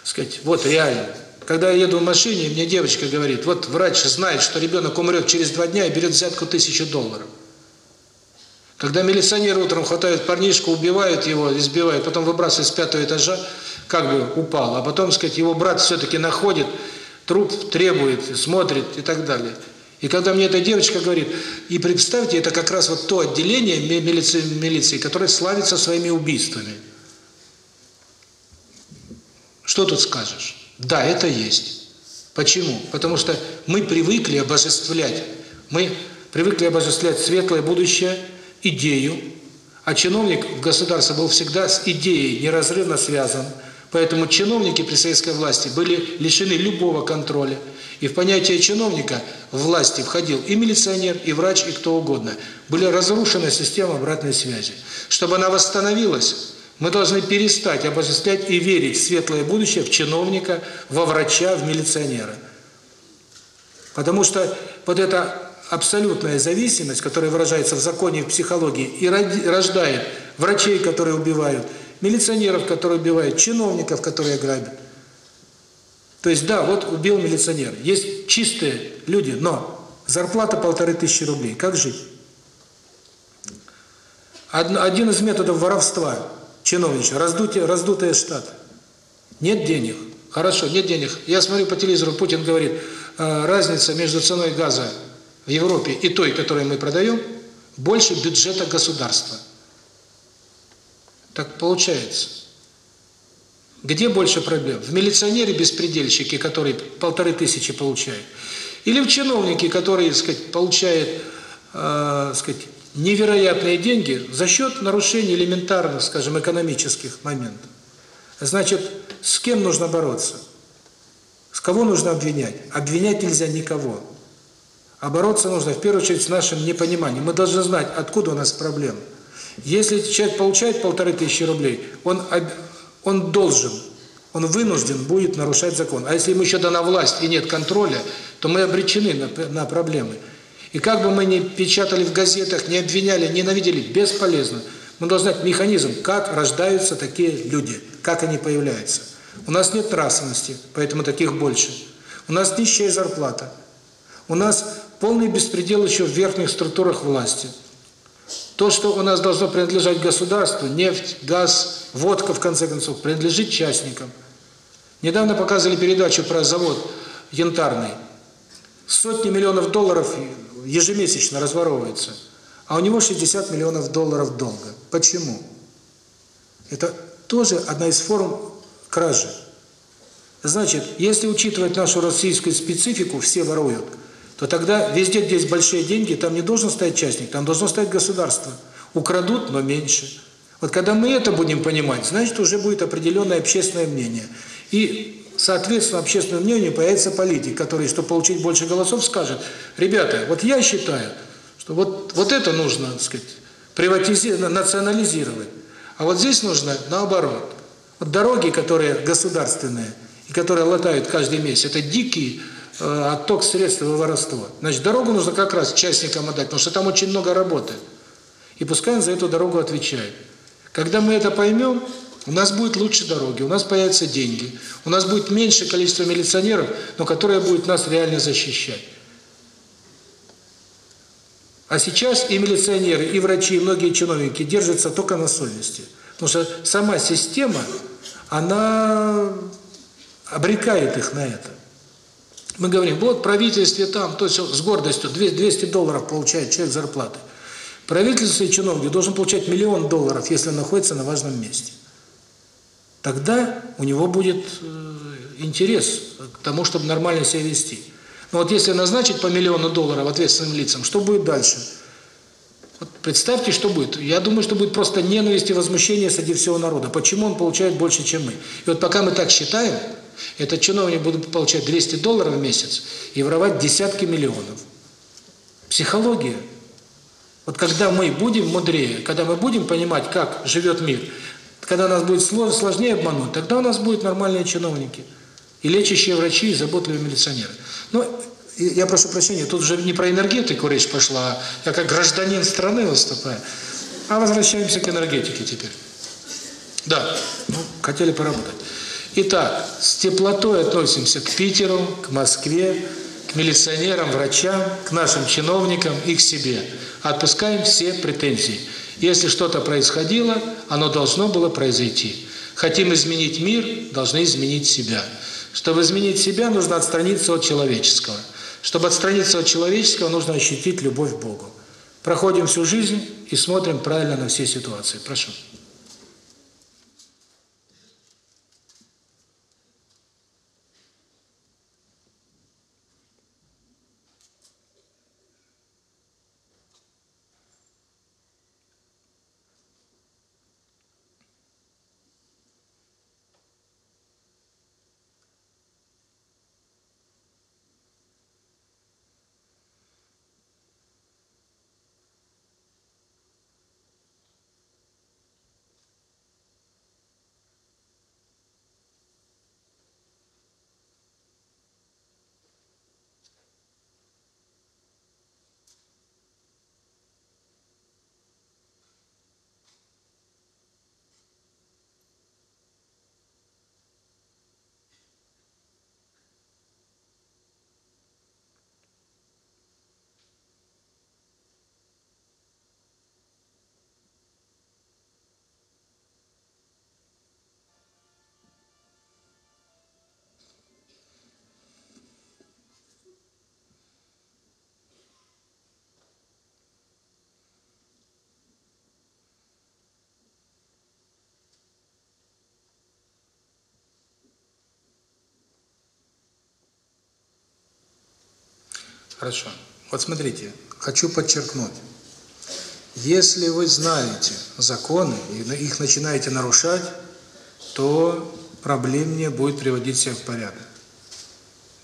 сказать, вот реально. Когда я еду в машине, мне девочка говорит, вот врач знает, что ребенок умрет через два дня и берет взятку тысячу долларов. Когда милиционеры утром хватают парнишку, убивают его, избивают, потом выбрасывают с пятого этажа, как бы упал. А потом, сказать, его брат все-таки находит, труп требует, смотрит и так далее. И когда мне эта девочка говорит, и представьте, это как раз вот то отделение милиции, милиции которое славится своими убийствами. Что тут скажешь? Да, это есть. Почему? Потому что мы привыкли обожествлять. Мы привыкли обожествлять светлое будущее, идею. А чиновник в государстве был всегда с идеей неразрывно связан – Поэтому чиновники при советской власти были лишены любого контроля. И в понятие чиновника власти входил и милиционер, и врач, и кто угодно. Были разрушена система обратной связи. Чтобы она восстановилась, мы должны перестать обожествлять и верить в светлое будущее в чиновника, во врача, в милиционера. Потому что вот эта абсолютная зависимость, которая выражается в законе, в психологии, и рождает врачей, которые убивают – милиционеров, которые убивают, чиновников, которые грабят. То есть, да, вот убил милиционер. Есть чистые люди, но зарплата полторы тысячи рублей. Как жить? Один из методов воровства чиновничьего – раздутие, раздутые штаты. Нет денег. Хорошо, нет денег. Я смотрю по телевизору, Путин говорит, «Э, разница между ценой газа в Европе и той, которую мы продаем, больше бюджета государства – так получается. Где больше проблем? В милиционере-беспредельщике, который полторы тысячи получает? Или в чиновнике, который, так сказать, получает, э, сказать, невероятные деньги за счет нарушений элементарных, скажем, экономических моментов? Значит, с кем нужно бороться? С кого нужно обвинять? Обвинять нельзя никого. А бороться нужно, в первую очередь, с нашим непониманием. Мы должны знать, откуда у нас проблемы. Если человек получает полторы тысячи рублей, он, он должен, он вынужден будет нарушать закон. А если ему еще дана власть и нет контроля, то мы обречены на, на проблемы. И как бы мы ни печатали в газетах, не обвиняли, ненавидели, бесполезно. Мы должны знать механизм, как рождаются такие люди, как они появляются. У нас нет нравственности, поэтому таких больше. У нас нищая зарплата. У нас полный беспредел еще в верхних структурах власти. То, что у нас должно принадлежать государству, нефть, газ, водка, в конце концов, принадлежит частникам. Недавно показывали передачу про завод янтарный. Сотни миллионов долларов ежемесячно разворовывается, а у него 60 миллионов долларов долга. Почему? Это тоже одна из форм кражи. Значит, если учитывать нашу российскую специфику, все воруют – то тогда везде, где есть большие деньги, там не должен стоять частник, там должно стоять государство. Украдут, но меньше. Вот когда мы это будем понимать, значит, уже будет определенное общественное мнение. И, соответственно, общественное мнение появится политик, который, чтобы получить больше голосов, скажет, ребята, вот я считаю, что вот, вот это нужно, так сказать, приватизировать, национализировать. А вот здесь нужно наоборот. Вот дороги, которые государственные, и которые латают каждый месяц, это дикие Э, а отток средств и воровства. Значит, дорогу нужно как раз частникам отдать, потому что там очень много работы. И пускай он за эту дорогу отвечает. Когда мы это поймем, у нас будет лучше дороги, у нас появятся деньги, у нас будет меньше количество милиционеров, но которые будут нас реально защищать. А сейчас и милиционеры, и врачи, и многие чиновники держатся только на совести. Потому что сама система, она обрекает их на это. Мы говорим, вот правительстве там, то есть с гордостью 200 долларов получает человек зарплаты. Правительство и чиновник должен получать миллион долларов, если он находится на важном месте. Тогда у него будет э, интерес к тому, чтобы нормально себя вести. Но вот если назначить по миллиону долларов ответственным лицам, что будет дальше? Вот представьте, что будет. Я думаю, что будет просто ненависть и возмущение среди всего народа. Почему он получает больше, чем мы? И вот пока мы так считаем, этот чиновник будет получать 200 долларов в месяц и воровать десятки миллионов. Психология. Вот когда мы будем мудрее, когда мы будем понимать, как живет мир, когда нас будет сложнее обмануть, тогда у нас будут нормальные чиновники. И лечащие врачи, и заботливые милиционеры. Но я прошу прощения, тут уже не про энергетику речь пошла, а я как гражданин страны выступаю. А возвращаемся к энергетике теперь. Да, ну, хотели поработать. Итак, с теплотой относимся к Питеру, к Москве, к милиционерам, врачам, к нашим чиновникам и к себе. Отпускаем все претензии. Если что-то происходило, оно должно было произойти. Хотим изменить мир, должны изменить себя. Чтобы изменить себя, нужно отстраниться от человеческого. Чтобы отстраниться от человеческого, нужно ощутить любовь к Богу. Проходим всю жизнь и смотрим правильно на все ситуации. Прошу. Хорошо. Вот смотрите, хочу подчеркнуть. Если вы знаете законы и их начинаете нарушать, то проблем не будет приводить себя в порядок.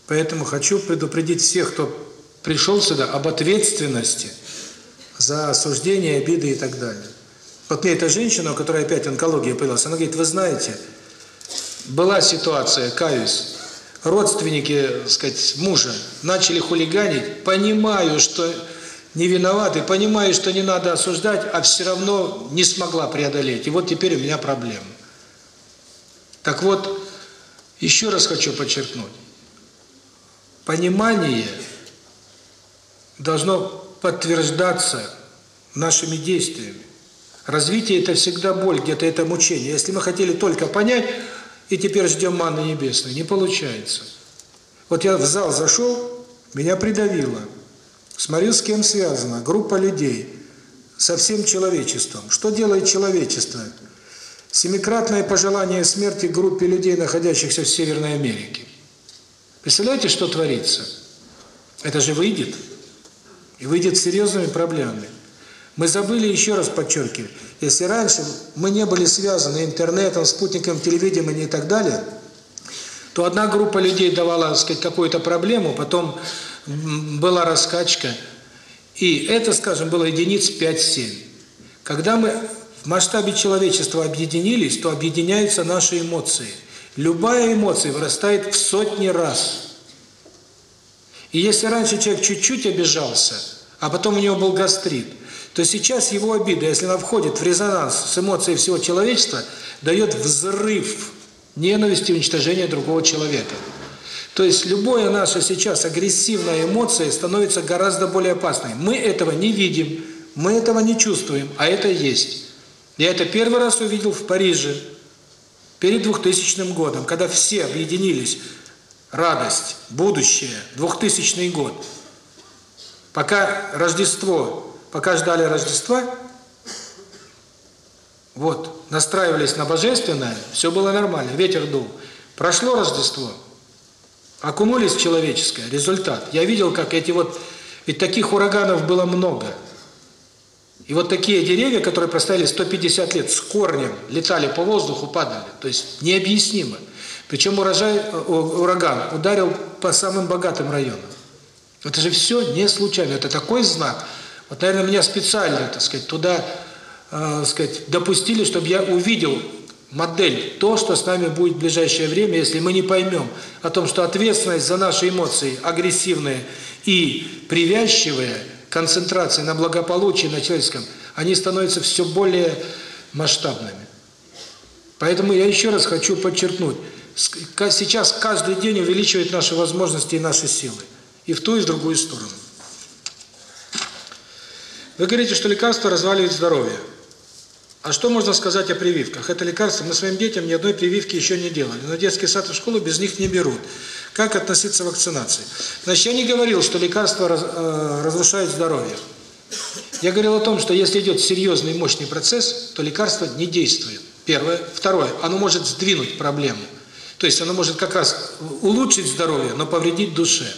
Поэтому хочу предупредить всех, кто пришел сюда, об ответственности за осуждение, обиды и так далее. Вот мне эта женщина, у которой опять онкология появилась, она говорит, вы знаете, была ситуация, каюсь, родственники, сказать, мужа начали хулиганить, понимаю, что не виноваты, понимаю, что не надо осуждать, а все равно не смогла преодолеть. И вот теперь у меня проблема. Так вот, еще раз хочу подчеркнуть. Понимание должно подтверждаться нашими действиями. Развитие – это всегда боль, где-то это мучение. Если мы хотели только понять – и теперь ждем маны небесной. Не получается. Вот я в зал зашел, меня придавило. Смотрю, с кем связано. Группа людей. Со всем человечеством. Что делает человечество? Семикратное пожелание смерти группе людей, находящихся в Северной Америке. Представляете, что творится? Это же выйдет. И выйдет с серьезными проблемами. Мы забыли еще раз подчеркиваю, если раньше мы не были связаны интернетом, спутником, телевидением и так далее, то одна группа людей давала, сказать, какую-то проблему, потом была раскачка, и это, скажем, было единиц 5-7. Когда мы в масштабе человечества объединились, то объединяются наши эмоции. Любая эмоция вырастает в сотни раз. И если раньше человек чуть-чуть обижался, а потом у него был гастрит, то сейчас его обида, если она входит в резонанс с эмоцией всего человечества, дает взрыв ненависти и уничтожения другого человека. То есть любая наша сейчас агрессивная эмоция становится гораздо более опасной. Мы этого не видим, мы этого не чувствуем, а это есть. Я это первый раз увидел в Париже перед 2000 годом, когда все объединились. Радость, будущее, 2000 год. Пока Рождество пока ждали Рождества, вот, настраивались на божественное, все было нормально, ветер дул. Прошло Рождество, окунулись в человеческое, результат. Я видел, как эти вот, ведь таких ураганов было много. И вот такие деревья, которые простояли 150 лет с корнем, летали по воздуху, падали. То есть необъяснимо. Причем урожай, ураган ударил по самым богатым районам. Это же все не случайно. Это такой знак – вот, наверное, меня специально, так сказать, туда, э, сказать, допустили, чтобы я увидел модель, то, что с нами будет в ближайшее время, если мы не поймем о том, что ответственность за наши эмоции агрессивные и привязчивые, концентрации на благополучии, на человеческом, они становятся все более масштабными. Поэтому я еще раз хочу подчеркнуть, сейчас каждый день увеличивает наши возможности и наши силы. И в ту, и в другую сторону. Вы говорите, что лекарства разваливают здоровье. А что можно сказать о прививках? Это лекарство. Мы своим детям ни одной прививки еще не делали. На детский сад и в школу без них не берут. Как относиться к вакцинации? Значит, я не говорил, что лекарства раз, э, разрушают здоровье. Я говорил о том, что если идет серьезный мощный процесс, то лекарство не действует. Первое. Второе. Оно может сдвинуть проблему. То есть оно может как раз улучшить здоровье, но повредить душе.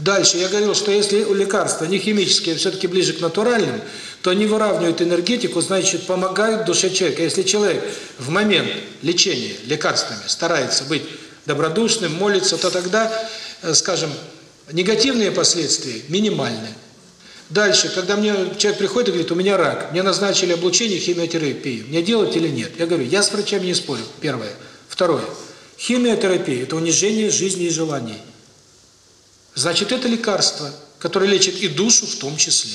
Дальше, я говорил, что если у лекарства не химические, все-таки ближе к натуральным, то они выравнивают энергетику, значит, помогают душе человека. Если человек в момент лечения лекарствами старается быть добродушным, молится, то тогда, э, скажем, негативные последствия минимальны. Дальше, когда мне человек приходит и говорит, у меня рак, мне назначили облучение химиотерапии, мне делать или нет? Я говорю, я с врачами не спорю, первое. Второе, химиотерапия – это унижение жизни и желаний. Значит, это лекарство, которое лечит и душу в том числе.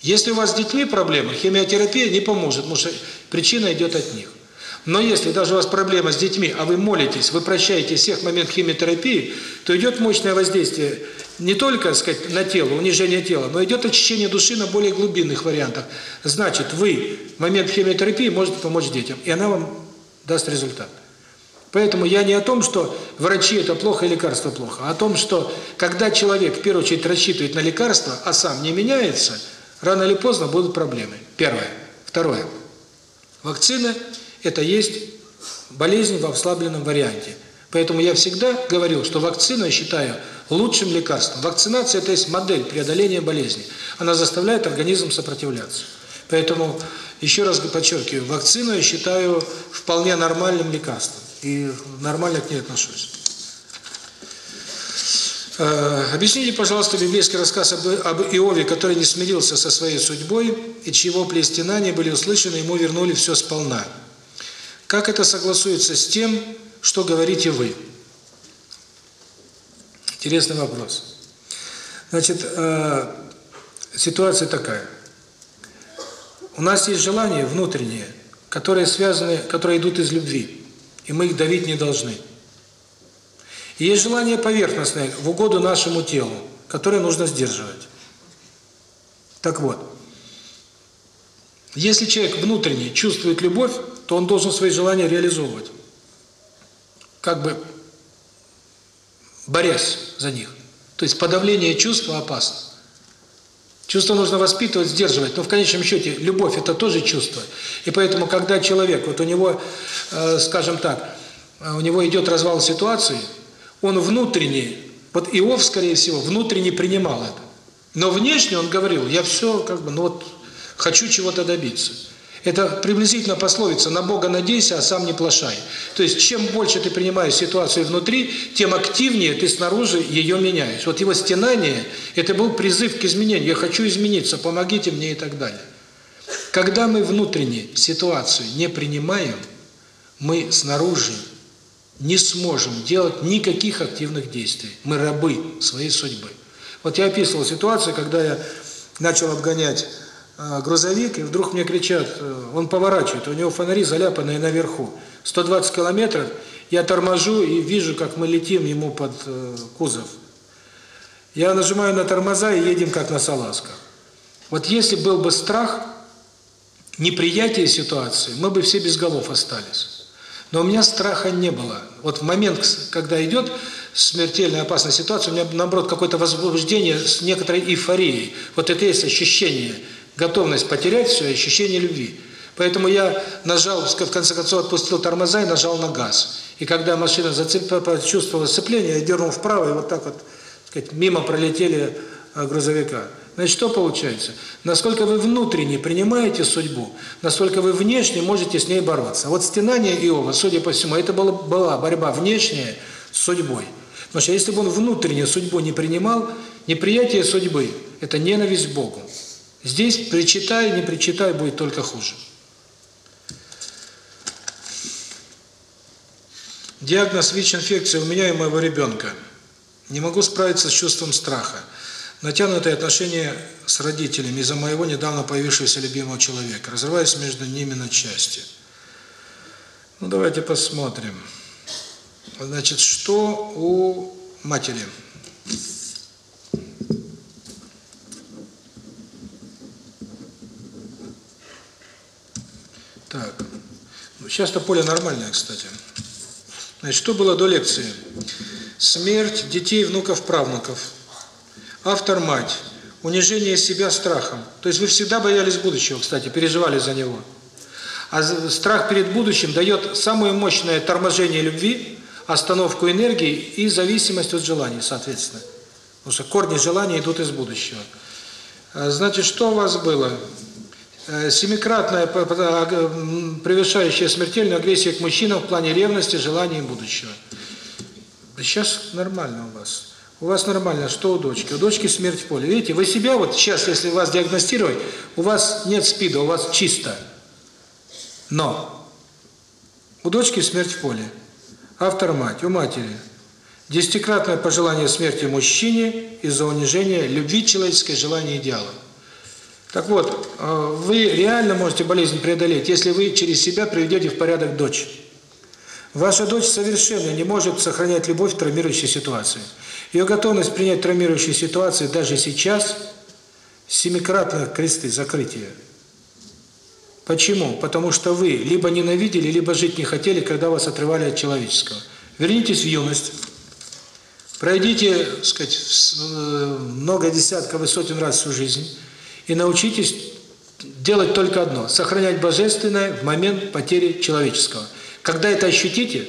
Если у вас с детьми проблемы, химиотерапия не поможет, потому что причина идет от них. Но если даже у вас проблема с детьми, а вы молитесь, вы прощаете всех момент химиотерапии, то идет мощное воздействие не только, так сказать, на тело, унижение тела, но идет очищение души на более глубинных вариантах. Значит, вы в момент химиотерапии можете помочь детям, и она вам даст результат. Поэтому я не о том, что врачи – это плохо и лекарство плохо, а о том, что когда человек, в первую очередь, рассчитывает на лекарство, а сам не меняется, рано или поздно будут проблемы. Первое. Второе. Вакцина – это есть болезнь в ослабленном варианте. Поэтому я всегда говорил, что вакцина я считаю лучшим лекарством. Вакцинация – это есть модель преодоления болезни. Она заставляет организм сопротивляться. Поэтому, еще раз подчеркиваю, вакцину я считаю вполне нормальным лекарством и нормально к ней отношусь. Объясните, пожалуйста, библейский рассказ об, об Иове, который не смирился со своей судьбой, и чьего плестинания были услышаны, ему вернули все сполна. Как это согласуется с тем, что говорите вы? Интересный вопрос. Значит, э, ситуация такая. У нас есть желания внутренние, которые связаны, которые идут из любви и мы их давить не должны. И есть желание поверхностное, в угоду нашему телу, которое нужно сдерживать. Так вот, если человек внутренне чувствует любовь, то он должен свои желания реализовывать, как бы борясь за них. То есть подавление чувства опасно. Чувство нужно воспитывать, сдерживать, но в конечном счете любовь – это тоже чувство. И поэтому, когда человек, вот у него, э, скажем так, э, у него идет развал ситуации, он внутренне, вот Иов, скорее всего, внутренне принимал это. Но внешне он говорил, я все, как бы, ну вот, хочу чего-то добиться. Это приблизительно пословица «на Бога надейся, а сам не плашай». То есть, чем больше ты принимаешь ситуацию внутри, тем активнее ты снаружи ее меняешь. Вот его стенание – это был призыв к изменению. «Я хочу измениться, помогите мне» и так далее. Когда мы внутренне ситуацию не принимаем, мы снаружи не сможем делать никаких активных действий. Мы рабы своей судьбы. Вот я описывал ситуацию, когда я начал обгонять грузовик, и вдруг мне кричат, э, он поворачивает, у него фонари заляпанные наверху, 120 километров, я торможу и вижу, как мы летим ему под э, кузов. Я нажимаю на тормоза и едем, как на салазках. Вот если был бы страх, неприятие ситуации, мы бы все без голов остались. Но у меня страха не было. Вот в момент, когда идет смертельная опасная ситуация, у меня, наоборот, какое-то возбуждение с некоторой эйфорией. Вот это есть ощущение – готовность потерять все, ощущение любви. Поэтому я нажал, в конце концов, отпустил тормоза и нажал на газ. И когда машина зацепила, почувствовала сцепление, я дернул вправо, и вот так вот, так сказать, мимо пролетели э, грузовика. Значит, что получается? Насколько вы внутренне принимаете судьбу, насколько вы внешне можете с ней бороться. Вот стенание Иова, судя по всему, это была, была борьба внешняя с судьбой. Потому что если бы он внутренне судьбу не принимал, неприятие судьбы – это ненависть к Богу. Здесь причитай, не причитай, будет только хуже. Диагноз ВИЧ-инфекции у меня и моего ребенка. Не могу справиться с чувством страха. Натянутые отношения с родителями из-за моего недавно появившегося любимого человека. Разрываюсь между ними на части. Ну, давайте посмотрим. Значит, что у матери? Матери. Так. Ну, Сейчас-то поле нормальное, кстати. Значит, что было до лекции? Смерть детей, внуков, правнуков. Автор – мать. Унижение себя страхом. То есть вы всегда боялись будущего, кстати, переживали за него. А страх перед будущим дает самое мощное торможение любви, остановку энергии и зависимость от желаний, соответственно. Потому что корни желания идут из будущего. А, значит, что у вас было? семикратная превышающая смертельную агрессия к мужчинам в плане ревности, желания им будущего. Сейчас нормально у вас. У вас нормально, что у дочки? У дочки смерть в поле. Видите, вы себя вот сейчас, если вас диагностировать, у вас нет спида, у вас чисто. Но у дочки смерть в поле. Автор мать, у матери. Десятикратное пожелание смерти мужчине из-за унижения любви человеческой, желания идеала. Так вот, э, вы реально можете болезнь преодолеть, если вы через себя приведете в порядок дочь. Ваша дочь совершенно не может сохранять любовь в травмирующей ситуации. Ее готовность принять травмирующие ситуации даже сейчас семикратно кресты закрытия. Почему? Потому что вы либо ненавидели, либо жить не хотели, когда вас отрывали от человеческого. Вернитесь в юность, пройдите, так сказать, э, много десятков и сотен раз всю жизнь, и научитесь делать только одно – сохранять божественное в момент потери человеческого. Когда это ощутите,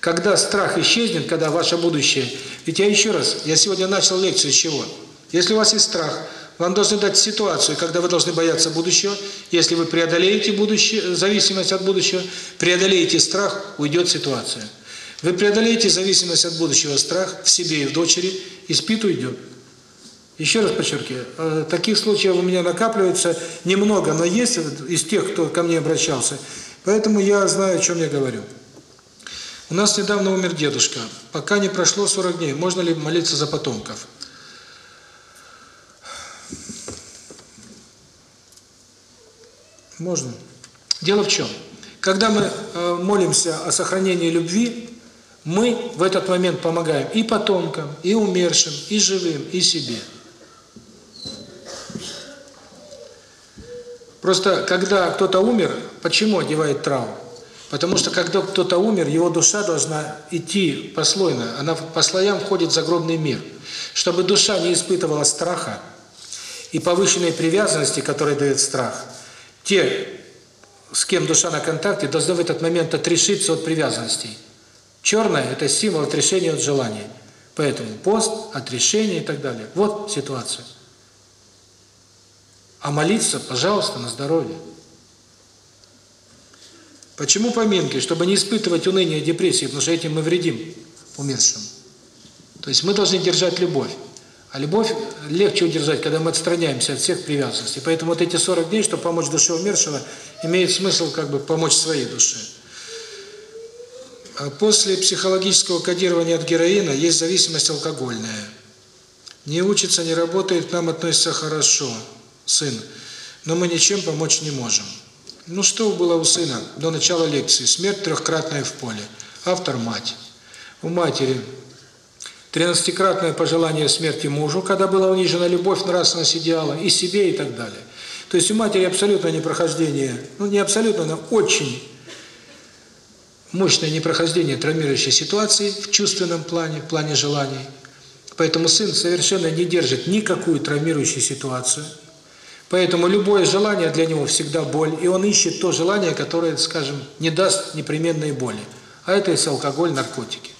когда страх исчезнет, когда ваше будущее… Ведь я еще раз, я сегодня начал лекцию с чего? Если у вас есть страх, вам должны дать ситуацию, когда вы должны бояться будущего. Если вы преодолеете будущее, зависимость от будущего, преодолеете страх, уйдет ситуация. Вы преодолеете зависимость от будущего страх в себе и в дочери, и спит уйдет. Еще раз подчеркиваю, э, таких случаев у меня накапливается немного, но есть из тех, кто ко мне обращался. Поэтому я знаю, о чем я говорю. У нас недавно умер дедушка. Пока не прошло 40 дней, можно ли молиться за потомков? Можно. Дело в чем? Когда мы э, молимся о сохранении любви, мы в этот момент помогаем и потомкам, и умершим, и живым, и себе. Просто когда кто-то умер, почему одевает травму? Потому что когда кто-то умер, его душа должна идти послойно, она по слоям входит в загробный мир. Чтобы душа не испытывала страха и повышенной привязанности, которая дает страх, те, с кем душа на контакте, должны в этот момент отрешиться от привязанностей. Черное – это символ отрешения от желаний. Поэтому пост, отрешение и так далее. Вот ситуация. А молиться, пожалуйста, на здоровье. Почему поминки? Чтобы не испытывать уныние и депрессии, потому что этим мы вредим умершим. То есть мы должны держать любовь. А любовь легче удержать, когда мы отстраняемся от всех привязанностей. Поэтому вот эти 40 дней, чтобы помочь душе умершего, имеет смысл как бы помочь своей душе. А после психологического кодирования от героина есть зависимость алкогольная. Не учится, не работает, к нам относится хорошо. Хорошо сына, но мы ничем помочь не можем. Ну что было у сына до начала лекции? Смерть трехкратная в поле. Автор – мать. У матери тринадцатикратное пожелание смерти мужу, когда была унижена любовь, нравственность идеала, и себе, и так далее. То есть у матери абсолютно непрохождение, ну не абсолютно, но очень мощное непрохождение травмирующей ситуации в чувственном плане, в плане желаний. Поэтому сын совершенно не держит никакую травмирующую ситуацию – Поэтому любое желание для него всегда боль, и он ищет то желание, которое, скажем, не даст непременной боли. А это есть алкоголь, наркотики.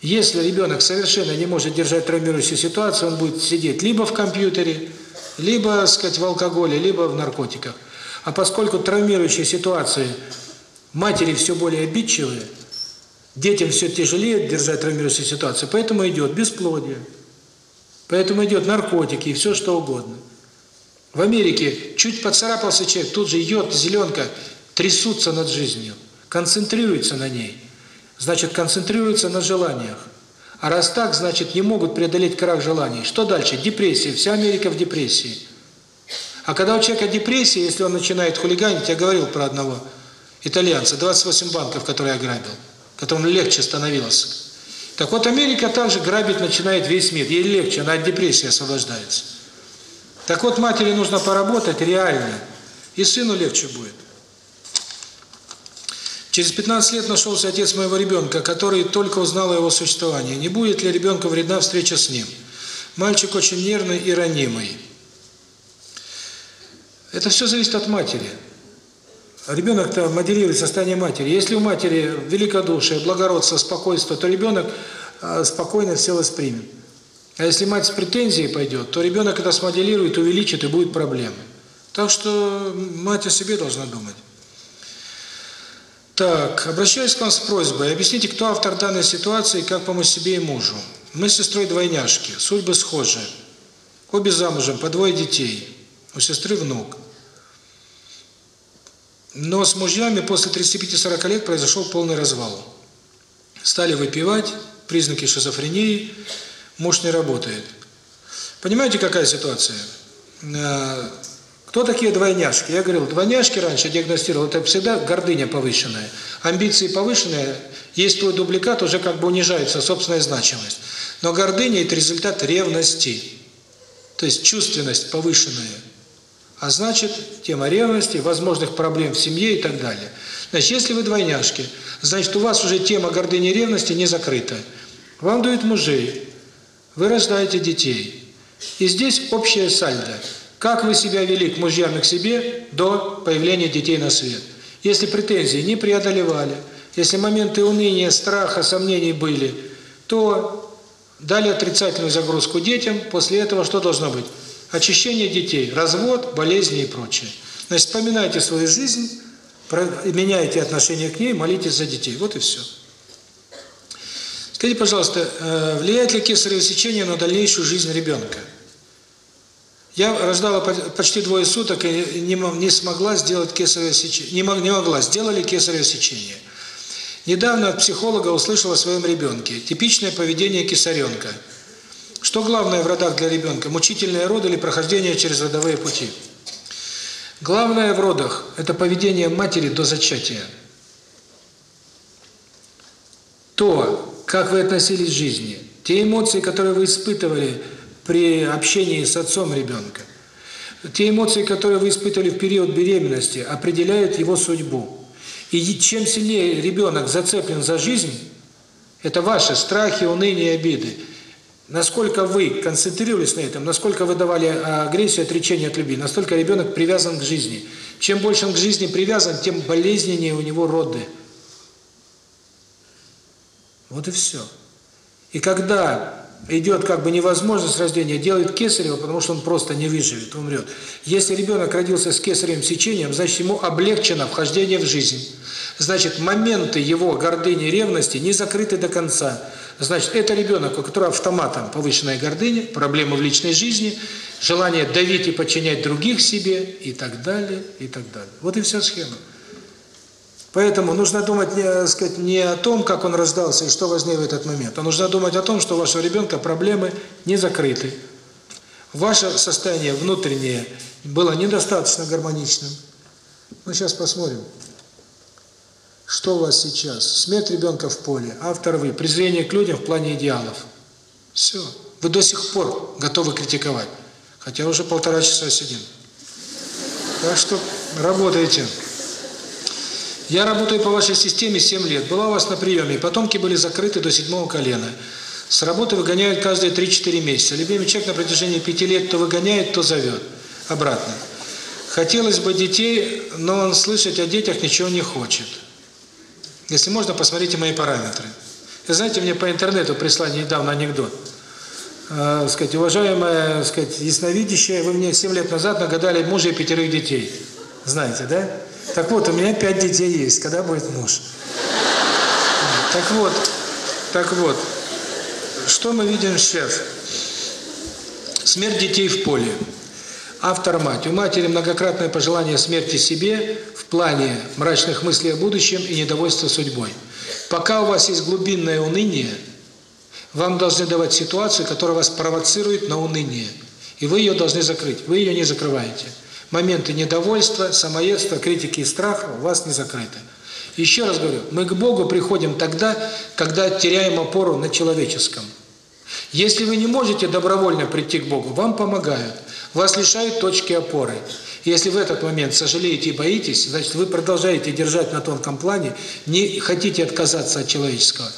Если ребенок совершенно не может держать травмирующую ситуацию, он будет сидеть либо в компьютере, либо, так сказать, в алкоголе, либо в наркотиках. А поскольку травмирующие ситуации матери все более обидчивые, детям все тяжелее держать травмирующую ситуацию, поэтому идет бесплодие, поэтому идет наркотики и все что угодно. В Америке чуть поцарапался человек, тут же йод, зеленка, трясутся над жизнью, концентрируются на ней. Значит, концентрируются на желаниях. А раз так, значит, не могут преодолеть крах желаний. Что дальше? Депрессия. Вся Америка в депрессии. А когда у человека депрессия, если он начинает хулиганить, я говорил про одного итальянца, 28 банков, который ограбил, которому легче становилось. Так вот, Америка также грабить начинает весь мир. Ей легче, она от депрессии освобождается. Так вот, матери нужно поработать реально, и сыну легче будет. Через 15 лет нашелся отец моего ребенка, который только узнал о его существовании. Не будет ли ребенку вредна встреча с ним? Мальчик очень нервный и ранимый. Это все зависит от матери. Ребенок-то моделирует состояние матери. Если у матери великодушие, благородство, спокойство, то ребенок э, спокойно все воспримет. А если мать с претензией пойдет, то ребенок это смоделирует, увеличит и будет проблемы. Так что мать о себе должна думать. Так, обращаюсь к вам с просьбой. Объясните, кто автор данной ситуации как помочь себе и мужу. Мы с сестрой двойняшки, судьбы схожи. Обе замужем, по двое детей. У сестры внук. Но с мужьями после 35-40 лет произошел полный развал. Стали выпивать, признаки шизофрении – муж не работает. Понимаете, какая ситуация? Кто такие двойняшки? Я говорил, двойняшки раньше диагностировал, это всегда гордыня повышенная, амбиции повышенные, есть твой дубликат, уже как бы унижается собственная значимость. Но гордыня – это результат ревности, то есть чувственность повышенная. А значит, тема ревности, возможных проблем в семье и так далее. Значит, если вы двойняшки, значит, у вас уже тема гордыни и ревности не закрыта. Вам дают мужей, вы рождаете детей. И здесь общая сальдо. Как вы себя вели к мужьям и к себе до появления детей на свет. Если претензии не преодолевали, если моменты уныния, страха, сомнений были, то дали отрицательную загрузку детям, после этого что должно быть? Очищение детей, развод, болезни и прочее. Значит, вспоминайте свою жизнь, меняйте отношение к ней, молитесь за детей. Вот и все. Скажите, пожалуйста, э, влияет ли кесарево сечение на дальнейшую жизнь ребенка? Я рождала почти двое суток и не, смогла сделать кесарево сечение. Не, мог, не могла, сделали кесарево сечение. Недавно от психолога услышала о своем ребенке. Типичное поведение кесаренка. Что главное в родах для ребенка? Мучительные роды или прохождение через родовые пути? Главное в родах – это поведение матери до зачатия. То, как вы относились к жизни, те эмоции, которые вы испытывали при общении с отцом ребенка, те эмоции, которые вы испытывали в период беременности, определяют его судьбу. И чем сильнее ребенок зацеплен за жизнь, это ваши страхи, уныние, обиды. Насколько вы концентрировались на этом, насколько вы давали а, агрессию, отречение от любви, настолько ребенок привязан к жизни. Чем больше он к жизни привязан, тем болезненнее у него роды. Вот и все. И когда идет как бы невозможность рождения, делают кесарево, потому что он просто не выживет, умрет. Если ребенок родился с кесаревым сечением, значит ему облегчено вхождение в жизнь. Значит, моменты его гордыни и ревности не закрыты до конца. Значит, это ребенок, у которого автоматом повышенная гордыня, проблемы в личной жизни, желание давить и подчинять других себе и так далее, и так далее. Вот и вся схема. Поэтому нужно думать э, не, сказать, не о том, как он рождался и что важнее в этот момент, а нужно думать о том, что у вашего ребенка проблемы не закрыты. Ваше состояние внутреннее было недостаточно гармоничным. Мы сейчас посмотрим. Что у вас сейчас? Смерть ребенка в поле. Автор вы. Презрение к людям в плане идеалов. Все. Вы до сих пор готовы критиковать. Хотя уже полтора часа сидим. Так что работайте. Я работаю по вашей системе 7 лет, была у вас на приеме, потомки были закрыты до седьмого колена. С работы выгоняют каждые 3-4 месяца. Любимый человек на протяжении 5 лет то выгоняет, то зовет. Обратно. Хотелось бы детей, но он слышать о детях ничего не хочет. Если можно, посмотрите мои параметры. Вы знаете, мне по интернету прислали недавно анекдот. Э, сказать, уважаемая, сказать, ясновидящая, вы мне 7 лет назад нагадали мужа и пятерых детей. Знаете, да? Так вот, у меня пять детей есть. Когда будет муж? Так вот, так вот, что мы видим сейчас? Смерть детей в поле. Автор мать. У матери многократное пожелание смерти себе в плане мрачных мыслей о будущем и недовольства судьбой. Пока у вас есть глубинное уныние, вам должны давать ситуацию, которая вас провоцирует на уныние. И вы ее должны закрыть. Вы ее не закрываете моменты недовольства, самоедства, критики и страха у вас не закрыты. Еще раз говорю, мы к Богу приходим тогда, когда теряем опору на человеческом. Если вы не можете добровольно прийти к Богу, вам помогают. Вас лишают точки опоры. Если в этот момент сожалеете и боитесь, значит, вы продолжаете держать на тонком плане, не хотите отказаться от человеческого.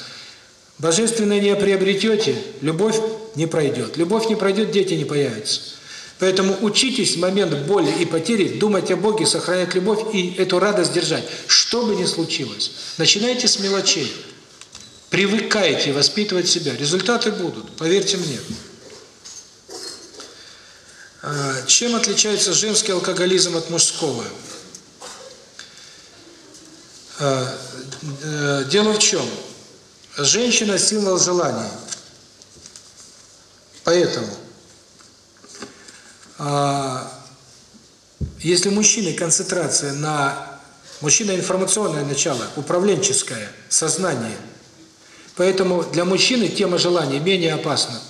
Божественное не приобретете, любовь не пройдет. Любовь не пройдет, дети не появятся. Поэтому учитесь в момент боли и потери думать о Боге, сохранять любовь и эту радость держать. Что бы ни случилось, начинайте с мелочей. Привыкайте воспитывать себя. Результаты будут, поверьте мне. А, чем отличается женский алкоголизм от мужского? А, э, дело в чем? Женщина – символ желаний. Поэтому – если мужчины концентрация на мужчина информационное начало, управленческое сознание. Поэтому для мужчины тема желания менее опасна.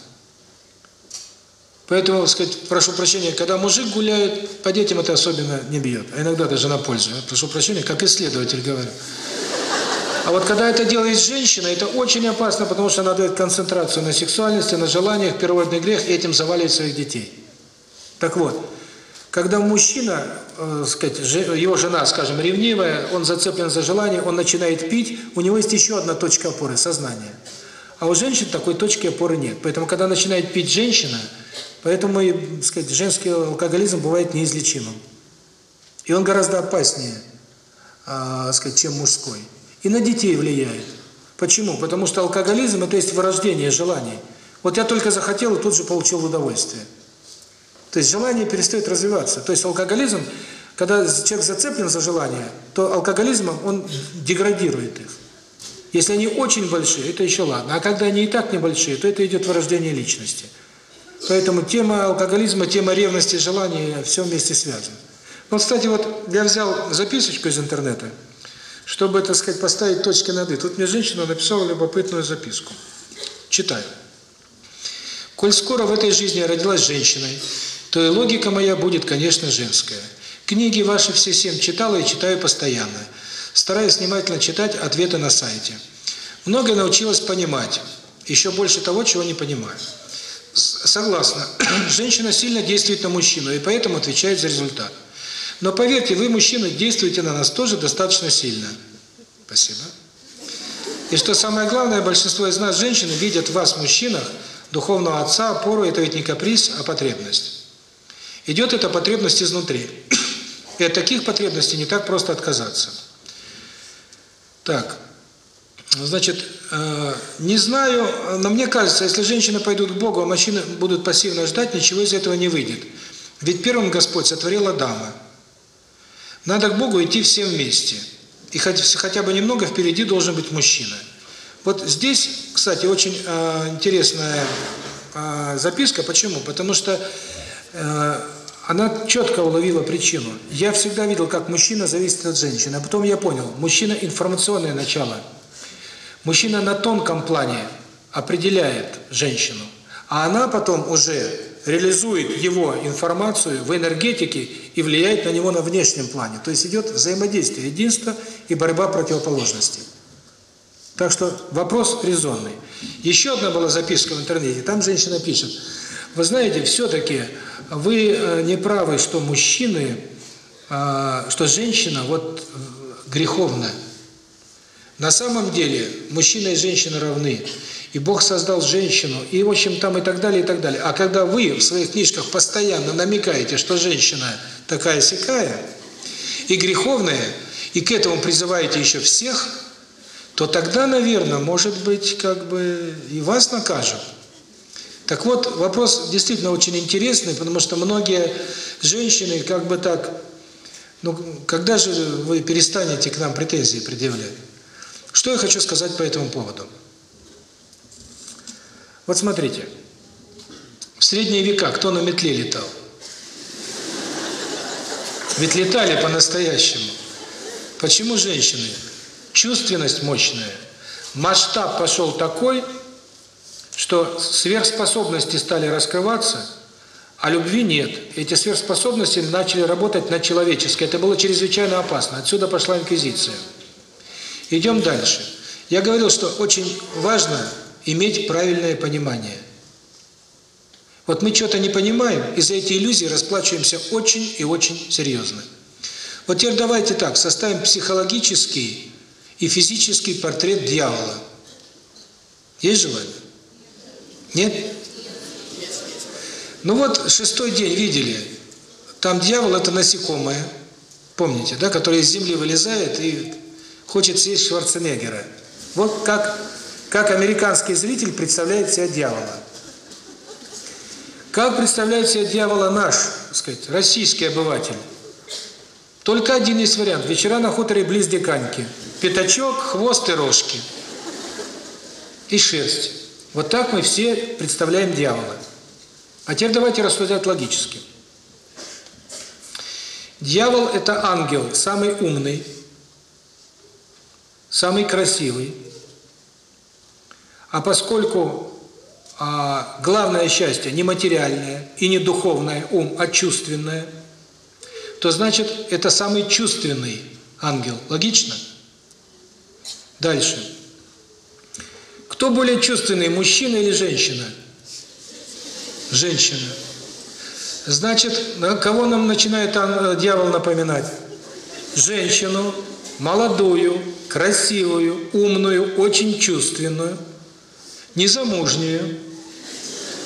Поэтому, сказать, прошу прощения, когда мужик гуляет, по детям это особенно не бьет, а иногда даже на пользу. Я прошу прощения, как исследователь говорю. А вот когда это делает женщина, это очень опасно, потому что она дает концентрацию на сексуальности, на желаниях, первородный грех, и этим заваливает своих детей. Так вот, когда мужчина, э, сказать, его жена, скажем, ревнивая, он зацеплен за желание, он начинает пить, у него есть еще одна точка опоры – сознание. А у женщин такой точки опоры нет. Поэтому, когда начинает пить женщина, поэтому и, сказать, женский алкоголизм бывает неизлечимым. И он гораздо опаснее, э, сказать, чем мужской. И на детей влияет. Почему? Потому что алкоголизм – это есть вырождение желаний. Вот я только захотел, и тут же получил удовольствие. То есть желание перестает развиваться. То есть алкоголизм, когда человек зацеплен за желание, то алкоголизмом он деградирует их. Если они очень большие, это еще ладно. А когда они и так небольшие, то это идет вырождение личности. Поэтому тема алкоголизма, тема ревности, желания, все вместе связано. Ну, кстати, вот я взял записочку из интернета, чтобы, так сказать, поставить точки над «и». Тут мне женщина написала любопытную записку. Читаю. «Коль скоро в этой жизни родилась женщиной, то и логика моя будет, конечно, женская. Книги ваши все семь читала и читаю постоянно. Стараюсь внимательно читать ответы на сайте. Много научилась понимать, еще больше того, чего не понимаю. Согласна, *clears throat* женщина сильно действует на мужчину и поэтому отвечает за результат. Но поверьте, вы, мужчины, действуете на нас тоже достаточно сильно. Спасибо. И что самое главное, большинство из нас, женщин, видят вас, мужчинах, духовного отца, опору, это ведь не каприз, а потребность. Идет эта потребность изнутри. И от таких потребностей не так просто отказаться. Так, значит, э, не знаю, но мне кажется, если женщины пойдут к Богу, а мужчины будут пассивно ждать, ничего из этого не выйдет. Ведь первым Господь сотворил Адама. Надо к Богу идти всем вместе. И хоть, хотя бы немного впереди должен быть мужчина. Вот здесь, кстати, очень э, интересная э, записка. Почему? Потому что э, она четко уловила причину. Я всегда видел, как мужчина зависит от женщины. А потом я понял, мужчина – информационное начало. Мужчина на тонком плане определяет женщину, а она потом уже реализует его информацию в энергетике и влияет на него на внешнем плане. То есть идет взаимодействие, единство и борьба противоположностей. Так что вопрос резонный. Еще одна была записка в интернете, там женщина пишет, вы знаете, все-таки а вы э, не правы, что мужчины, э, что женщина вот э, греховна. На самом деле мужчина и женщина равны. И Бог создал женщину, и в общем там и так далее, и так далее. А когда вы в своих книжках постоянно намекаете, что женщина такая-сякая, и греховная, и к этому призываете еще всех, то тогда, наверное, может быть, как бы и вас накажут. Так вот, вопрос действительно очень интересный, потому что многие женщины как бы так, ну, когда же вы перестанете к нам претензии предъявлять? Что я хочу сказать по этому поводу? Вот смотрите, в средние века кто на метле летал? Ведь летали по-настоящему. Почему женщины? Чувственность мощная. Масштаб пошел такой – что сверхспособности стали раскрываться, а любви нет. Эти сверхспособности начали работать на человеческой. Это было чрезвычайно опасно. Отсюда пошла инквизиция. Идем дальше. Я говорил, что очень важно иметь правильное понимание. Вот мы что-то не понимаем, и за эти иллюзии расплачиваемся очень и очень серьезно. Вот теперь давайте так, составим психологический и физический портрет дьявола. Есть желание? Нет? Ну вот, шестой день, видели, там дьявол – это насекомое, помните, да, которое из земли вылезает и хочет съесть Шварценеггера. Вот как, как американский зритель представляет себя дьявола. Как представляет себя дьявола наш, так сказать, российский обыватель? Только один есть вариант. Вечера на хуторе близ Диканьки. Пятачок, хвост и рожки. И шерсть. Вот так мы все представляем дьявола. А теперь давайте рассуждать логически. Дьявол – это ангел, самый умный, самый красивый. А поскольку а, главное счастье не материальное и не духовное, ум, а чувственное, то значит, это самый чувственный ангел. Логично? Дальше. Кто более чувственный, мужчина или женщина? Женщина. Значит, э, кого нам начинает э, дьявол напоминать? Женщину, молодую, красивую, умную, очень чувственную, незамужнюю.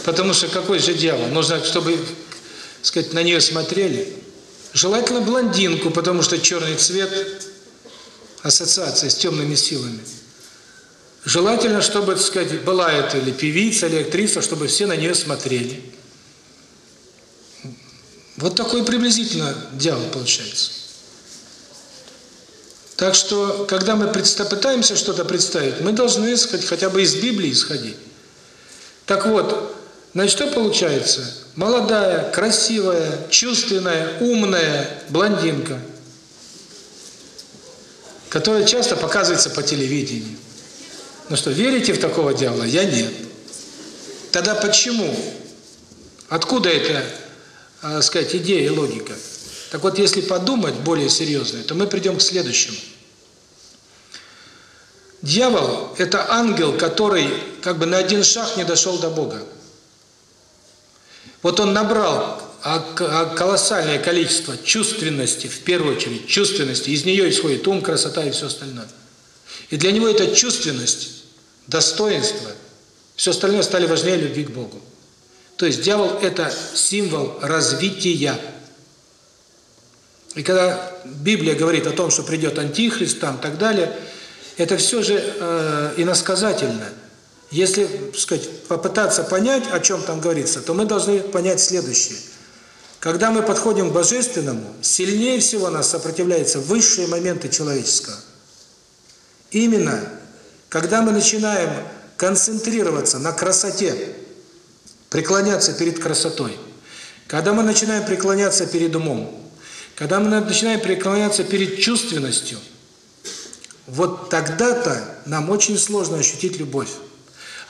Потому что какой же дьявол? Нужно, чтобы сказать, на нее смотрели. Желательно блондинку, потому что черный цвет ассоциация с темными силами. Желательно, чтобы, так сказать, была это или певица, или актриса, чтобы все на нее смотрели. Вот такой приблизительно дьявол получается. Так что, когда мы пытаемся что-то представить, мы должны искать хотя бы из Библии исходить. Так вот, значит, что получается? Молодая, красивая, чувственная, умная блондинка, которая часто показывается по телевидению. Ну что, верите в такого дьявола? Я нет. Тогда почему? Откуда эта, э, сказать, идея и логика? Так вот, если подумать более серьезно, то мы придем к следующему. Дьявол – это ангел, который как бы на один шаг не дошел до Бога. Вот он набрал а, а колоссальное количество чувственности, в первую очередь чувственности, из нее исходит ум, красота и все остальное. И для него эта чувственность достоинство, все остальное стали важнее любви к Богу. То есть дьявол – это символ развития. И когда Библия говорит о том, что придет Антихрист, там, так далее, это все же э, иносказательно. Если, сказать, попытаться понять, о чем там говорится, то мы должны понять следующее. Когда мы подходим к Божественному, сильнее всего нас сопротивляются высшие моменты человеческого. Именно когда мы начинаем концентрироваться на красоте, преклоняться перед красотой, когда мы начинаем преклоняться перед умом, когда мы начинаем преклоняться перед чувственностью, вот тогда-то нам очень сложно ощутить любовь.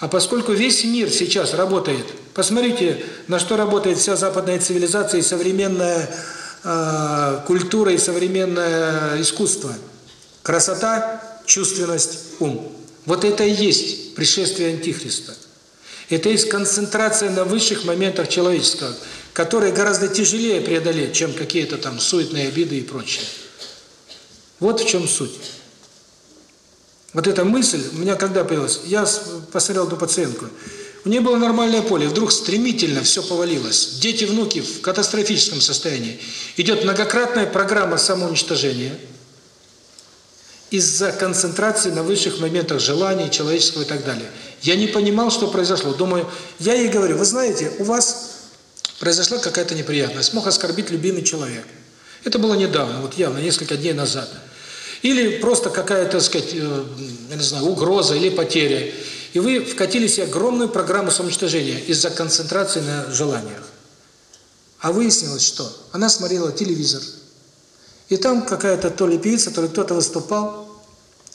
А поскольку весь мир сейчас работает, посмотрите, на что работает вся западная цивилизация и современная э, культура и современное искусство. Красота, чувственность, ум. Вот это и есть пришествие Антихриста. Это есть концентрация на высших моментах человеческого, которые гораздо тяжелее преодолеть, чем какие-то там суетные обиды и прочее. Вот в чем суть. Вот эта мысль у меня когда появилась, я посмотрел эту пациентку, у нее было нормальное поле, вдруг стремительно все повалилось. Дети, внуки в катастрофическом состоянии. Идет многократная программа самоуничтожения – из-за концентрации на высших моментах желаний человеческого и так далее. Я не понимал, что произошло. Думаю, я ей говорю, вы знаете, у вас произошла какая-то неприятность, мог оскорбить любимый человек. Это было недавно, вот явно, несколько дней назад. Или просто какая-то, так сказать, э, я не знаю, угроза или потеря. И вы вкатили себе огромную программу самоуничтожения из-за концентрации на желаниях. А выяснилось, что она смотрела телевизор, и там какая-то то ли певица, то ли кто-то выступал,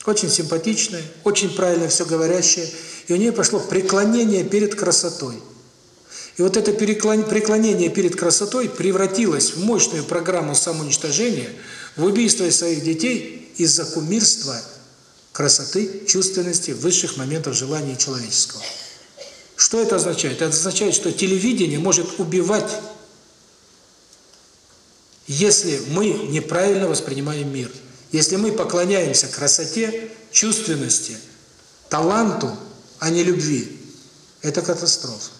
очень симпатичная, очень правильно все говорящая, и у нее пошло преклонение перед красотой. И вот это преклонение перед красотой превратилось в мощную программу самоуничтожения, в убийство своих детей из-за кумирства красоты, чувственности, высших моментов желания человеческого. Что это означает? Это означает, что телевидение может убивать если мы неправильно воспринимаем мир, если мы поклоняемся красоте, чувственности, таланту, а не любви, это катастрофа.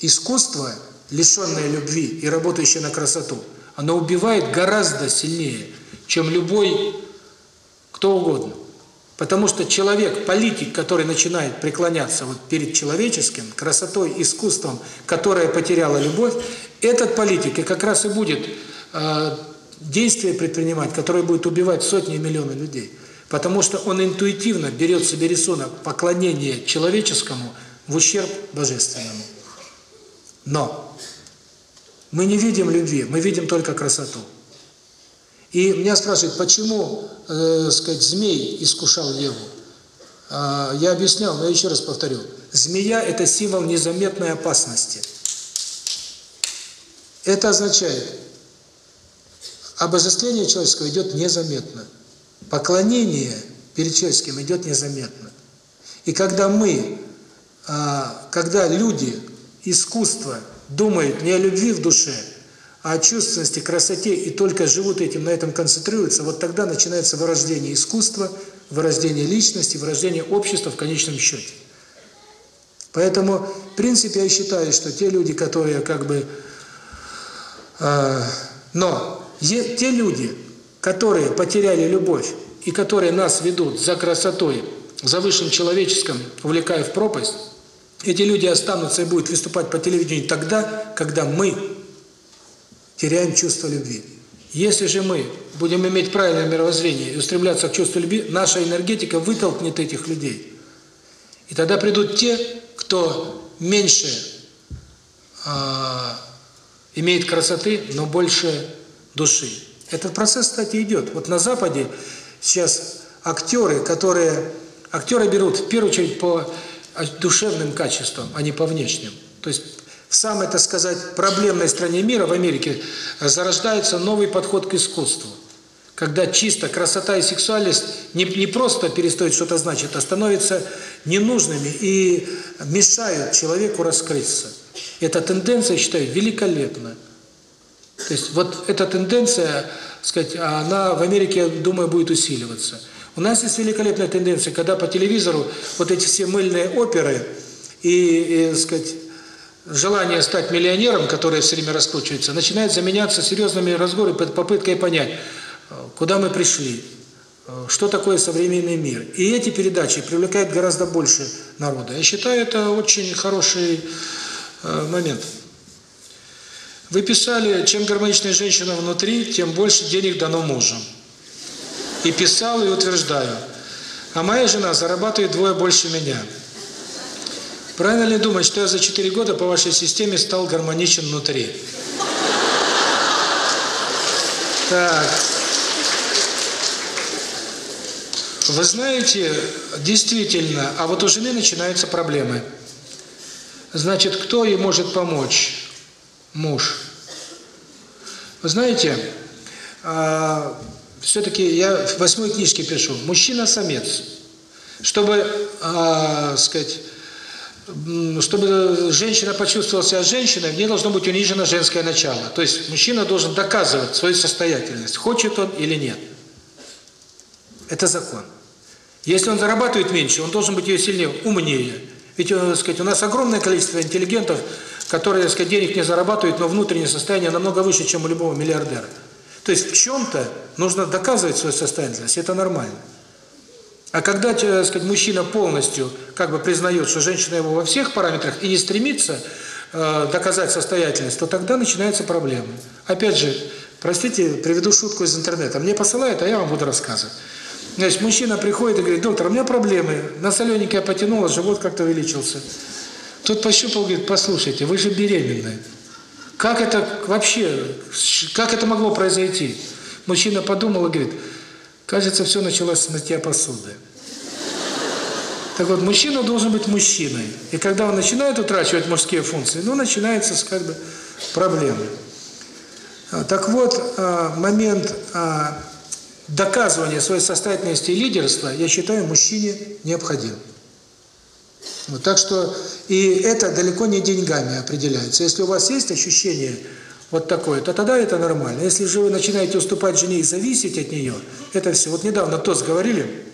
Искусство, лишенное любви и работающее на красоту, оно убивает гораздо сильнее, чем любой кто угодно. Потому что человек, политик, который начинает преклоняться вот перед человеческим, красотой, искусством, которое потеряло любовь, этот политик и как раз и будет э, действие предпринимать, которое будет убивать сотни и миллионы людей. Потому что он интуитивно берет себе рисунок поклонения человеческому в ущерб божественному. Но мы не видим любви, мы видим только красоту. И меня спрашивают, почему э, сказать, змей искушал Еву? Э, я объяснял, но еще раз повторю. Змея – это символ незаметной опасности. Это означает, обожествление человеческого идет незаметно. Поклонение перед человеческим идет незаметно. И когда мы, э, когда люди, искусство думают не о любви в душе – о чувственности, красоте, и только живут этим, на этом концентрируются, вот тогда начинается вырождение искусства, вырождение личности, вырождение общества в конечном счете. Поэтому, в принципе, я считаю, что те люди, которые как бы... Э, но те люди, которые потеряли любовь и которые нас ведут за красотой, за высшим человеческим, увлекая в пропасть, эти люди останутся и будут выступать по телевидению тогда, когда мы теряем чувство любви. Если же мы будем иметь правильное мировоззрение и устремляться к чувству любви, наша энергетика вытолкнет этих людей. И тогда придут те, кто меньше э, имеет красоты, но больше души. Этот процесс, кстати, идет. Вот на Западе сейчас актеры, которые... Актеры берут в первую очередь по душевным качествам, а не по внешним. То есть самой, так сказать, проблемной стране мира, в Америке, зарождается новый подход к искусству. Когда чисто красота и сексуальность не, не просто перестают что-то значить, а становятся ненужными и мешают человеку раскрыться. Эта тенденция, считаю, великолепна. То есть вот эта тенденция, сказать, она в Америке, думаю, будет усиливаться. У нас есть великолепная тенденция, когда по телевизору вот эти все мыльные оперы и, и сказать, желание стать миллионером, которое все время раскручивается, начинает заменяться серьезными разговорами под попыткой понять, э, куда мы пришли, э, что такое современный мир. И эти передачи привлекают гораздо больше народа. Я считаю, это очень хороший э, момент. Вы писали, чем гармоничная женщина внутри, тем больше денег дано мужу. И писал, и утверждаю. А моя жена зарабатывает двое больше меня. Правильно ли думать, что я за 4 года по вашей системе стал гармоничен внутри? Так. Вы знаете, действительно, а вот у жены начинаются проблемы. Значит, кто ей может помочь? Муж. Вы знаете, а, э, все-таки я в восьмой книжке пишу, мужчина-самец. Чтобы, э, сказать, чтобы э, женщина почувствовала себя женщиной, в ней должно быть унижено женское начало. То есть мужчина должен доказывать свою состоятельность, хочет он или нет. Это закон. Если он зарабатывает меньше, он должен быть ее сильнее, умнее. Ведь, э, так сказать, у нас огромное количество интеллигентов, которые, так сказать, денег не зарабатывают, но внутреннее состояние намного выше, чем у любого миллиардера. То есть в чем-то нужно доказывать свою состоятельность, это нормально. А когда, э, так сказать, мужчина полностью как бы признает, что женщина его во всех параметрах и не стремится э, доказать состоятельность, то тогда начинаются проблемы. Опять же, простите, приведу шутку из интернета. Мне посылают, а я вам буду рассказывать. Значит, мужчина приходит и говорит, доктор, у меня проблемы. На соленик я потянула, живот как-то увеличился. Тот пощупал, говорит, послушайте, вы же беременная. Как это вообще, как это могло произойти? Мужчина подумал и говорит, Кажется, все началось с мытья посуды. Так вот, мужчина должен быть мужчиной. И когда он начинает утрачивать мужские функции, ну, начинается с как бы проблемы. А, так вот, а, момент а, доказывания своей состоятельности и лидерства, я считаю, мужчине необходим. Вот, так что и это далеко не деньгами определяется. Если у вас есть ощущение вот такое, то тогда это нормально. Если же вы начинаете уступать жене и зависеть от нее, это все. Вот недавно ТОС говорили,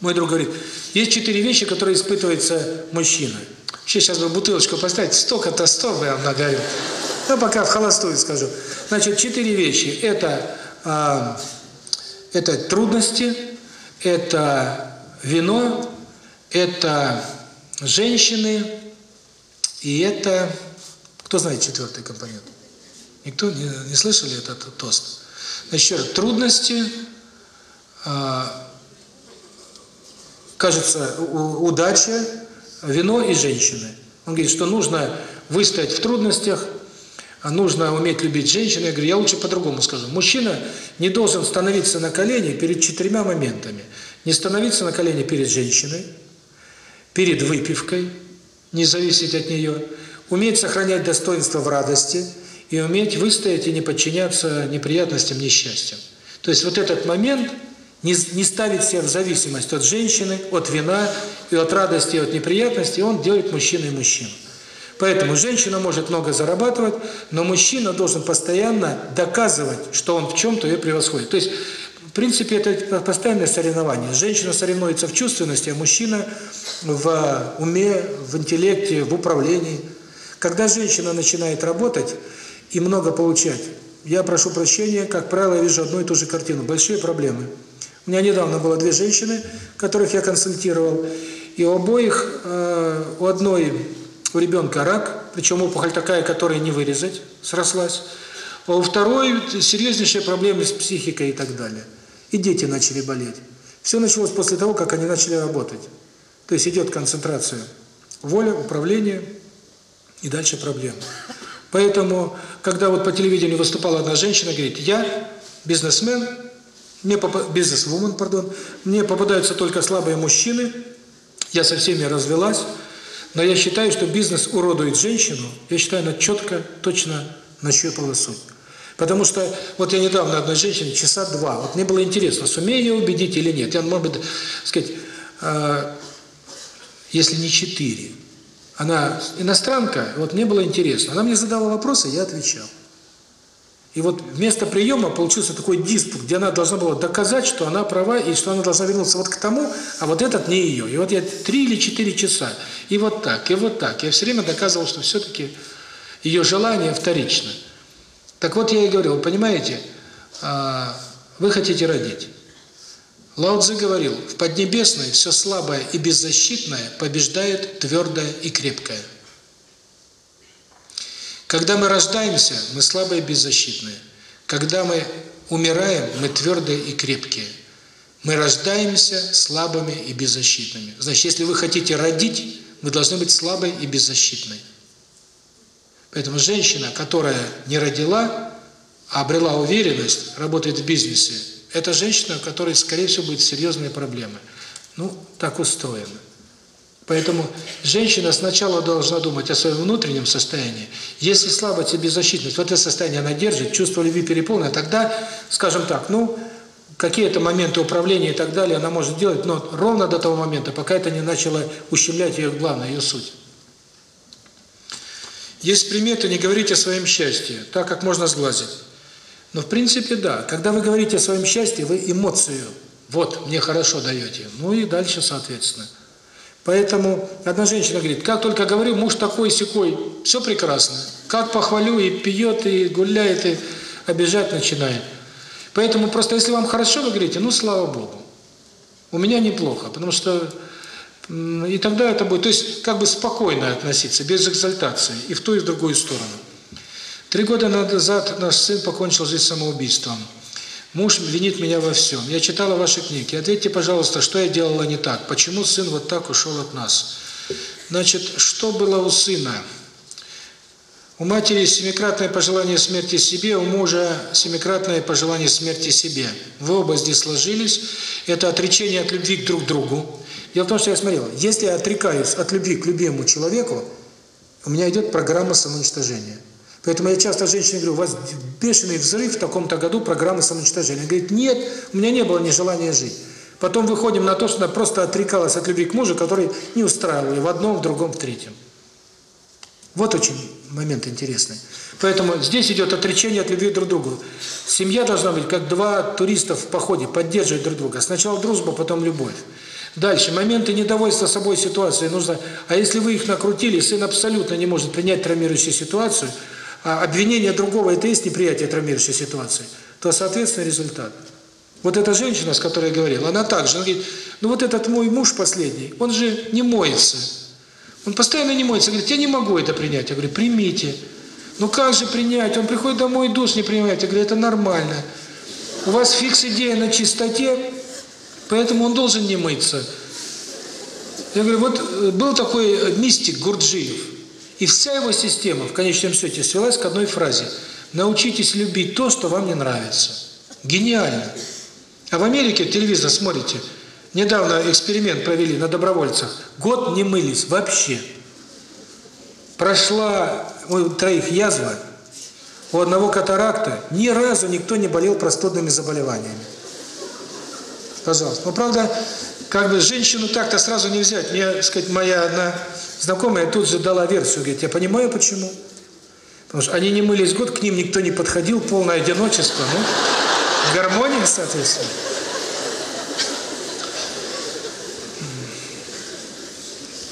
мой друг говорит, есть четыре вещи, которые испытывается мужчина. Сейчас бы бутылочку поставить, столько-то сто бы я вам наговорил. Но пока в холостую скажу. Значит, четыре вещи. Это, а, это трудности, это вино, это женщины, и это... Кто знает четвертый компонент? Никто не, не слышали этот тост? Значит, трудности, э, кажется, удача, вино и женщины. Он говорит, что нужно выстоять в трудностях, нужно уметь любить женщин. Я говорю, я лучше по-другому скажу. Мужчина не должен становиться на колени перед четырьмя моментами. Не становиться на колени перед женщиной, перед выпивкой, не зависеть от нее, уметь сохранять достоинство в радости – и уметь выстоять и не подчиняться неприятностям, несчастьям. То есть вот этот момент не, не ставить себя в зависимость от женщины, от вина и от радости, и от неприятностей, он делает мужчину и мужчину. Поэтому женщина может много зарабатывать, но мужчина должен постоянно доказывать, что он в чем-то ее превосходит. То есть, в принципе, это постоянное соревнование. Женщина соревнуется в чувственности, а мужчина в уме, в интеллекте, в управлении. Когда женщина начинает работать, и много получать. Я прошу прощения, как правило, я вижу одну и ту же картину. Большие проблемы. У меня недавно было две женщины, которых я консультировал, и у обоих, э, у одной, у ребенка рак, причем опухоль такая, которую не вырезать, срослась, а у второй серьезнейшие проблемы с психикой и так далее. И дети начали болеть. Все началось после того, как они начали работать. То есть идет концентрация воля, управление и дальше проблемы. Поэтому, когда вот по телевидению выступала одна женщина, говорит, я бизнесмен, мне поп... бизнесвумен, пардон, мне попадаются только слабые мужчины, я со всеми развелась, но я считаю, что бизнес уродует женщину, я считаю, она четко, точно нащупала суть. Потому что, вот я недавно одной женщине, часа два, вот мне было интересно, сумею я убедить или нет, я, может быть, сказать, э, если не четыре, она иностранка, вот мне было интересно. Она мне задала вопросы, я отвечал. И вот вместо приема получился такой диспут, где она должна была доказать, что она права и что она должна вернуться вот к тому, а вот этот не ее. И вот я три или четыре часа, и вот так, и вот так. Я все время доказывал, что все-таки ее желание вторично. Так вот я и говорил, понимаете, а, вы хотите родить. Лао говорил, в Поднебесной все слабое и беззащитное побеждает твердое и крепкое. Когда мы рождаемся, мы слабые и беззащитные. Когда мы умираем, мы твердые и крепкие. Мы рождаемся слабыми и беззащитными. Значит, если вы хотите родить, вы должны быть слабой и беззащитной. Поэтому женщина, которая не родила, а обрела уверенность, работает в бизнесе, это женщина, у которой, скорее всего, будут серьезные проблемы. Ну, так устроено. Поэтому женщина сначала должна думать о своем внутреннем состоянии. Если слабость и беззащитность, вот это состояние она держит, чувство любви переполнено, тогда, скажем так, ну, какие-то моменты управления и так далее она может делать, но ровно до того момента, пока это не начало ущемлять ее главное, ее суть. Есть приметы, не говорите о своем счастье, так как можно сглазить. Но в принципе да, когда вы говорите о своем счастье, вы эмоцию, вот, мне хорошо даете, ну и дальше соответственно. Поэтому одна женщина говорит, как только говорю, муж такой секой, все прекрасно. Как похвалю и пьет, и гуляет, и обижать начинает. Поэтому просто если вам хорошо, вы говорите, ну слава Богу, у меня неплохо, потому что и тогда это будет, то есть как бы спокойно относиться, без экзальтации, и в ту, и в другую сторону. Три года назад наш сын покончил жизнь самоубийством. Муж винит меня во всем. Я читала ваши книги. Ответьте, пожалуйста, что я делала не так? Почему сын вот так ушел от нас? Значит, что было у сына? У матери семикратное пожелание смерти себе, у мужа семикратное пожелание смерти себе. Вы оба здесь сложились. Это отречение от любви друг к другу. Дело в том, что я смотрел, если я отрекаюсь от любви к любимому человеку, у меня идет программа самоуничтожения. Поэтому я часто женщине говорю, у вас бешеный взрыв в таком-то году программы самоуничтожения. Она говорит, нет, у меня не было ни желания жить. Потом выходим на то, что она просто отрекалась от любви к мужу, который не устраивал ее в одном, в другом, в третьем. Вот очень момент интересный. Поэтому здесь идет отречение от любви друг к другу. Семья должна быть как два туриста в походе, поддерживать друг друга. Сначала дружба, потом любовь. Дальше, моменты недовольства собой ситуации нужно... А если вы их накрутили, сын абсолютно не может принять травмирующую ситуацию – а, обвинение другого это есть неприятие травмирующей ситуации, то, соответственно, результат. Вот эта женщина, с которой я говорил, она также, она говорит, ну вот этот мой муж последний, он же не моется. Он постоянно не моется, говорит, я не могу это принять. Я говорю, примите. Ну как же принять? Он приходит домой, душ не принимает. Я говорю, это нормально. У вас фикс идея на чистоте, поэтому он должен не мыться. Я говорю, вот э, был такой мистик Гурджиев. И вся его система в конечном счете свелась к одной фразе. Научитесь любить то, что вам не нравится. Гениально. А в Америке телевизор смотрите. Недавно эксперимент провели на добровольцах. Год не мылись вообще. Прошла у троих язва, у одного катаракта. Ни разу никто не болел простудными заболеваниями. Пожалуйста. Но правда, как бы женщину так-то сразу не взять. Мне, так сказать, моя одна Знакомая тут же дала версию, говорит, я понимаю почему. Потому что они не мылись год, к ним никто не подходил, полное одиночество, ну, гармония, соответственно.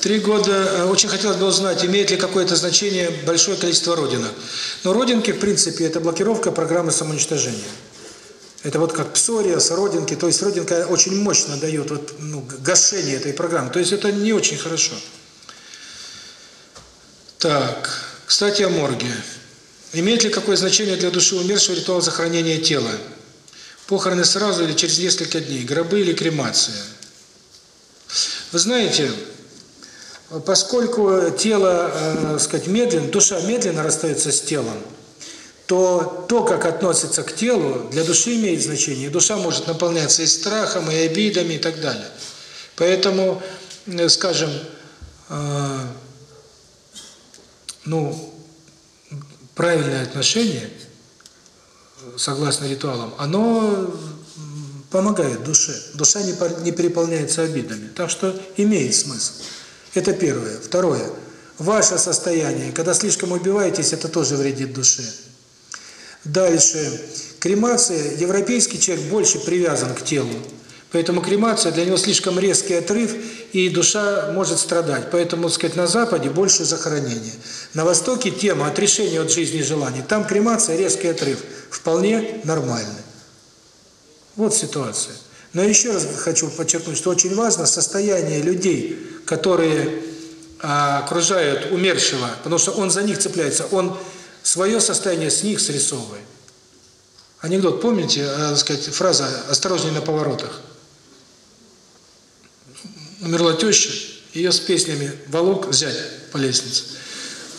Три года. Э, очень хотелось бы узнать, имеет ли какое-то значение большое количество родинок. Но родинки, в принципе, это блокировка программы самоуничтожения. Это вот как псориас, родинки. То есть родинка очень мощно дает вот, ну, гашение этой программы. То есть это не очень. Хорошо. Так, кстати, о морге. Имеет ли какое значение для души умершего ритуал захоронения тела? Похороны сразу или через несколько дней, гробы или кремация? Вы знаете, поскольку тело, э, сказать, медленно, душа медленно расстается с телом, то то, как относится к телу, для души имеет значение. Душа может наполняться и страхом, и обидами, и так далее. Поэтому, э, скажем, э, ну, правильное отношение, согласно ритуалам, оно помогает душе. Душа не, не переполняется обидами. Так что имеет смысл. Это первое. Второе. Ваше состояние, когда слишком убиваетесь, это тоже вредит душе. Дальше. Кремация. Европейский человек больше привязан к телу. Поэтому кремация для него слишком резкий отрыв, и душа может страдать. Поэтому, сказать, на Западе больше захоронения. На Востоке тема отрешения от жизни и желаний. Там кремация, резкий отрыв. Вполне нормальный. Вот ситуация. Но еще раз хочу подчеркнуть, что очень важно состояние людей, которые а, окружают умершего, потому что он за них цепляется, он свое состояние с них срисовывает. Анекдот, помните, а, сказать, фраза «осторожнее на поворотах»? Умерла теща, ее с песнями волок взять по лестнице.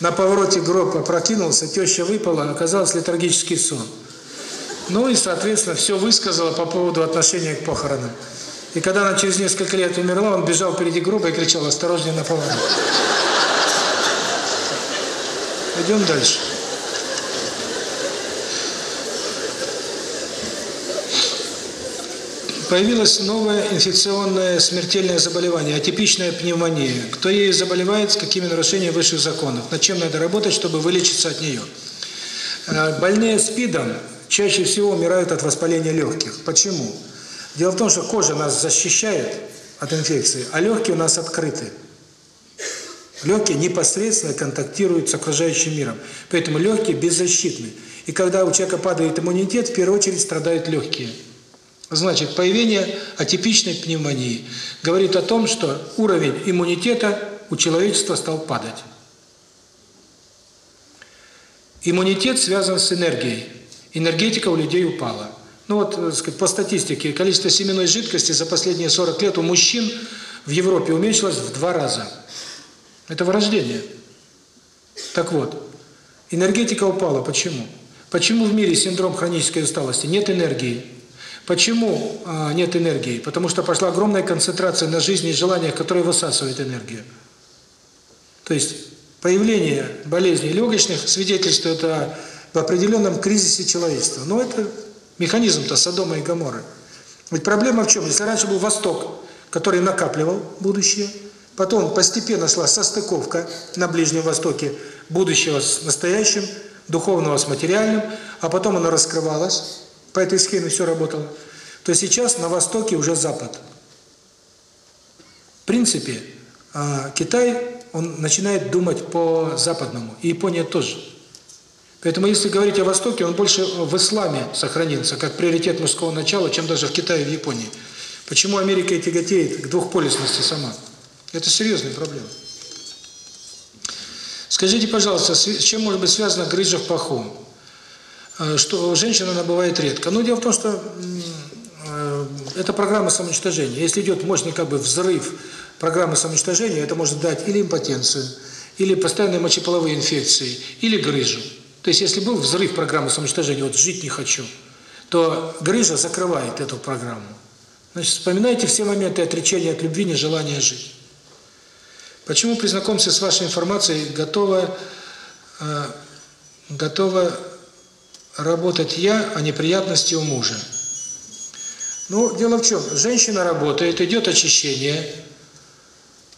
На повороте гроб опрокинулся, теща выпала, оказалось летаргический сон. Ну и, соответственно, все высказала по поводу отношения к похоронам. И когда она через несколько лет умерла, он бежал впереди гроба и кричал «Осторожнее на повороте!». Идем дальше. Появилось новое инфекционное смертельное заболевание, атипичная пневмония. Кто ей заболевает, с какими нарушениями высших законов, над чем надо работать, чтобы вылечиться от нее. Больные СПИДом чаще всего умирают от воспаления легких. Почему? Дело в том, что кожа нас защищает от инфекции, а легкие у нас открыты. Легкие непосредственно контактируют с окружающим миром, поэтому легкие беззащитны. И когда у человека падает иммунитет, в первую очередь страдают легкие. Значит, появление атипичной пневмонии говорит о том, что уровень иммунитета у человечества стал падать. Иммунитет связан с энергией. Энергетика у людей упала. Ну вот, э, сказать, по статистике, количество семенной жидкости за последние 40 лет у мужчин в Европе уменьшилось в два раза. Это вырождение. Так вот, энергетика упала. Почему? Почему в мире синдром хронической усталости? Нет энергии. Почему а, нет энергии? Потому что пошла огромная концентрация на жизни и желаниях, которые высасывают энергию. То есть появление болезней легочных свидетельствует о в определенном кризисе человечества. Но это механизм-то Содома и Гоморры. Ведь проблема в чем? Если раньше был Восток, который накапливал будущее, потом постепенно шла состыковка на Ближнем Востоке будущего с настоящим, духовного с материальным, а потом она раскрывалась, по этой схеме все работало. То сейчас на Востоке уже Запад. В принципе, а, Китай, он начинает думать по-западному. И Япония тоже. Поэтому, если говорить о Востоке, он больше в исламе сохранился, как приоритет мужского начала, чем даже в Китае и в Японии. Почему Америка и тяготеет к двухполюсности сама? Это серьезная проблема. Скажите, пожалуйста, с чем может быть связана грыжа в паху? что женщина она бывает редко. Но дело в том, что э, это программа самоуничтожения. Если идет мощный как бы взрыв программы самоуничтожения, это может дать или импотенцию, или постоянные мочеполовые инфекции, или грыжу. То есть, если был взрыв программы самоуничтожения, вот жить не хочу, то грыжа закрывает эту программу. Значит, вспоминайте все моменты отречения от любви, нежелания жить. Почему при знакомстве с вашей информацией готова, э, готова работать я, а неприятности у мужа. Ну, дело в чем, женщина работает, идет очищение,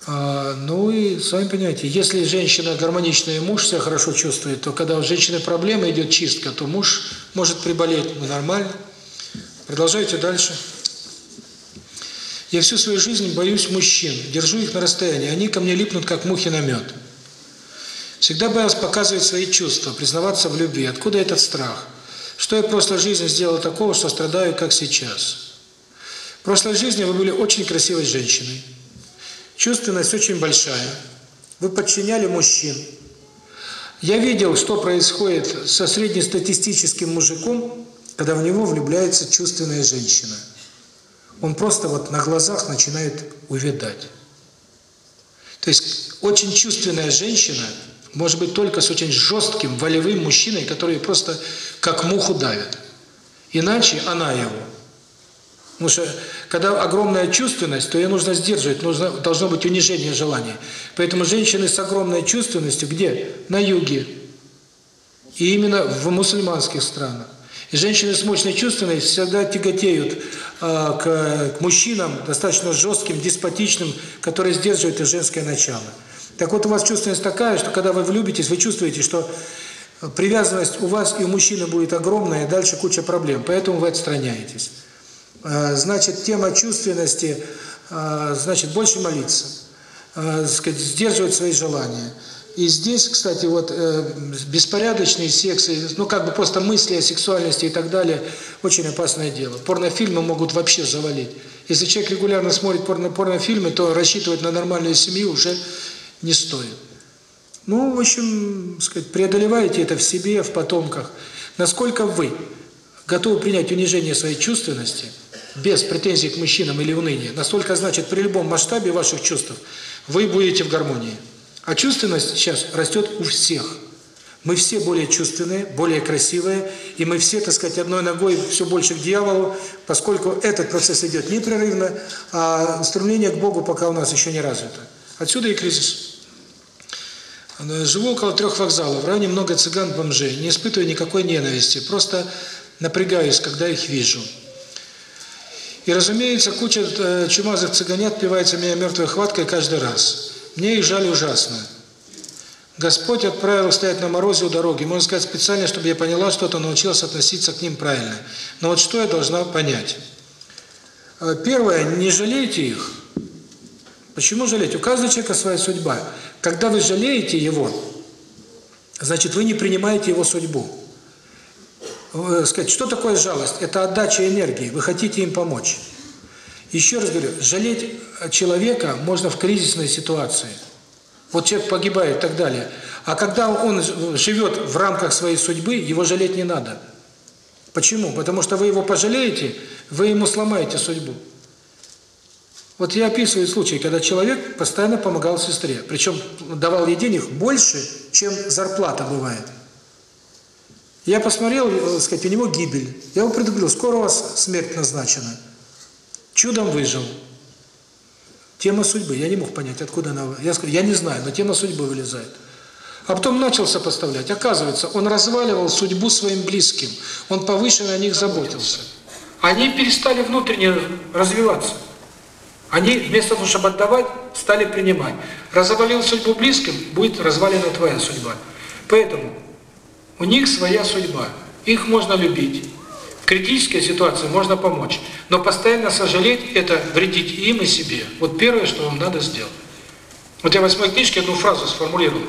а, ну и, сами понимаете, если женщина гармоничная и муж себя хорошо чувствует, то когда у женщины проблемы, идет чистка, то муж может приболеть, ну, нормально. Продолжайте дальше. Я всю свою жизнь боюсь мужчин, держу их на расстоянии, они ко мне липнут, как мухи на мед. Всегда боялась показывать свои чувства, признаваться в любви. Откуда этот страх? Что я в прошлой жизни сделал такого, что страдаю, как сейчас? В прошлой жизни вы были очень красивой женщиной. Чувственность очень большая. Вы подчиняли мужчин. Я видел, что происходит со среднестатистическим мужиком, когда в него влюбляется чувственная женщина. Он просто вот на глазах начинает увядать. То есть очень чувственная женщина – может быть только с очень жестким волевым мужчиной, который просто как муху давит. Иначе она его. Потому что когда огромная чувственность, то ее нужно сдерживать, нужно, должно быть унижение желаний. Поэтому женщины с огромной чувственностью где? На юге. И именно в мусульманских странах. И женщины с мощной чувственностью всегда тяготеют э, к, к мужчинам, достаточно жестким, деспотичным, которые сдерживают их женское начало. Так вот у вас чувственность такая, что когда вы влюбитесь, вы чувствуете, что привязанность у вас и у мужчины будет огромная, и дальше куча проблем, поэтому вы отстраняетесь. Э, значит, тема чувственности, э, значит, больше молиться, э, сказать, сдерживать свои желания. И здесь, кстати, вот беспорядочные сексы, ну как бы просто мысли о сексуальности и так далее, очень опасное дело. Порнофильмы могут вообще завалить. Если человек регулярно смотрит порно порнофильмы, то рассчитывать на нормальную семью уже не стоит. Ну, в общем, сказать, преодолеваете это в себе, в потомках. Насколько вы готовы принять унижение своей чувственности без претензий к мужчинам или уныния, настолько, значит, при любом масштабе ваших чувств вы будете в гармонии. А чувственность сейчас растет у всех. Мы все более чувственные, более красивые, и мы все, так сказать, одной ногой все больше к дьяволу, поскольку этот процесс идет непрерывно, а стремление к Богу пока у нас еще не развито. Отсюда и кризис. Живу около трех вокзалов, в районе много цыган-бомжей, не испытываю никакой ненависти, просто напрягаюсь, когда их вижу. И, разумеется, куча э, чумазых цыганят пивается меня мертвой хваткой каждый раз. Мне их жаль ужасно. Господь отправил стоять на морозе у дороги, можно сказать, специально, чтобы я поняла что-то, научилась относиться к ним правильно. Но вот что я должна понять? Э, первое, не жалейте их. Почему жалеть? У каждого человека своя судьба. Когда вы жалеете его, значит, вы не принимаете его судьбу. Э, сказать, что такое жалость? Это отдача энергии. Вы хотите им помочь. Еще раз говорю, жалеть э, человека можно в кризисной ситуации. Вот человек погибает и так далее. А когда он э, живет в рамках своей судьбы, его жалеть не надо. Почему? Потому что вы его пожалеете, вы ему сломаете судьбу. Вот я описываю случай, когда человек постоянно помогал сестре, причем давал ей денег больше, чем зарплата бывает. Я посмотрел, э, так сказать, у него гибель. Я его предупредил, скоро у вас смерть назначена. Чудом выжил. Тема судьбы. Я не мог понять, откуда она... Я сказал, я не знаю, но тема судьбы вылезает. А потом начал сопоставлять. Оказывается, он разваливал судьбу своим близким. Он повыше о них заботился. Они перестали внутренне развиваться. Они вместо того, чтобы отдавать, стали принимать. Развалил судьбу близким, будет развалена твоя судьба. Поэтому у них своя судьба. Их можно любить. В критической ситуации можно помочь. Но постоянно сожалеть – это вредить им и себе. Вот первое, что вам надо сделать. Вот я в восьмой книжке одну фразу сформулировал.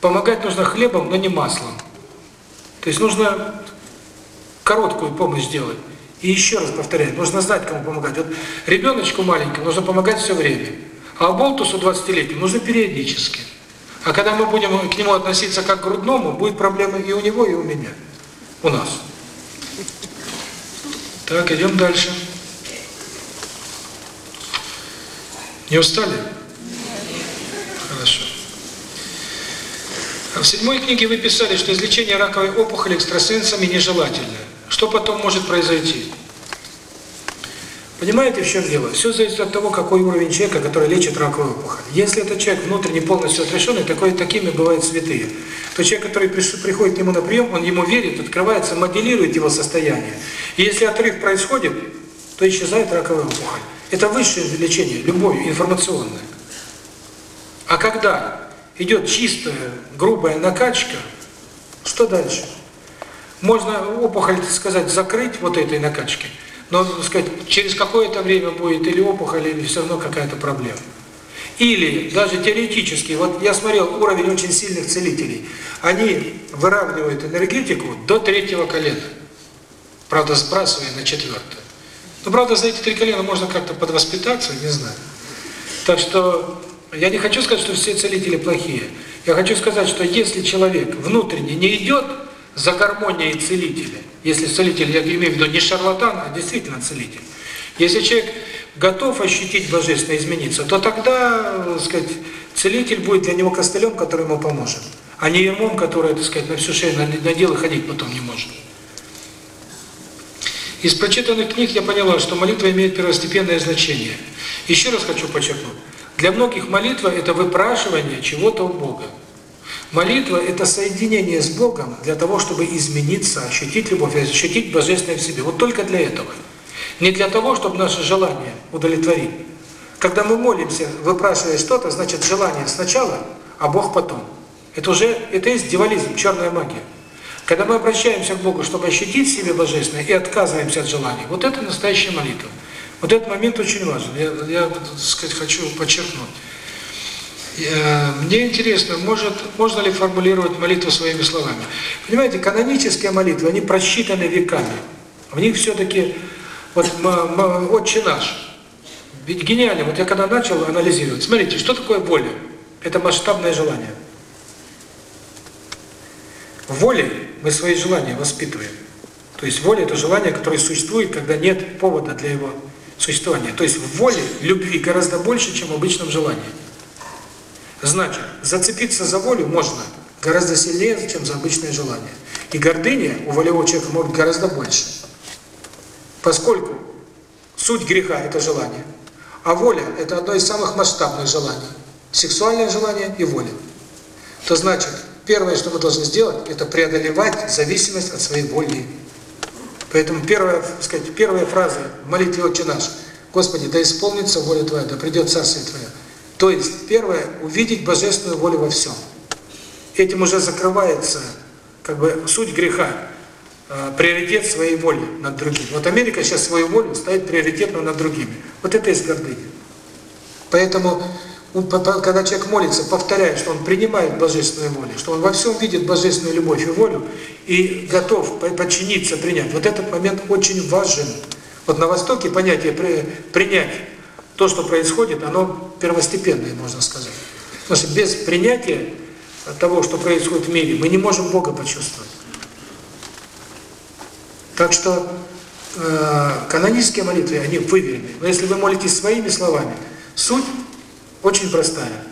Помогать нужно хлебом, но не маслом. То есть нужно короткую помощь сделать. И еще раз повторяю, нужно знать, кому помогать. Вот ребеночку маленькому нужно помогать все время, а болтусу 20-летнему нужно периодически. А когда мы будем к нему относиться как к грудному, будет проблемы и у него, и у меня. У нас. Так, идем дальше. Не устали? Хорошо. А в седьмой книге вы писали, что излечение раковой опухоли экстрасенсами нежелательно. Что потом может произойти? Понимаете, в чем дело? Все зависит от того, какой уровень человека, который лечит раковую опухоль. Если этот человек внутренне полностью отрешенный, такой, такими бывают святые, то человек, который приходит к нему на прием, он ему верит, открывается, моделирует его состояние. И если отрыв происходит, то исчезает раковая опухоль. Это высшее лечение, любое, информационное. А когда идет чистая, грубая накачка, что дальше? Можно опухоль, сказать, закрыть вот этой накачки, но, сказать, через какое-то время будет или опухоль, или все равно какая-то проблема. Или даже теоретически, вот я смотрел уровень очень сильных целителей, они выравнивают энергетику до третьего колена, правда сбрасывая на четвертое. Но ну, правда за эти три колена можно как-то подвоспитаться, не знаю. Так что я не хочу сказать, что все целители плохие. Я хочу сказать, что если человек внутренне не идет, за гармонией целителя. Если целитель, я имею в виду не шарлатан, а действительно целитель. Если человек готов ощутить божественное измениться, то тогда, так сказать, целитель будет для него костылем, который ему поможет, а не ермом, который, так сказать, на всю шею надел и ходить потом не может. Из прочитанных книг я поняла, что молитва имеет первостепенное значение. Еще раз хочу подчеркнуть. Для многих молитва – это выпрашивание чего-то у Бога. Молитва – это соединение с Богом для того, чтобы измениться, ощутить любовь, ощутить Божественное в себе. Вот только для этого. Не для того, чтобы наши желания удовлетворить. Когда мы молимся, выпрашивая что-то, значит желание сначала, а Бог потом. Это уже, это есть дивализм, черная магия. Когда мы обращаемся к Богу, чтобы ощутить себе Божественное и отказываемся от желаний, вот это настоящая молитва. Вот этот момент очень важен, я, я сказать, хочу подчеркнуть мне интересно, может, можно ли формулировать молитву своими словами? Понимаете, канонические молитвы, они просчитаны веками. А в них все-таки, вот, отче наш, ведь гениально, вот я когда начал анализировать, смотрите, что такое воля? Это масштабное желание. Волей мы свои желания воспитываем. То есть воля – это желание, которое существует, когда нет повода для его существования. То есть в воле любви гораздо больше, чем в обычном желании. Значит, зацепиться за волю можно гораздо сильнее, чем за обычное желание. И гордыня у волевого человека может гораздо больше. Поскольку суть греха – это желание, а воля – это одно из самых масштабных желаний. Сексуальное желание и воля. То значит, первое, что мы должны сделать, это преодолевать зависимость от своей воли. Поэтому первая, сказать, первая фраза молитвы «Отче наш» – «Господи, да исполнится воля Твоя, да придет Царствие Твое». То есть, первое, увидеть божественную волю во всем. Этим уже закрывается как бы суть греха, э, приоритет своей воли над другими. Вот Америка сейчас свою волю ставит приоритетную над другими. Вот это из гордыни. Поэтому, когда человек молится, повторяет, что он принимает божественную волю, что он во всем видит божественную любовь и волю, и готов подчиниться, принять. Вот этот момент очень важен. Вот на Востоке понятие «принять» то, что происходит, оно первостепенное, можно сказать. Потому что без принятия того, что происходит в мире, мы не можем Бога почувствовать. Так что э, канонические молитвы, они выверены. Но если вы молитесь своими словами, суть очень простая.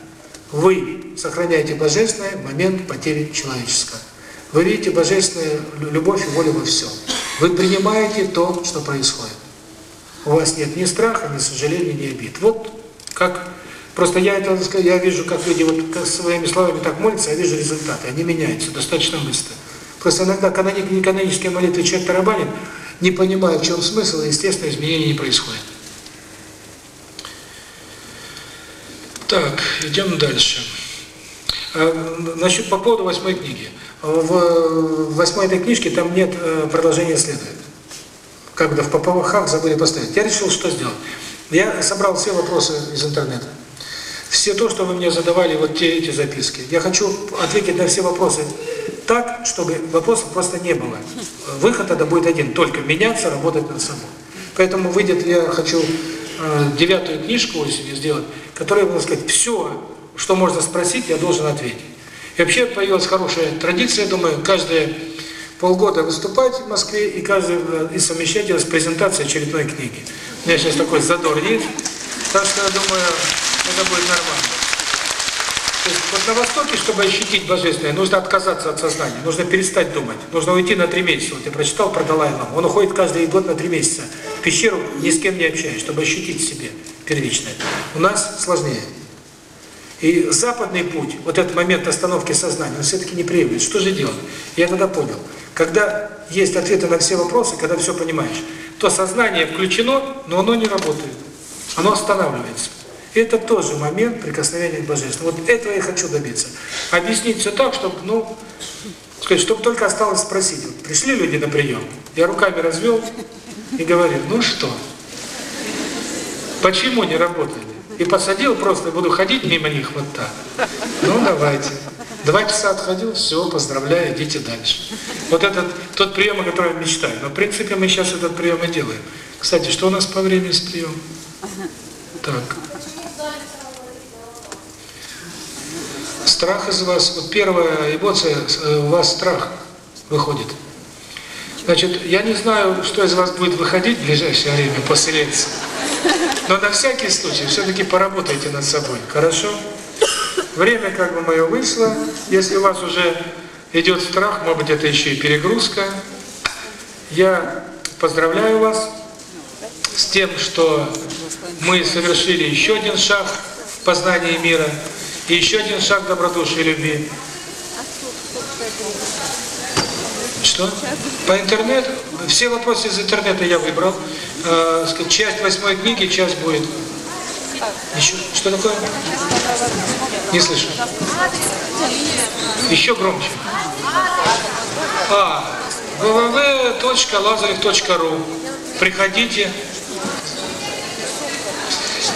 Вы сохраняете божественное момент потери человеческого. Вы видите божественную любовь и волю во всем. Вы принимаете то, что происходит у вас нет ни страха, ни сожаления, ни обид. Вот как... Просто я это я вижу, как люди вот как своими словами так молятся, я вижу результаты, они меняются достаточно быстро. Просто иногда каноник, не канонические молитвы человек тарабанит, не понимая, в чем смысл, и, естественно, изменения не происходит. Так, идем дальше. А, значит, по поводу восьмой книги. В восьмой этой книжке там нет э, продолжения следует когда в Поповых забыли поставить. Я решил, что сделать. Я собрал все вопросы из интернета. Все то, что вы мне задавали, вот те эти записки. Я хочу ответить на все вопросы так, чтобы вопросов просто не было. Выход тогда будет один, только меняться, работать над собой. Поэтому выйдет, я хочу э, девятую книжку осенью сделать, которая, будет, сказать, все, что можно спросить, я должен ответить. И вообще появилась хорошая традиция, думаю, каждая полгода выступать в Москве и, каждый, и совмещать это с презентацией очередной книги. У меня сейчас такой задор есть, так что я думаю, это будет нормально. То есть, вот на Востоке, чтобы ощутить Божественное, нужно отказаться от сознания, нужно перестать думать, нужно уйти на три месяца. Вот я прочитал про Далай-Ламу, он уходит каждый год на три месяца в пещеру, ни с кем не общаясь, чтобы ощутить себе первичное. У нас сложнее. И западный путь, вот этот момент остановки сознания, он все-таки не приемлет. Что же делать? Я тогда понял. Когда есть ответы на все вопросы, когда все понимаешь, то сознание включено, но оно не работает. Оно останавливается. И Это тоже момент прикосновения к Божественному. Вот этого я хочу добиться. Объяснить все так, чтобы, ну, сказать, чтобы только осталось спросить. Вот пришли люди на прием, я руками развел и говорю, ну что, почему не работали? и посадил просто, буду ходить мимо них вот так. Ну, давайте. Два часа отходил, все, поздравляю, идите дальше. Вот этот, тот прием, о котором мечтаю. Но, в принципе, мы сейчас этот прием и делаем. Кстати, что у нас по времени с прием? Так. Страх из вас, вот первая эмоция, э, у вас страх выходит. Значит, я не знаю, что из вас будет выходить в ближайшее время, поселиться. Но на всякий случай, все-таки поработайте над собой, хорошо? Время как бы мое вышло. Если у вас уже идет страх, может быть, это еще и перегрузка. Я поздравляю вас с тем, что мы совершили еще один шаг в познании мира и еще один шаг добродушия и любви. Что? По интернету, все вопросы из интернета я выбрал. Часть восьмой книги, часть будет. Еще что такое? Не слышу. Еще громче. А, www.lazarev.ru Приходите.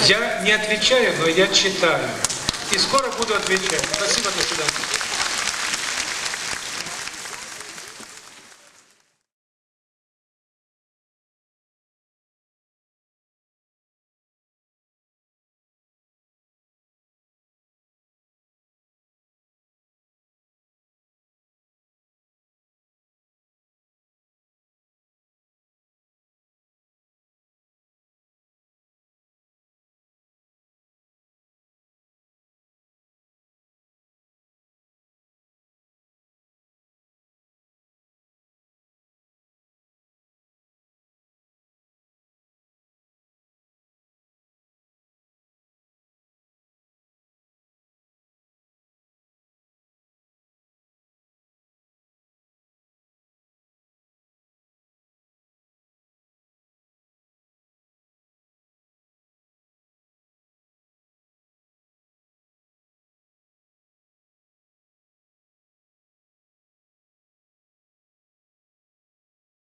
Я не отвечаю, но я читаю. И скоро буду отвечать. Спасибо, до свидания.